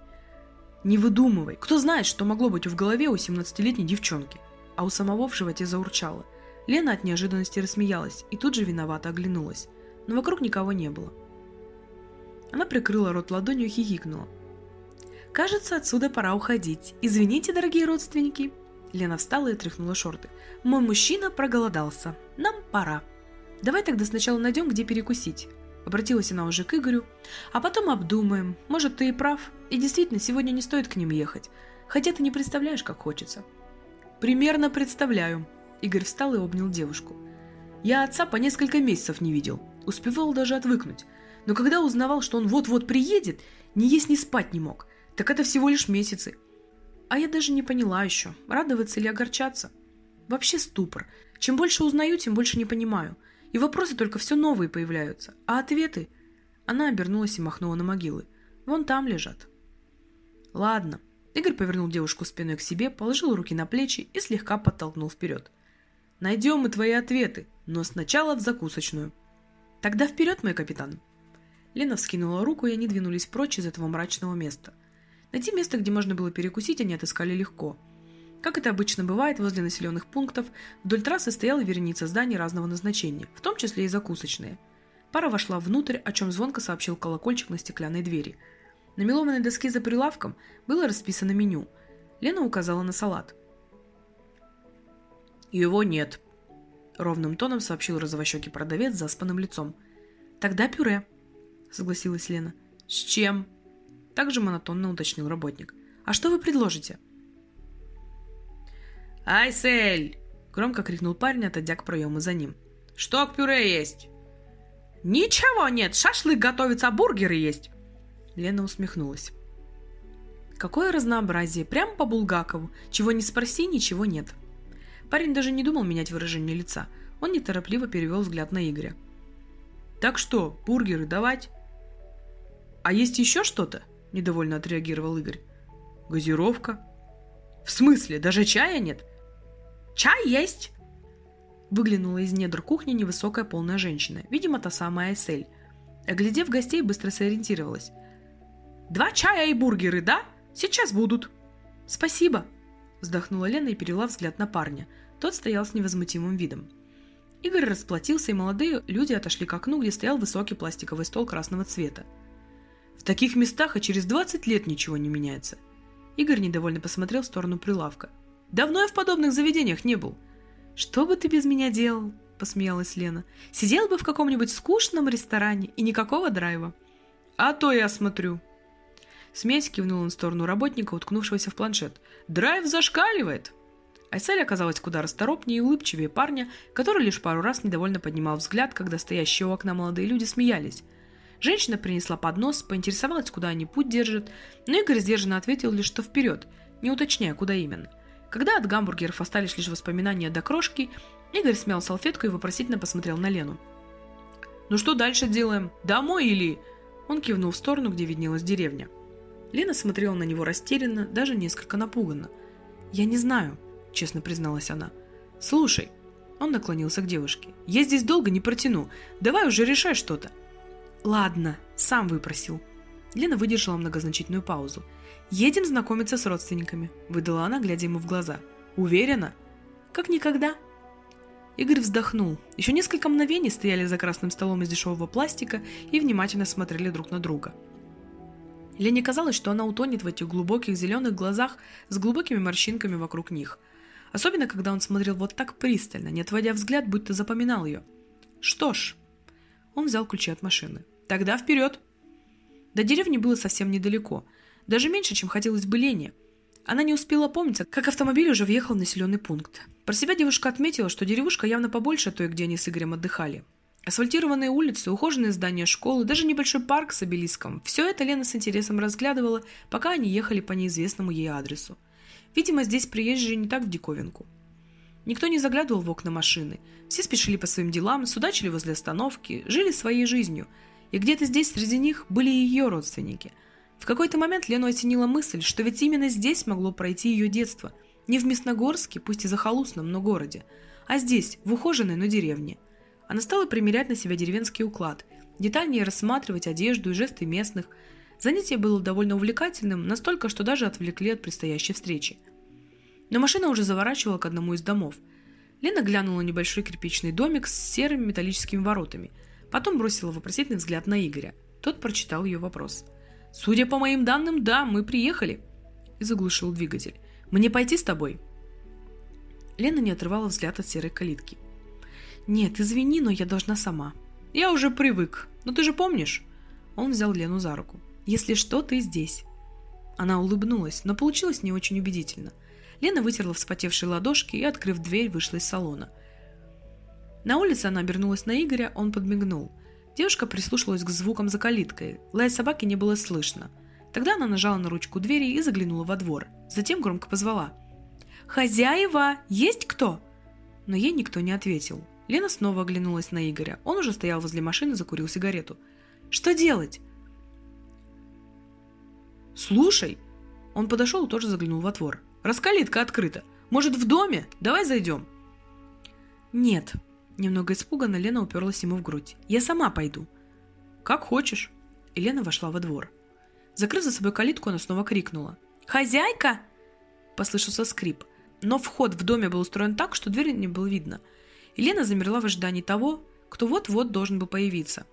Не выдумывай. Кто знает, что могло быть в голове у 17-летней девчонки. А у самого в животе заурчало. Лена от неожиданности рассмеялась и тут же виновато оглянулась. Но вокруг никого не было. Она прикрыла рот ладонью и хихикнула. «Кажется, отсюда пора уходить. Извините, дорогие родственники». Лена встала и тряхнула шорты. «Мой мужчина проголодался. Нам пора. Давай тогда сначала найдем, где перекусить». Обратилась она уже к Игорю. «А потом обдумаем. Может, ты и прав. И действительно, сегодня не стоит к ним ехать. Хотя ты не представляешь, как хочется». «Примерно представляю». Игорь встал и обнял девушку. «Я отца по несколько месяцев не видел. Успевал даже отвыкнуть. Но когда узнавал, что он вот-вот приедет, ни есть, ни спать не мог. Так это всего лишь месяцы. А я даже не поняла еще, радоваться или огорчаться. Вообще ступор. Чем больше узнаю, тем больше не понимаю. И вопросы только все новые появляются. А ответы... Она обернулась и махнула на могилы. Вон там лежат. Ладно. Игорь повернул девушку спиной к себе, положил руки на плечи и слегка подтолкнул вперед. Найдем мы твои ответы, но сначала в закусочную. Тогда вперед, мой капитан. Лена вскинула руку, и они двинулись прочь из этого мрачного места. Найти место, где можно было перекусить, они отыскали легко. Как это обычно бывает возле населенных пунктов, вдоль трассы стояла вереница зданий разного назначения, в том числе и закусочные. Пара вошла внутрь, о чем звонко сообщил колокольчик на стеклянной двери. На мелованной доске за прилавком было расписано меню. Лена указала на салат. «Его нет», — ровным тоном сообщил розовощекий продавец с заспанным лицом. «Тогда пюре», — согласилась Лена. «С чем?» Также монотонно уточнил работник. «А что вы предложите?» «Айсель!» — громко крикнул парень, отойдя к проему за ним. «Что к пюре есть?» «Ничего нет! Шашлык готовится, а бургеры есть!» Лена усмехнулась. Какое разнообразие, прямо по Булгакову. Чего не спроси, ничего нет. Парень даже не думал менять выражение лица. Он неторопливо перевел взгляд на Игоря. «Так что, бургеры давать?» «А есть еще что-то?» – недовольно отреагировал Игорь. «Газировка». «В смысле? Даже чая нет?» «Чай есть!» Выглянула из недр кухни невысокая полная женщина, видимо, та самая Эсель. Оглядев гостей, быстро сориентировалась. «Два чая и бургеры, да? Сейчас будут!» «Спасибо!» Вздохнула Лена и перевела взгляд на парня. Тот стоял с невозмутимым видом. Игорь расплатился, и молодые люди отошли к окну, где стоял высокий пластиковый стол красного цвета. В таких местах и через 20 лет ничего не меняется. Игорь недовольно посмотрел в сторону прилавка. Давно я в подобных заведениях не был. Что бы ты без меня делал? Посмеялась Лена. Сидел бы в каком-нибудь скучном ресторане и никакого драйва. А то я смотрю. Смесь кивнул в сторону работника, уткнувшегося в планшет. Драйв зашкаливает. Айсель оказалась куда расторопнее и улыбчивее парня, который лишь пару раз недовольно поднимал взгляд, когда стоящие у окна молодые люди смеялись. Женщина принесла поднос, поинтересовалась, куда они путь держат, но Игорь сдержанно ответил лишь, что вперед, не уточняя, куда именно. Когда от гамбургеров остались лишь воспоминания до крошки, Игорь смял салфетку и вопросительно посмотрел на Лену. «Ну что дальше делаем? Домой или...» Он кивнул в сторону, где виднелась деревня. Лена смотрела на него растерянно, даже несколько напуганно. «Я не знаю», — честно призналась она. «Слушай», — он наклонился к девушке, — «я здесь долго не протяну. Давай уже решай что-то». «Ладно, сам выпросил». Лена выдержала многозначительную паузу. «Едем знакомиться с родственниками», — выдала она, глядя ему в глаза. «Уверена?» «Как никогда». Игорь вздохнул. Еще несколько мгновений стояли за красным столом из дешевого пластика и внимательно смотрели друг на друга. Лене казалось, что она утонет в этих глубоких зеленых глазах с глубокими морщинками вокруг них. Особенно, когда он смотрел вот так пристально, не отводя взгляд, будто запоминал ее. «Что ж...» Он взял ключи от машины. «Тогда вперед!» До деревни было совсем недалеко – даже меньше, чем хотелось бы Лене. Она не успела помниться, как автомобиль уже въехал в населенный пункт. Про себя девушка отметила, что деревушка явно побольше той, где они с Игорем отдыхали. Асфальтированные улицы, ухоженные здания школы, даже небольшой парк с обелиском – все это Лена с интересом разглядывала, пока они ехали по неизвестному ей адресу. Видимо, здесь приезжие не так в диковинку. Никто не заглядывал в окна машины. Все спешили по своим делам, судачили возле остановки, жили своей жизнью. И где-то здесь среди них были ее родственники – в какой-то момент Лену осенила мысль, что ведь именно здесь могло пройти ее детство. Не в Мясногорске, пусть и захолустном, но городе, а здесь, в ухоженной, но деревне. Она стала примерять на себя деревенский уклад, детальнее рассматривать одежду и жесты местных. Занятие было довольно увлекательным, настолько, что даже отвлекли от предстоящей встречи. Но машина уже заворачивала к одному из домов. Лена глянула на небольшой кирпичный домик с серыми металлическими воротами. Потом бросила вопросительный взгляд на Игоря. Тот прочитал ее вопрос – «Судя по моим данным, да, мы приехали», и заглушил двигатель. «Мне пойти с тобой?» Лена не отрывала взгляд от серой калитки. «Нет, извини, но я должна сама». «Я уже привык. Но ты же помнишь?» Он взял Лену за руку. «Если что, ты здесь». Она улыбнулась, но получилось не очень убедительно. Лена вытерла вспотевшие ладошки и, открыв дверь, вышла из салона. На улице она обернулась на Игоря, он подмигнул. Девушка прислушалась к звукам за калиткой. Лая собаки не было слышно. Тогда она нажала на ручку двери и заглянула во двор. Затем громко позвала. «Хозяева! Есть кто?» Но ей никто не ответил. Лена снова оглянулась на Игоря. Он уже стоял возле машины, закурил сигарету. «Что делать?» «Слушай!» Он подошел и тоже заглянул во двор. «Раскалитка открыта. Может, в доме? Давай зайдем». «Нет», Немного испуганно Лена уперлась ему в грудь. «Я сама пойду». «Как хочешь». И Лена вошла во двор. Закрыв за собой калитку, она снова крикнула. «Хозяйка!» Послышался скрип. Но вход в доме был устроен так, что двери не было видно. И Лена замерла в ожидании того, кто вот-вот должен был появиться.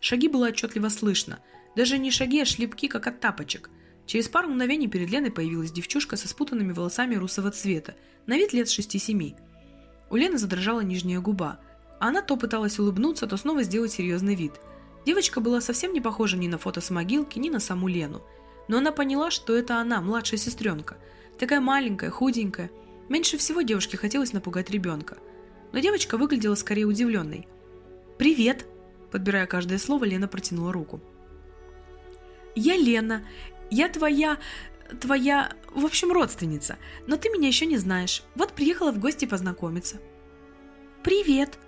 Шаги было отчетливо слышно. Даже не шаги, а шлепки, как от тапочек. Через пару мгновений перед Леной появилась девчушка со спутанными волосами русого цвета, на вид лет шести-семи. У Лены задрожала нижняя губа. Она то пыталась улыбнуться, то снова сделать серьезный вид. Девочка была совсем не похожа ни на фото с могилки, ни на саму Лену. Но она поняла, что это она, младшая сестренка. Такая маленькая, худенькая. Меньше всего девушке хотелось напугать ребенка. Но девочка выглядела скорее удивленной. «Привет!» Подбирая каждое слово, Лена протянула руку. «Я Лена. Я твоя... твоя, в общем, родственница, но ты меня еще не знаешь. Вот приехала в гости познакомиться». «Привет!»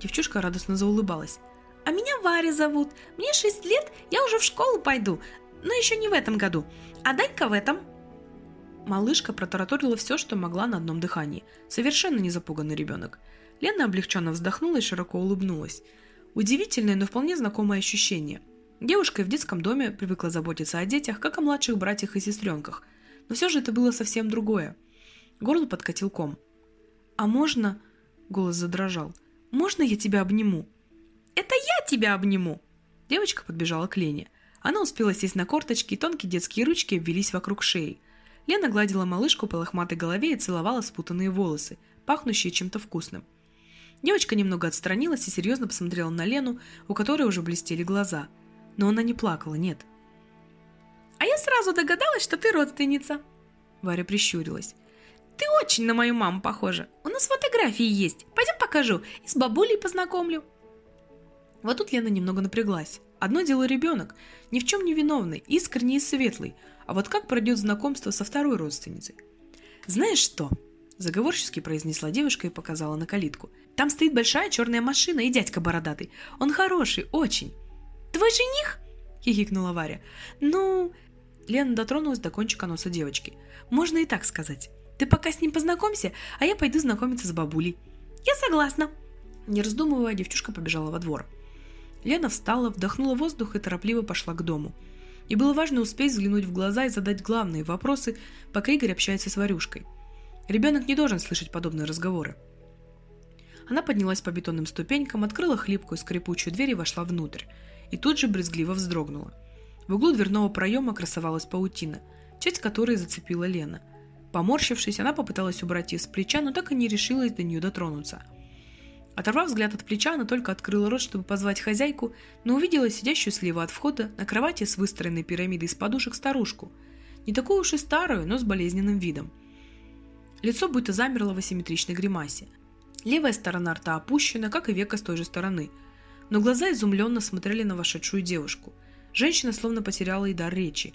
Девчушка радостно заулыбалась. «А меня Варя зовут. Мне шесть лет, я уже в школу пойду, но еще не в этом году. А Данька в этом». Малышка протараторила все, что могла на одном дыхании. Совершенно не запуганный ребенок. Лена облегченно вздохнула и широко улыбнулась. Удивительное, но вполне знакомое ощущение. Девушка в детском доме привыкла заботиться о детях, как о младших братьях и сестренках. Но все же это было совсем другое. Горло подкатил ком. «А можно...» — голос задрожал. «Можно я тебя обниму?» «Это я тебя обниму!» Девочка подбежала к Лене. Она успела сесть на корточки, и тонкие детские ручки обвелись вокруг шеи. Лена гладила малышку по лохматой голове и целовала спутанные волосы, пахнущие чем-то вкусным. Девочка немного отстранилась и серьезно посмотрела на Лену, у которой уже блестели глаза. Но она не плакала, нет. «А я сразу догадалась, что ты родственница!» Варя прищурилась. «Ты очень на мою маму похожа. У нас фотографии есть. Пойдем покажу и с бабулей познакомлю». Вот тут Лена немного напряглась. Одно дело ребенок, ни в чем не виновный, искренний и светлый. А вот как пройдет знакомство со второй родственницей? «Знаешь что?» – заговорчески произнесла девушка и показала на калитку. Там стоит большая черная машина и дядька бородатый. Он хороший, очень. Твой жених? Хихикнула Варя. Ну... Лена дотронулась до кончика носа девочки. Можно и так сказать. Ты пока с ним познакомься, а я пойду знакомиться с бабулей. Я согласна. Не раздумывая, девчушка побежала во двор. Лена встала, вдохнула воздух и торопливо пошла к дому. И было важно успеть взглянуть в глаза и задать главные вопросы, пока Игорь общается с Варюшкой. Ребенок не должен слышать подобные разговоры. Она поднялась по бетонным ступенькам, открыла хлипкую скрипучую дверь и вошла внутрь. И тут же брезгливо вздрогнула. В углу дверного проема красовалась паутина, часть которой зацепила Лена. Поморщившись, она попыталась убрать ее с плеча, но так и не решилась до нее дотронуться. Оторвав взгляд от плеча, она только открыла рот, чтобы позвать хозяйку, но увидела сидящую слева от входа на кровати с выстроенной пирамидой из подушек старушку. Не такую уж и старую, но с болезненным видом. Лицо будто замерло в асимметричной гримасе. Левая сторона рта опущена, как и века с той же стороны. Но глаза изумленно смотрели на вошедшую девушку. Женщина словно потеряла и дар речи.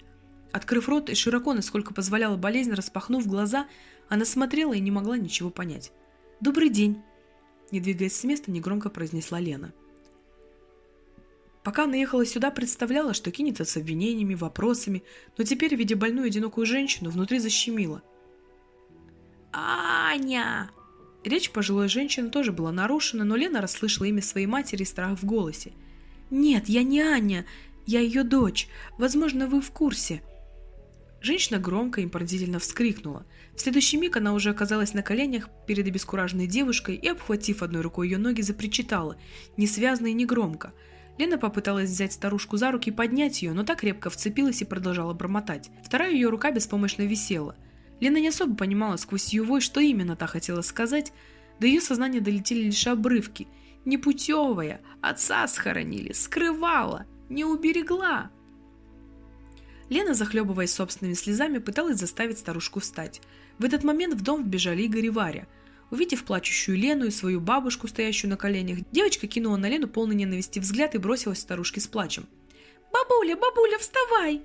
Открыв рот и широко, насколько позволяла болезнь, распахнув глаза, она смотрела и не могла ничего понять. «Добрый день!» Не двигаясь с места, негромко произнесла Лена. Пока она ехала сюда, представляла, что кинется с обвинениями, вопросами, но теперь, видя больную одинокую женщину, внутри защемило. «Аня!» Речь пожилой женщины тоже была нарушена, но Лена расслышала имя своей матери и страх в голосе. «Нет, я не Аня, я ее дочь. Возможно, вы в курсе». Женщина громко и пронзительно вскрикнула. В следующий миг она уже оказалась на коленях перед обескураженной девушкой и, обхватив одной рукой ее ноги, запричитала, не связно и не громко. Лена попыталась взять старушку за руки и поднять ее, но так крепко вцепилась и продолжала бормотать. Вторая ее рука беспомощно висела. Лена не особо понимала сквозь ее вой, что именно та хотела сказать, до ее сознания долетели лишь обрывки. Непутевая, отца схоронили, скрывала, не уберегла. Лена, захлебываясь собственными слезами, пыталась заставить старушку встать. В этот момент в дом вбежали Игорь и Варя. Увидев плачущую Лену и свою бабушку, стоящую на коленях, девочка кинула на Лену полный ненависти взгляд и бросилась старушке с плачем. «Бабуля, бабуля, вставай!»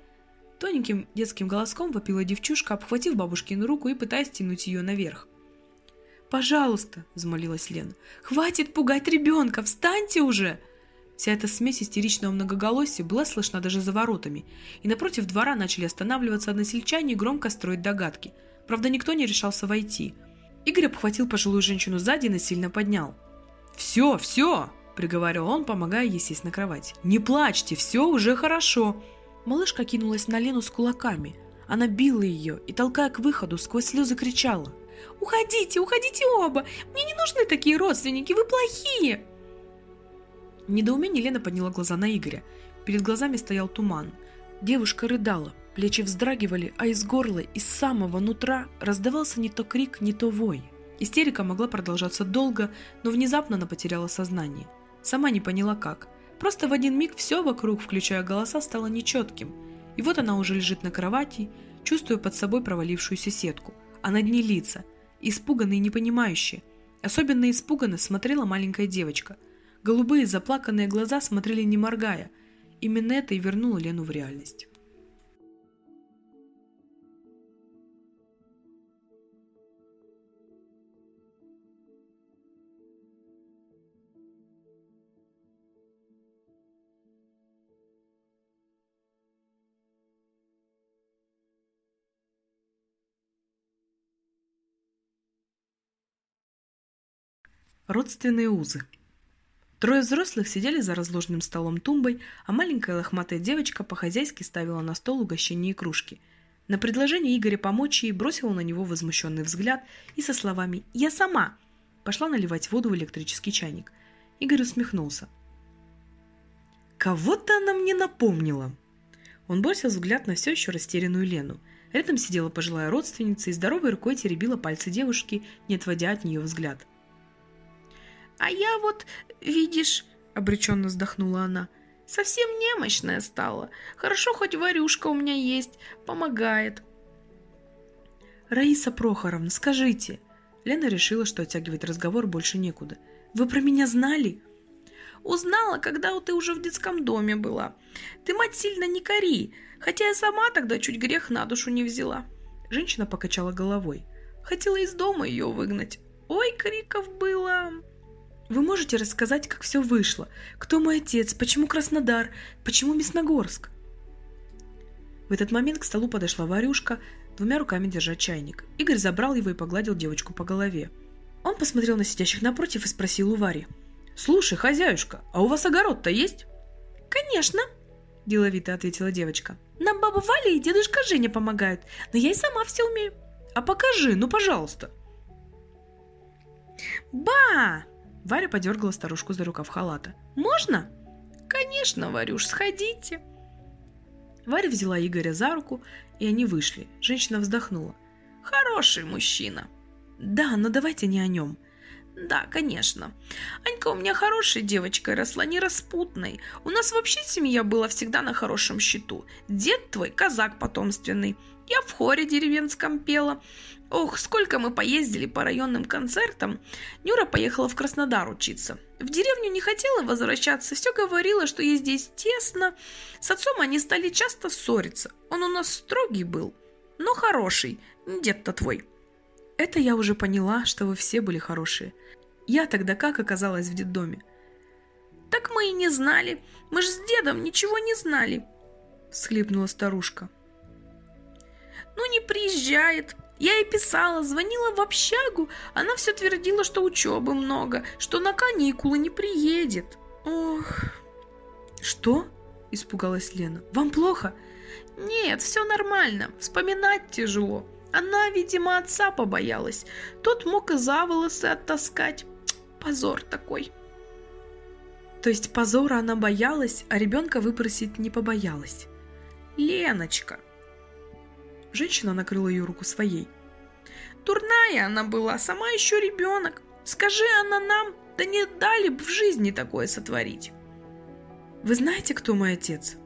Тоненьким детским голоском вопила девчушка, обхватив бабушкину руку и пытаясь тянуть ее наверх. «Пожалуйста», — взмолилась Лена, — «хватит пугать ребенка, встаньте уже!» Вся эта смесь истеричного многоголосия была слышна даже за воротами, и напротив двора начали останавливаться односельчане и громко строить догадки. Правда, никто не решался войти. Игорь обхватил пожилую женщину сзади и насильно поднял. «Все, все!» – приговаривал он, помогая ей сесть на кровать. «Не плачьте, все уже хорошо!» Малышка кинулась на Лену с кулаками. Она била ее и, толкая к выходу, сквозь слезы кричала. «Уходите, уходите оба! Мне не нужны такие родственники, вы плохие!» В недоумении Лена подняла глаза на Игоря. Перед глазами стоял туман. Девушка рыдала, плечи вздрагивали, а из горла, из самого нутра раздавался не то крик, не то вой. Истерика могла продолжаться долго, но внезапно она потеряла сознание. Сама не поняла как – Просто в один миг все вокруг, включая голоса, стало нечетким. И вот она уже лежит на кровати, чувствуя под собой провалившуюся сетку, а над ней лица, испуганные и непонимающие. Особенно испуганно смотрела маленькая девочка. Голубые заплаканные глаза смотрели не моргая. Именно это и вернуло Лену в реальность. Родственные узы. Трое взрослых сидели за разложенным столом тумбой, а маленькая лохматая девочка по-хозяйски ставила на стол угощение и кружки. На предложение Игоря помочь ей бросила на него возмущенный взгляд и со словами «Я сама!» пошла наливать воду в электрический чайник. Игорь усмехнулся. «Кого-то она мне напомнила!» Он бросил взгляд на все еще растерянную Лену. Рядом сидела пожилая родственница и здоровой рукой теребила пальцы девушки, не отводя от нее взгляд. А я вот, видишь, обреченно вздохнула она, совсем немощная стала. Хорошо, хоть Варюшка у меня есть, помогает. Раиса Прохоровна, скажите. Лена решила, что оттягивать разговор больше некуда. Вы про меня знали? Узнала, когда ты уже в детском доме была. Ты, мать, сильно не кори, хотя я сама тогда чуть грех на душу не взяла. Женщина покачала головой. Хотела из дома ее выгнать. Ой, криков было. Вы можете рассказать, как все вышло? Кто мой отец? Почему Краснодар? Почему Мясногорск?» В этот момент к столу подошла Варюшка, двумя руками держа чайник. Игорь забрал его и погладил девочку по голове. Он посмотрел на сидящих напротив и спросил у Вари. «Слушай, хозяюшка, а у вас огород-то есть?» «Конечно!» – деловито ответила девочка. «Нам баба Валя и дедушка Женя помогают, но я и сама все умею». «А покажи, ну пожалуйста!» «Ба!» Варя подергала старушку за рукав халата. «Можно?» «Конечно, Варюш, сходите!» Варя взяла Игоря за руку, и они вышли. Женщина вздохнула. «Хороший мужчина!» «Да, но давайте не о нем!» Да, конечно. Анька у меня хорошей девочкой росла, не распутной. У нас вообще семья была всегда на хорошем счету. Дед твой казак потомственный. Я в хоре деревенском пела. Ох, сколько мы поездили по районным концертам. Нюра поехала в Краснодар учиться. В деревню не хотела возвращаться, все говорила, что ей здесь тесно. С отцом они стали часто ссориться. Он у нас строгий был, но хороший, дед-то твой. Это я уже поняла, что вы все были хорошие. Я тогда как оказалась в детдоме? Так мы и не знали. Мы ж с дедом ничего не знали. Всхлипнула старушка. Ну не приезжает, я ей писала, звонила в общагу. Она все твердила, что учебы много, что на каникулы не приедет. Ох. Что? Испугалась Лена. Вам плохо? Нет, все нормально. Вспоминать тяжело. Она, видимо, отца побоялась. Тот мог и за волосы оттаскать. Позор такой. То есть позора она боялась, а ребенка выпросить не побоялась. Леночка, Женщина накрыла ее руку своей. Турная она была, сама еще ребенок. Скажи она нам, да не дали бы в жизни такое сотворить. Вы знаете, кто мой отец?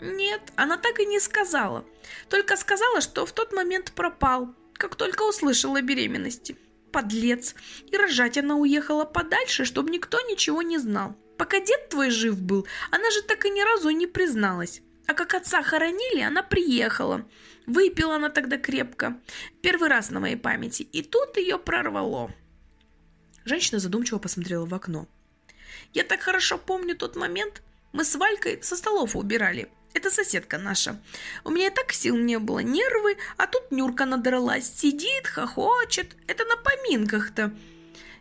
Нет, она так и не сказала. Только сказала, что в тот момент пропал, как только услышала беременности. Подлец. И рожать она уехала подальше, чтобы никто ничего не знал. Пока дед твой жив был, она же так и ни разу не призналась. А как отца хоронили, она приехала. Выпила она тогда крепко. Первый раз на моей памяти. И тут ее прорвало. Женщина задумчиво посмотрела в окно. Я так хорошо помню тот момент. Мы с Валькой со столов убирали. Это соседка наша. У меня и так сил не было, нервы, а тут Нюрка надралась. Сидит, хохочет. Это на поминках-то.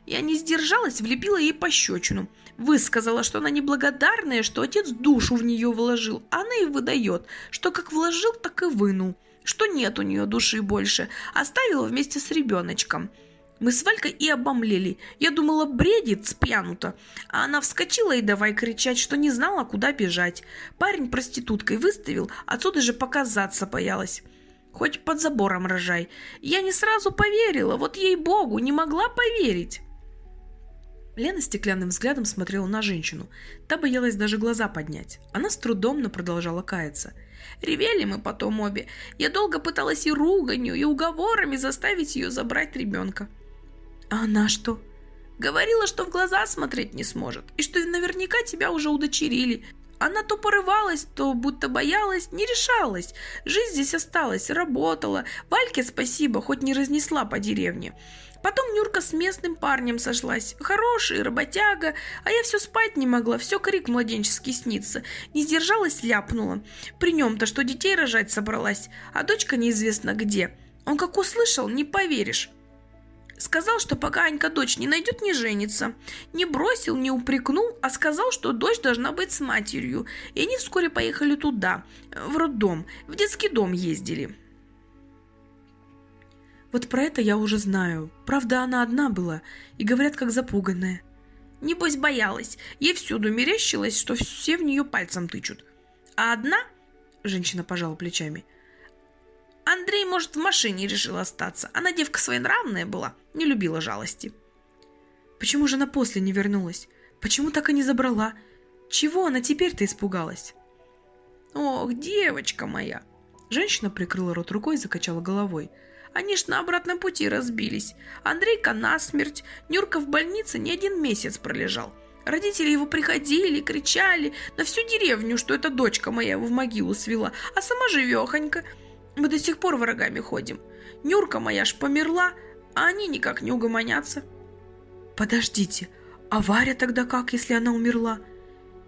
Я не сдержалась, влепила ей пощечину. Высказала, что она неблагодарная, что отец душу в нее вложил. Она и выдает, что как вложил, так и вынул что нет у нее души больше, оставила вместе с ребеночком. Мы с Валькой и обомлели. Я думала, бредит, спьянута. А она вскочила и давай кричать, что не знала, куда бежать. Парень проституткой выставил, отсюда же показаться боялась. Хоть под забором рожай. Я не сразу поверила, вот ей-богу, не могла поверить. Лена стеклянным взглядом смотрела на женщину. Та боялась даже глаза поднять. Она с трудом, но продолжала каяться. Ревели мы потом обе. Я долго пыталась и руганью, и уговорами заставить ее забрать ребенка. А она что? Говорила, что в глаза смотреть не сможет, и что наверняка тебя уже удочерили. Она то порывалась, то будто боялась, не решалась. Жизнь здесь осталась, работала. Вальке спасибо, хоть не разнесла по деревне. Потом Нюрка с местным парнем сошлась. Хороший, работяга. А я все спать не могла, все крик младенческий снится. Не сдержалась, ляпнула. При нем-то что детей рожать собралась, а дочка неизвестно где. Он как услышал, не поверишь. Сказал, что пока Анька дочь не найдет, не женится. Не бросил, не упрекнул, а сказал, что дочь должна быть с матерью. И они вскоре поехали туда, в роддом, в детский дом ездили. Вот про это я уже знаю. Правда, она одна была, и говорят, как запуганная. Небось, боялась. Ей всюду мерещилось, что все в нее пальцем тычут. А одна, женщина пожала плечами, Андрей, может, в машине решил остаться. Она девка своенравная была, не любила жалости. Почему же она после не вернулась? Почему так и не забрала? Чего она теперь-то испугалась? Ох, девочка моя! Женщина прикрыла рот рукой и закачала головой. Они ж на обратном пути разбились. Андрейка насмерть. Нюрка в больнице не один месяц пролежал. Родители его приходили, кричали на всю деревню, что эта дочка моя его в могилу свела, а сама живехонька – мы до сих пор врагами ходим. Нюрка моя ж померла, а они никак не угомонятся. Подождите, а Варя тогда как, если она умерла?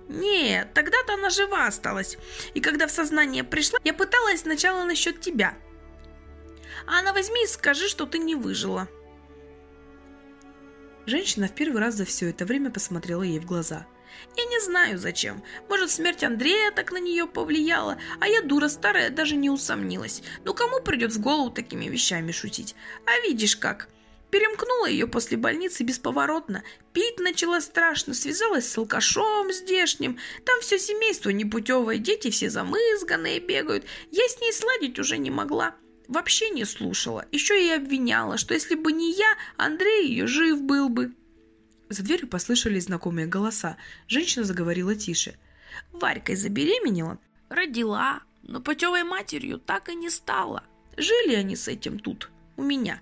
Нет, тогда-то она жива осталась. И когда в сознание пришла, я пыталась сначала насчет тебя. Она возьми и скажи, что ты не выжила. Женщина в первый раз за все это время посмотрела ей в глаза – я не знаю зачем. Может, смерть Андрея так на нее повлияла, а я, дура старая, даже не усомнилась. Ну кому придет в голову такими вещами шутить? А видишь как. Перемкнула ее после больницы бесповоротно. Пить начала страшно, связалась с алкашом здешним. Там все семейство непутевое, дети все замызганные бегают. Я с ней сладить уже не могла. Вообще не слушала. Еще и обвиняла, что если бы не я, Андрей ее жив был бы. За дверью послышались знакомые голоса. Женщина заговорила тише. Варькой забеременела, родила, но путевой матерью так и не стала. Жили они с этим тут, у меня.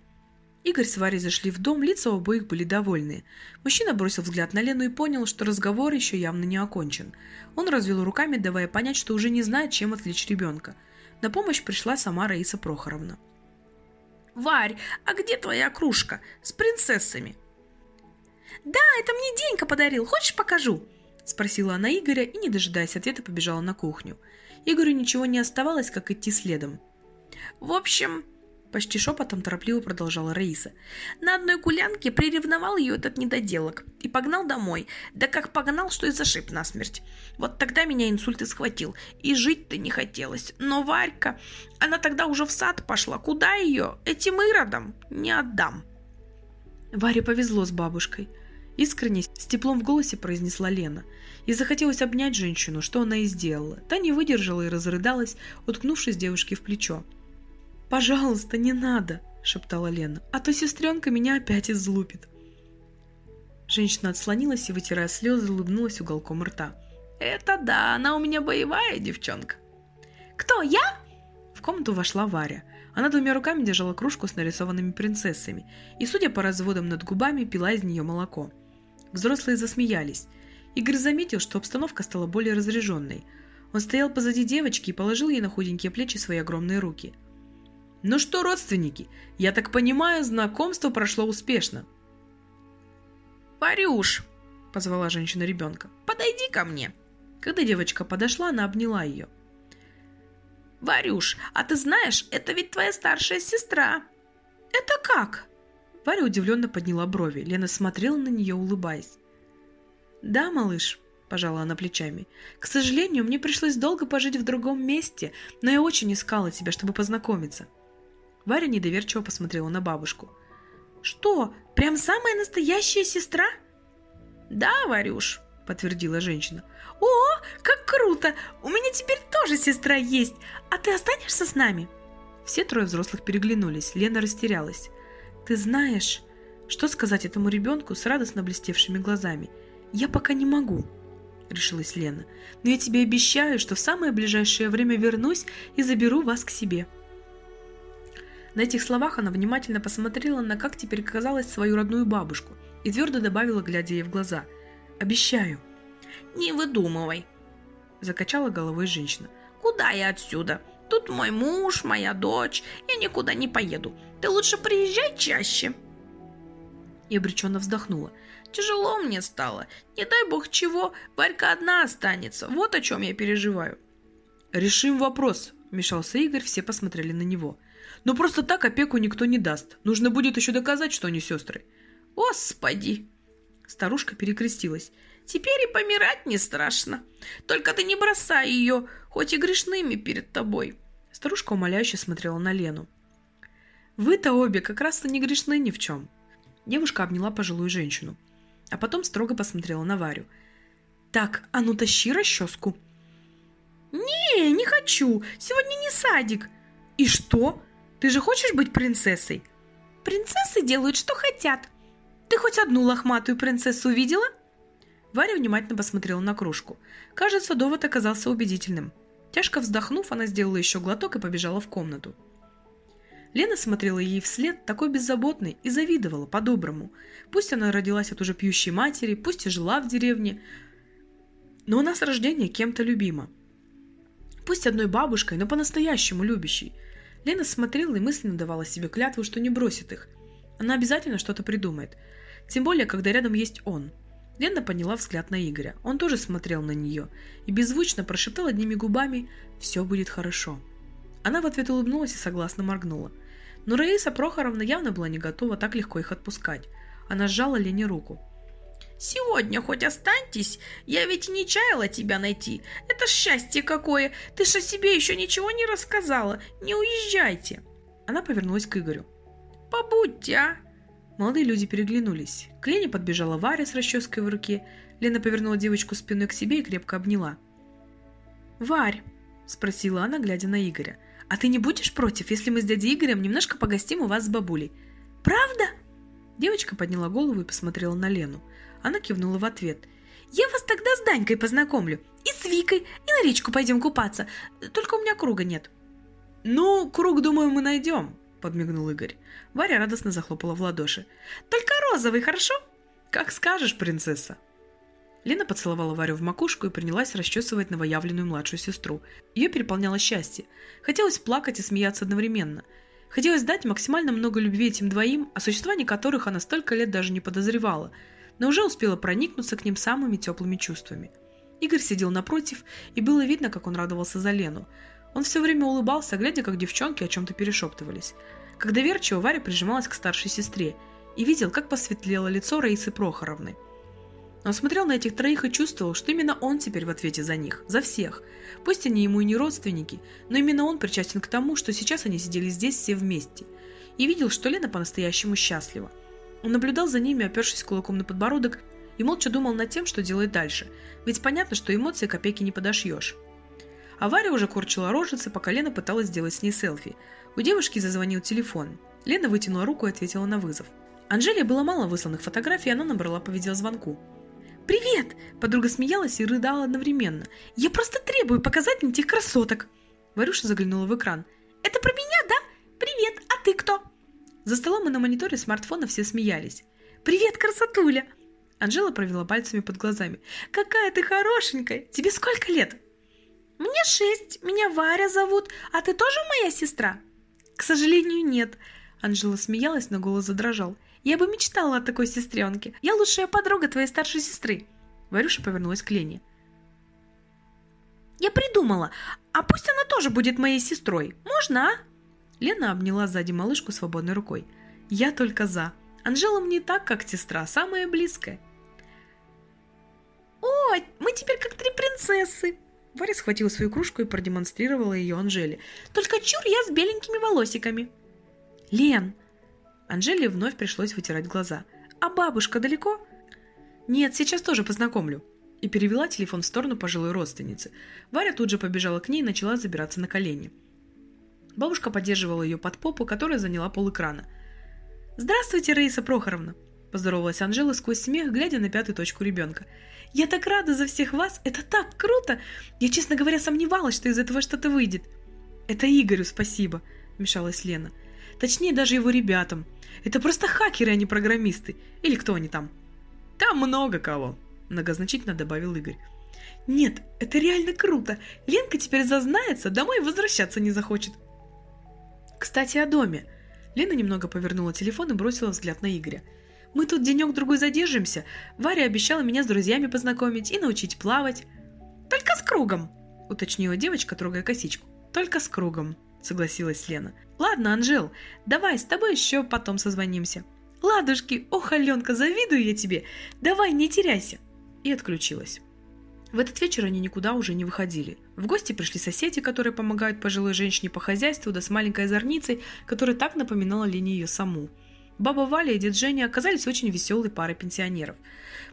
Игорь с Варей зашли в дом, лица у обоих были довольны. Мужчина бросил взгляд на Лену и понял, что разговор еще явно не окончен. Он развел руками, давая понять, что уже не знает, чем отвлечь ребенка. На помощь пришла сама Раиса Прохоровна. «Варь, а где твоя кружка с принцессами?» «Да, это мне Денька подарил. Хочешь, покажу?» Спросила она Игоря и, не дожидаясь ответа, побежала на кухню. Игорю ничего не оставалось, как идти следом. «В общем...» Почти шепотом торопливо продолжала Раиса. На одной гулянке приревновал ее этот недоделок и погнал домой. Да как погнал, что и зашиб насмерть. Вот тогда меня инсульт и схватил. И жить-то не хотелось. Но Варька, она тогда уже в сад пошла. Куда ее? Этим иродом не отдам. Варе повезло с бабушкой. Искренне, с теплом в голосе произнесла Лена. И захотелось обнять женщину, что она и сделала. Та не выдержала и разрыдалась, уткнувшись девушке в плечо. «Пожалуйста, не надо!» – шептала Лена. «А то сестренка меня опять излупит!» Женщина отслонилась и, вытирая слезы, улыбнулась уголком рта. «Это да, она у меня боевая девчонка!» «Кто, я?» В комнату вошла Варя. Она двумя руками держала кружку с нарисованными принцессами и, судя по разводам над губами, пила из нее молоко. Взрослые засмеялись. Игорь заметил, что обстановка стала более разряженной. Он стоял позади девочки и положил ей на худенькие плечи свои огромные руки. «Ну что, родственники, я так понимаю, знакомство прошло успешно». «Парюш!» – позвала женщина ребенка. «Подойди ко мне!» Когда девочка подошла, она обняла ее – «Варюш, а ты знаешь, это ведь твоя старшая сестра!» «Это как?» Варя удивленно подняла брови. Лена смотрела на нее, улыбаясь. «Да, малыш», – пожала она плечами. «К сожалению, мне пришлось долго пожить в другом месте, но я очень искала тебя, чтобы познакомиться». Варя недоверчиво посмотрела на бабушку. «Что, прям самая настоящая сестра?» «Да, Варюш», – подтвердила женщина. «О, как круто! У меня теперь тоже сестра есть. А ты останешься с нами?» Все трое взрослых переглянулись. Лена растерялась. «Ты знаешь, что сказать этому ребенку с радостно блестевшими глазами? Я пока не могу», — решилась Лена. «Но я тебе обещаю, что в самое ближайшее время вернусь и заберу вас к себе». На этих словах она внимательно посмотрела на как теперь казалось свою родную бабушку и твердо добавила, глядя ей в глаза. «Обещаю». «Не выдумывай», — закачала головой женщина. «Куда я отсюда? Тут мой муж, моя дочь. Я никуда не поеду. Ты лучше приезжай чаще». И обреченно вздохнула. «Тяжело мне стало. Не дай бог чего, Варька одна останется. Вот о чем я переживаю». «Решим вопрос», — вмешался Игорь, все посмотрели на него. Но просто так опеку никто не даст. Нужно будет еще доказать, что они сестры. Господи! Старушка перекрестилась. Теперь и помирать не страшно. Только ты не бросай ее, хоть и грешными перед тобой. Старушка умоляюще смотрела на Лену. Вы-то обе как раз-то не грешны ни в чем. Девушка обняла пожилую женщину, а потом строго посмотрела на Варю. Так, а ну тащи расческу. Не, не хочу. Сегодня не садик. И что? Ты же хочешь быть принцессой? Принцессы делают, что хотят. Ты хоть одну лохматую принцессу видела? Варя внимательно посмотрела на кружку. Кажется, довод оказался убедительным. Тяжко вздохнув, она сделала еще глоток и побежала в комнату. Лена смотрела ей вслед, такой беззаботной, и завидовала по-доброму. Пусть она родилась от уже пьющей матери, пусть и жила в деревне, но она с рождения кем-то любима. Пусть одной бабушкой, но по-настоящему любящей. Лена смотрела и мысленно давала себе клятву, что не бросит их. Она обязательно что-то придумает. Тем более, когда рядом есть он. Лена подняла взгляд на Игоря. Он тоже смотрел на нее и беззвучно прошептал одними губами «Все будет хорошо». Она в ответ улыбнулась и согласно моргнула. Но Раиса Прохоровна явно была не готова так легко их отпускать. Она сжала Лене руку. «Сегодня хоть останьтесь, я ведь не чаяла тебя найти. Это счастье какое! Ты же о себе еще ничего не рассказала. Не уезжайте!» Она повернулась к Игорю. «Побудьте, а!» Молодые люди переглянулись. К Лене подбежала Варя с расческой в руке. Лена повернула девочку спиной к себе и крепко обняла. «Варь!» – спросила она, глядя на Игоря. «А ты не будешь против, если мы с дядей Игорем немножко погостим у вас с бабулей?» «Правда?» Девочка подняла голову и посмотрела на Лену. Она кивнула в ответ. «Я вас тогда с Данькой познакомлю. И с Викой. И на речку пойдем купаться. Только у меня круга нет». «Ну, круг, думаю, мы найдем», — подмигнул Игорь. Варя радостно захлопала в ладоши. «Только розовый, хорошо?» «Как скажешь, принцесса!» Лена поцеловала Варю в макушку и принялась расчесывать новоявленную младшую сестру. Ее переполняло счастье. Хотелось плакать и смеяться одновременно. Хотелось дать максимально много любви этим двоим, о существовании которых она столько лет даже не подозревала, но уже успела проникнуться к ним самыми теплыми чувствами. Игорь сидел напротив, и было видно, как он радовался за Лену. Он все время улыбался, глядя, как девчонки о чем-то перешептывались. Как доверчиво Варя прижималась к старшей сестре и видел, как посветлело лицо Раисы Прохоровны. Он смотрел на этих троих и чувствовал, что именно он теперь в ответе за них, за всех. Пусть они ему и не родственники, но именно он причастен к тому, что сейчас они сидели здесь все вместе. И видел, что Лена по-настоящему счастлива. Он наблюдал за ними, опершись кулаком на подбородок, и молча думал над тем, что делать дальше, ведь понятно, что эмоции копейки не подошьешь. А Варя уже корчила рожицы, пока Лена пыталась сделать с ней селфи – у девушки зазвонил телефон. Лена вытянула руку и ответила на вызов. Анжеле было мало высланных фотографий, она набрала по видеозвонку. «Привет!» – подруга смеялась и рыдала одновременно. «Я просто требую показать мне этих красоток!» Варюша заглянула в экран. «Это про меня, да? Привет! А ты кто?» За столом и на мониторе смартфона все смеялись. «Привет, красотуля!» Анжела провела пальцами под глазами. «Какая ты хорошенькая! Тебе сколько лет?» «Мне шесть, меня Варя зовут, а ты тоже моя сестра?» «К сожалению, нет». Анжела смеялась, но голос задрожал. «Я бы мечтала о такой сестренке. Я лучшая подруга твоей старшей сестры». Варюша повернулась к Лене. «Я придумала. А пусть она тоже будет моей сестрой. Можно, а?» Лена обняла сзади малышку свободной рукой. «Я только за. Анжела мне так, как сестра, самая близкая». «О, мы теперь как три принцессы!» Варя схватила свою кружку и продемонстрировала ее Анжеле. «Только чур я с беленькими волосиками!» «Лен!» Анжеле вновь пришлось вытирать глаза. «А бабушка далеко?» «Нет, сейчас тоже познакомлю». И перевела телефон в сторону пожилой родственницы. Варя тут же побежала к ней и начала забираться на колени. Бабушка поддерживала ее под попу, которая заняла полэкрана. «Здравствуйте, Раиса Прохоровна!» Поздоровалась Анжела сквозь смех, глядя на пятую точку ребенка. Я так рада за всех вас, это так круто! Я, честно говоря, сомневалась, что из этого что-то выйдет. Это Игорю спасибо, вмешалась Лена. Точнее, даже его ребятам. Это просто хакеры, а не программисты. Или кто они там? Там много кого, многозначительно добавил Игорь. Нет, это реально круто. Ленка теперь зазнается, домой возвращаться не захочет. Кстати, о доме. Лена немного повернула телефон и бросила взгляд на Игоря. Мы тут денек-другой задержимся. Варя обещала меня с друзьями познакомить и научить плавать. Только с кругом, уточнила девочка, трогая косичку. Только с кругом, согласилась Лена. «Ладно, Анжел, давай с тобой еще потом созвонимся». «Ладушки, ох, Аленка, завидую я тебе! Давай, не теряйся!» И отключилась. В этот вечер они никуда уже не выходили. В гости пришли соседи, которые помогают пожилой женщине по хозяйству, да с маленькой озорницей, которая так напоминала Лене ее саму. Баба Валя и дед Женя оказались очень веселой парой пенсионеров.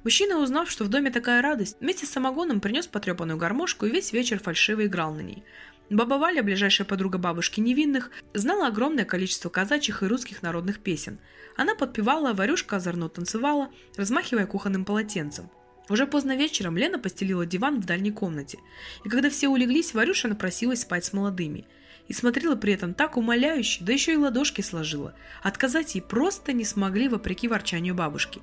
Мужчина, узнав, что в доме такая радость, вместе с самогоном принес потрепанную гармошку и весь вечер фальшиво играл на ней. Баба Валя, ближайшая подруга бабушки невинных, знала огромное количество казачьих и русских народных песен. Она подпевала, Варюшка озорно танцевала, размахивая кухонным полотенцем. Уже поздно вечером Лена постелила диван в дальней комнате, и когда все улеглись, Варюша напросилась спать с молодыми. И смотрела при этом так умоляюще, да еще и ладошки сложила. Отказать ей просто не смогли, вопреки ворчанию бабушки.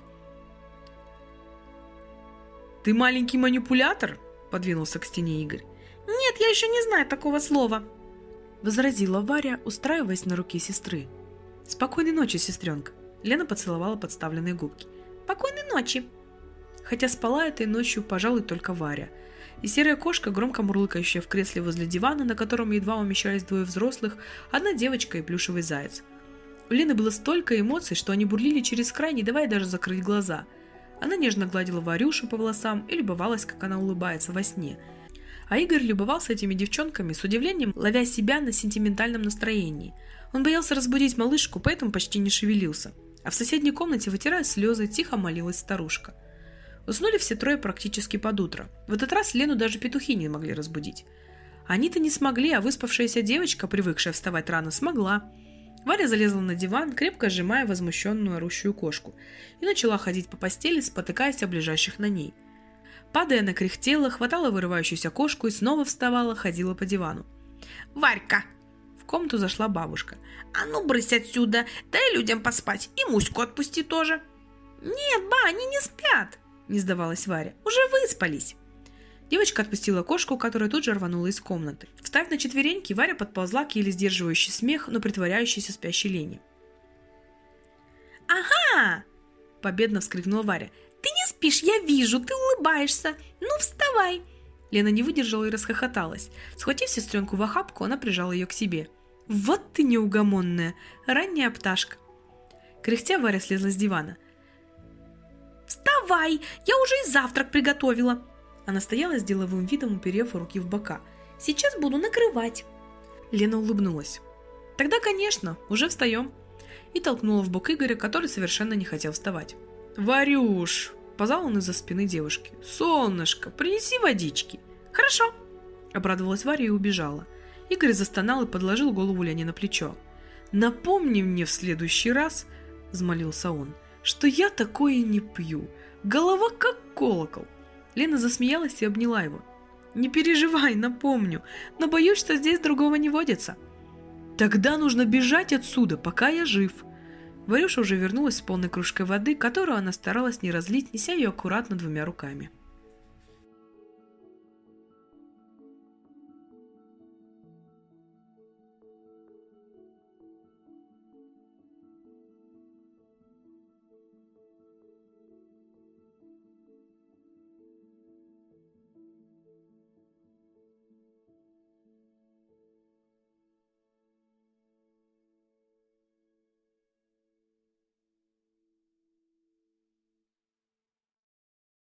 «Ты маленький манипулятор?» – подвинулся к стене Игорь. «Нет, я еще не знаю такого слова», – возразила Варя, устраиваясь на руке сестры. «Спокойной ночи, сестренка!» Лена поцеловала подставленные губки. «Спокойной ночи!» Хотя спала этой ночью, пожалуй, только Варя. И серая кошка, громко мурлыкающая в кресле возле дивана, на котором едва умещались двое взрослых, одна девочка и плюшевый заяц. У Лены было столько эмоций, что они бурлили через край, не давая даже закрыть глаза. Она нежно гладила Варюшу по волосам и любовалась, как она улыбается во сне. А Игорь любовался этими девчонками с удивлением, ловя себя на сентиментальном настроении. Он боялся разбудить малышку, поэтому почти не шевелился. А в соседней комнате, вытирая слезы, тихо молилась старушка – Уснули все трое практически под утро. В этот раз Лену даже петухи не могли разбудить. Они-то не смогли, а выспавшаяся девочка, привыкшая вставать рано, смогла. Варя залезла на диван, крепко сжимая возмущенную орущую кошку, и начала ходить по постели, спотыкаясь о ближайших на ней. Падая, она кряхтела, хватала вырывающуюся кошку и снова вставала, ходила по дивану. «Варька!» В комнату зашла бабушка. «А ну, брысь отсюда! Дай людям поспать и Муську отпусти тоже!» «Нет, ба, они не спят!» – не сдавалась Варя. «Уже выспались!» Девочка отпустила кошку, которая тут же рванула из комнаты. Встав на четвереньки, Варя подползла к еле сдерживающей смех, но притворяющейся спящей Лене. «Ага!» – победно вскрикнула Варя. «Ты не спишь, я вижу, ты улыбаешься! Ну, вставай!» Лена не выдержала и расхохоталась. Схватив сестренку в охапку, она прижала ее к себе. «Вот ты неугомонная! Ранняя пташка!» Кряхтя Варя слезла с дивана – «Вставай! Я уже и завтрак приготовила!» Она стояла с деловым видом, уперев руки в бока. «Сейчас буду накрывать!» Лена улыбнулась. «Тогда, конечно, уже встаем!» И толкнула в бок Игоря, который совершенно не хотел вставать. «Варюш!» – позвал он из-за спины девушки. «Солнышко, принеси водички!» «Хорошо!» – обрадовалась Варя и убежала. Игорь застонал и подложил голову Лене на плечо. «Напомни мне в следующий раз!» – взмолился он – что я такое не пью. Голова как колокол. Лена засмеялась и обняла его. Не переживай, напомню, но боюсь, что здесь другого не водится. Тогда нужно бежать отсюда, пока я жив. Варюша уже вернулась с полной кружкой воды, которую она старалась не разлить, неся ее аккуратно двумя руками.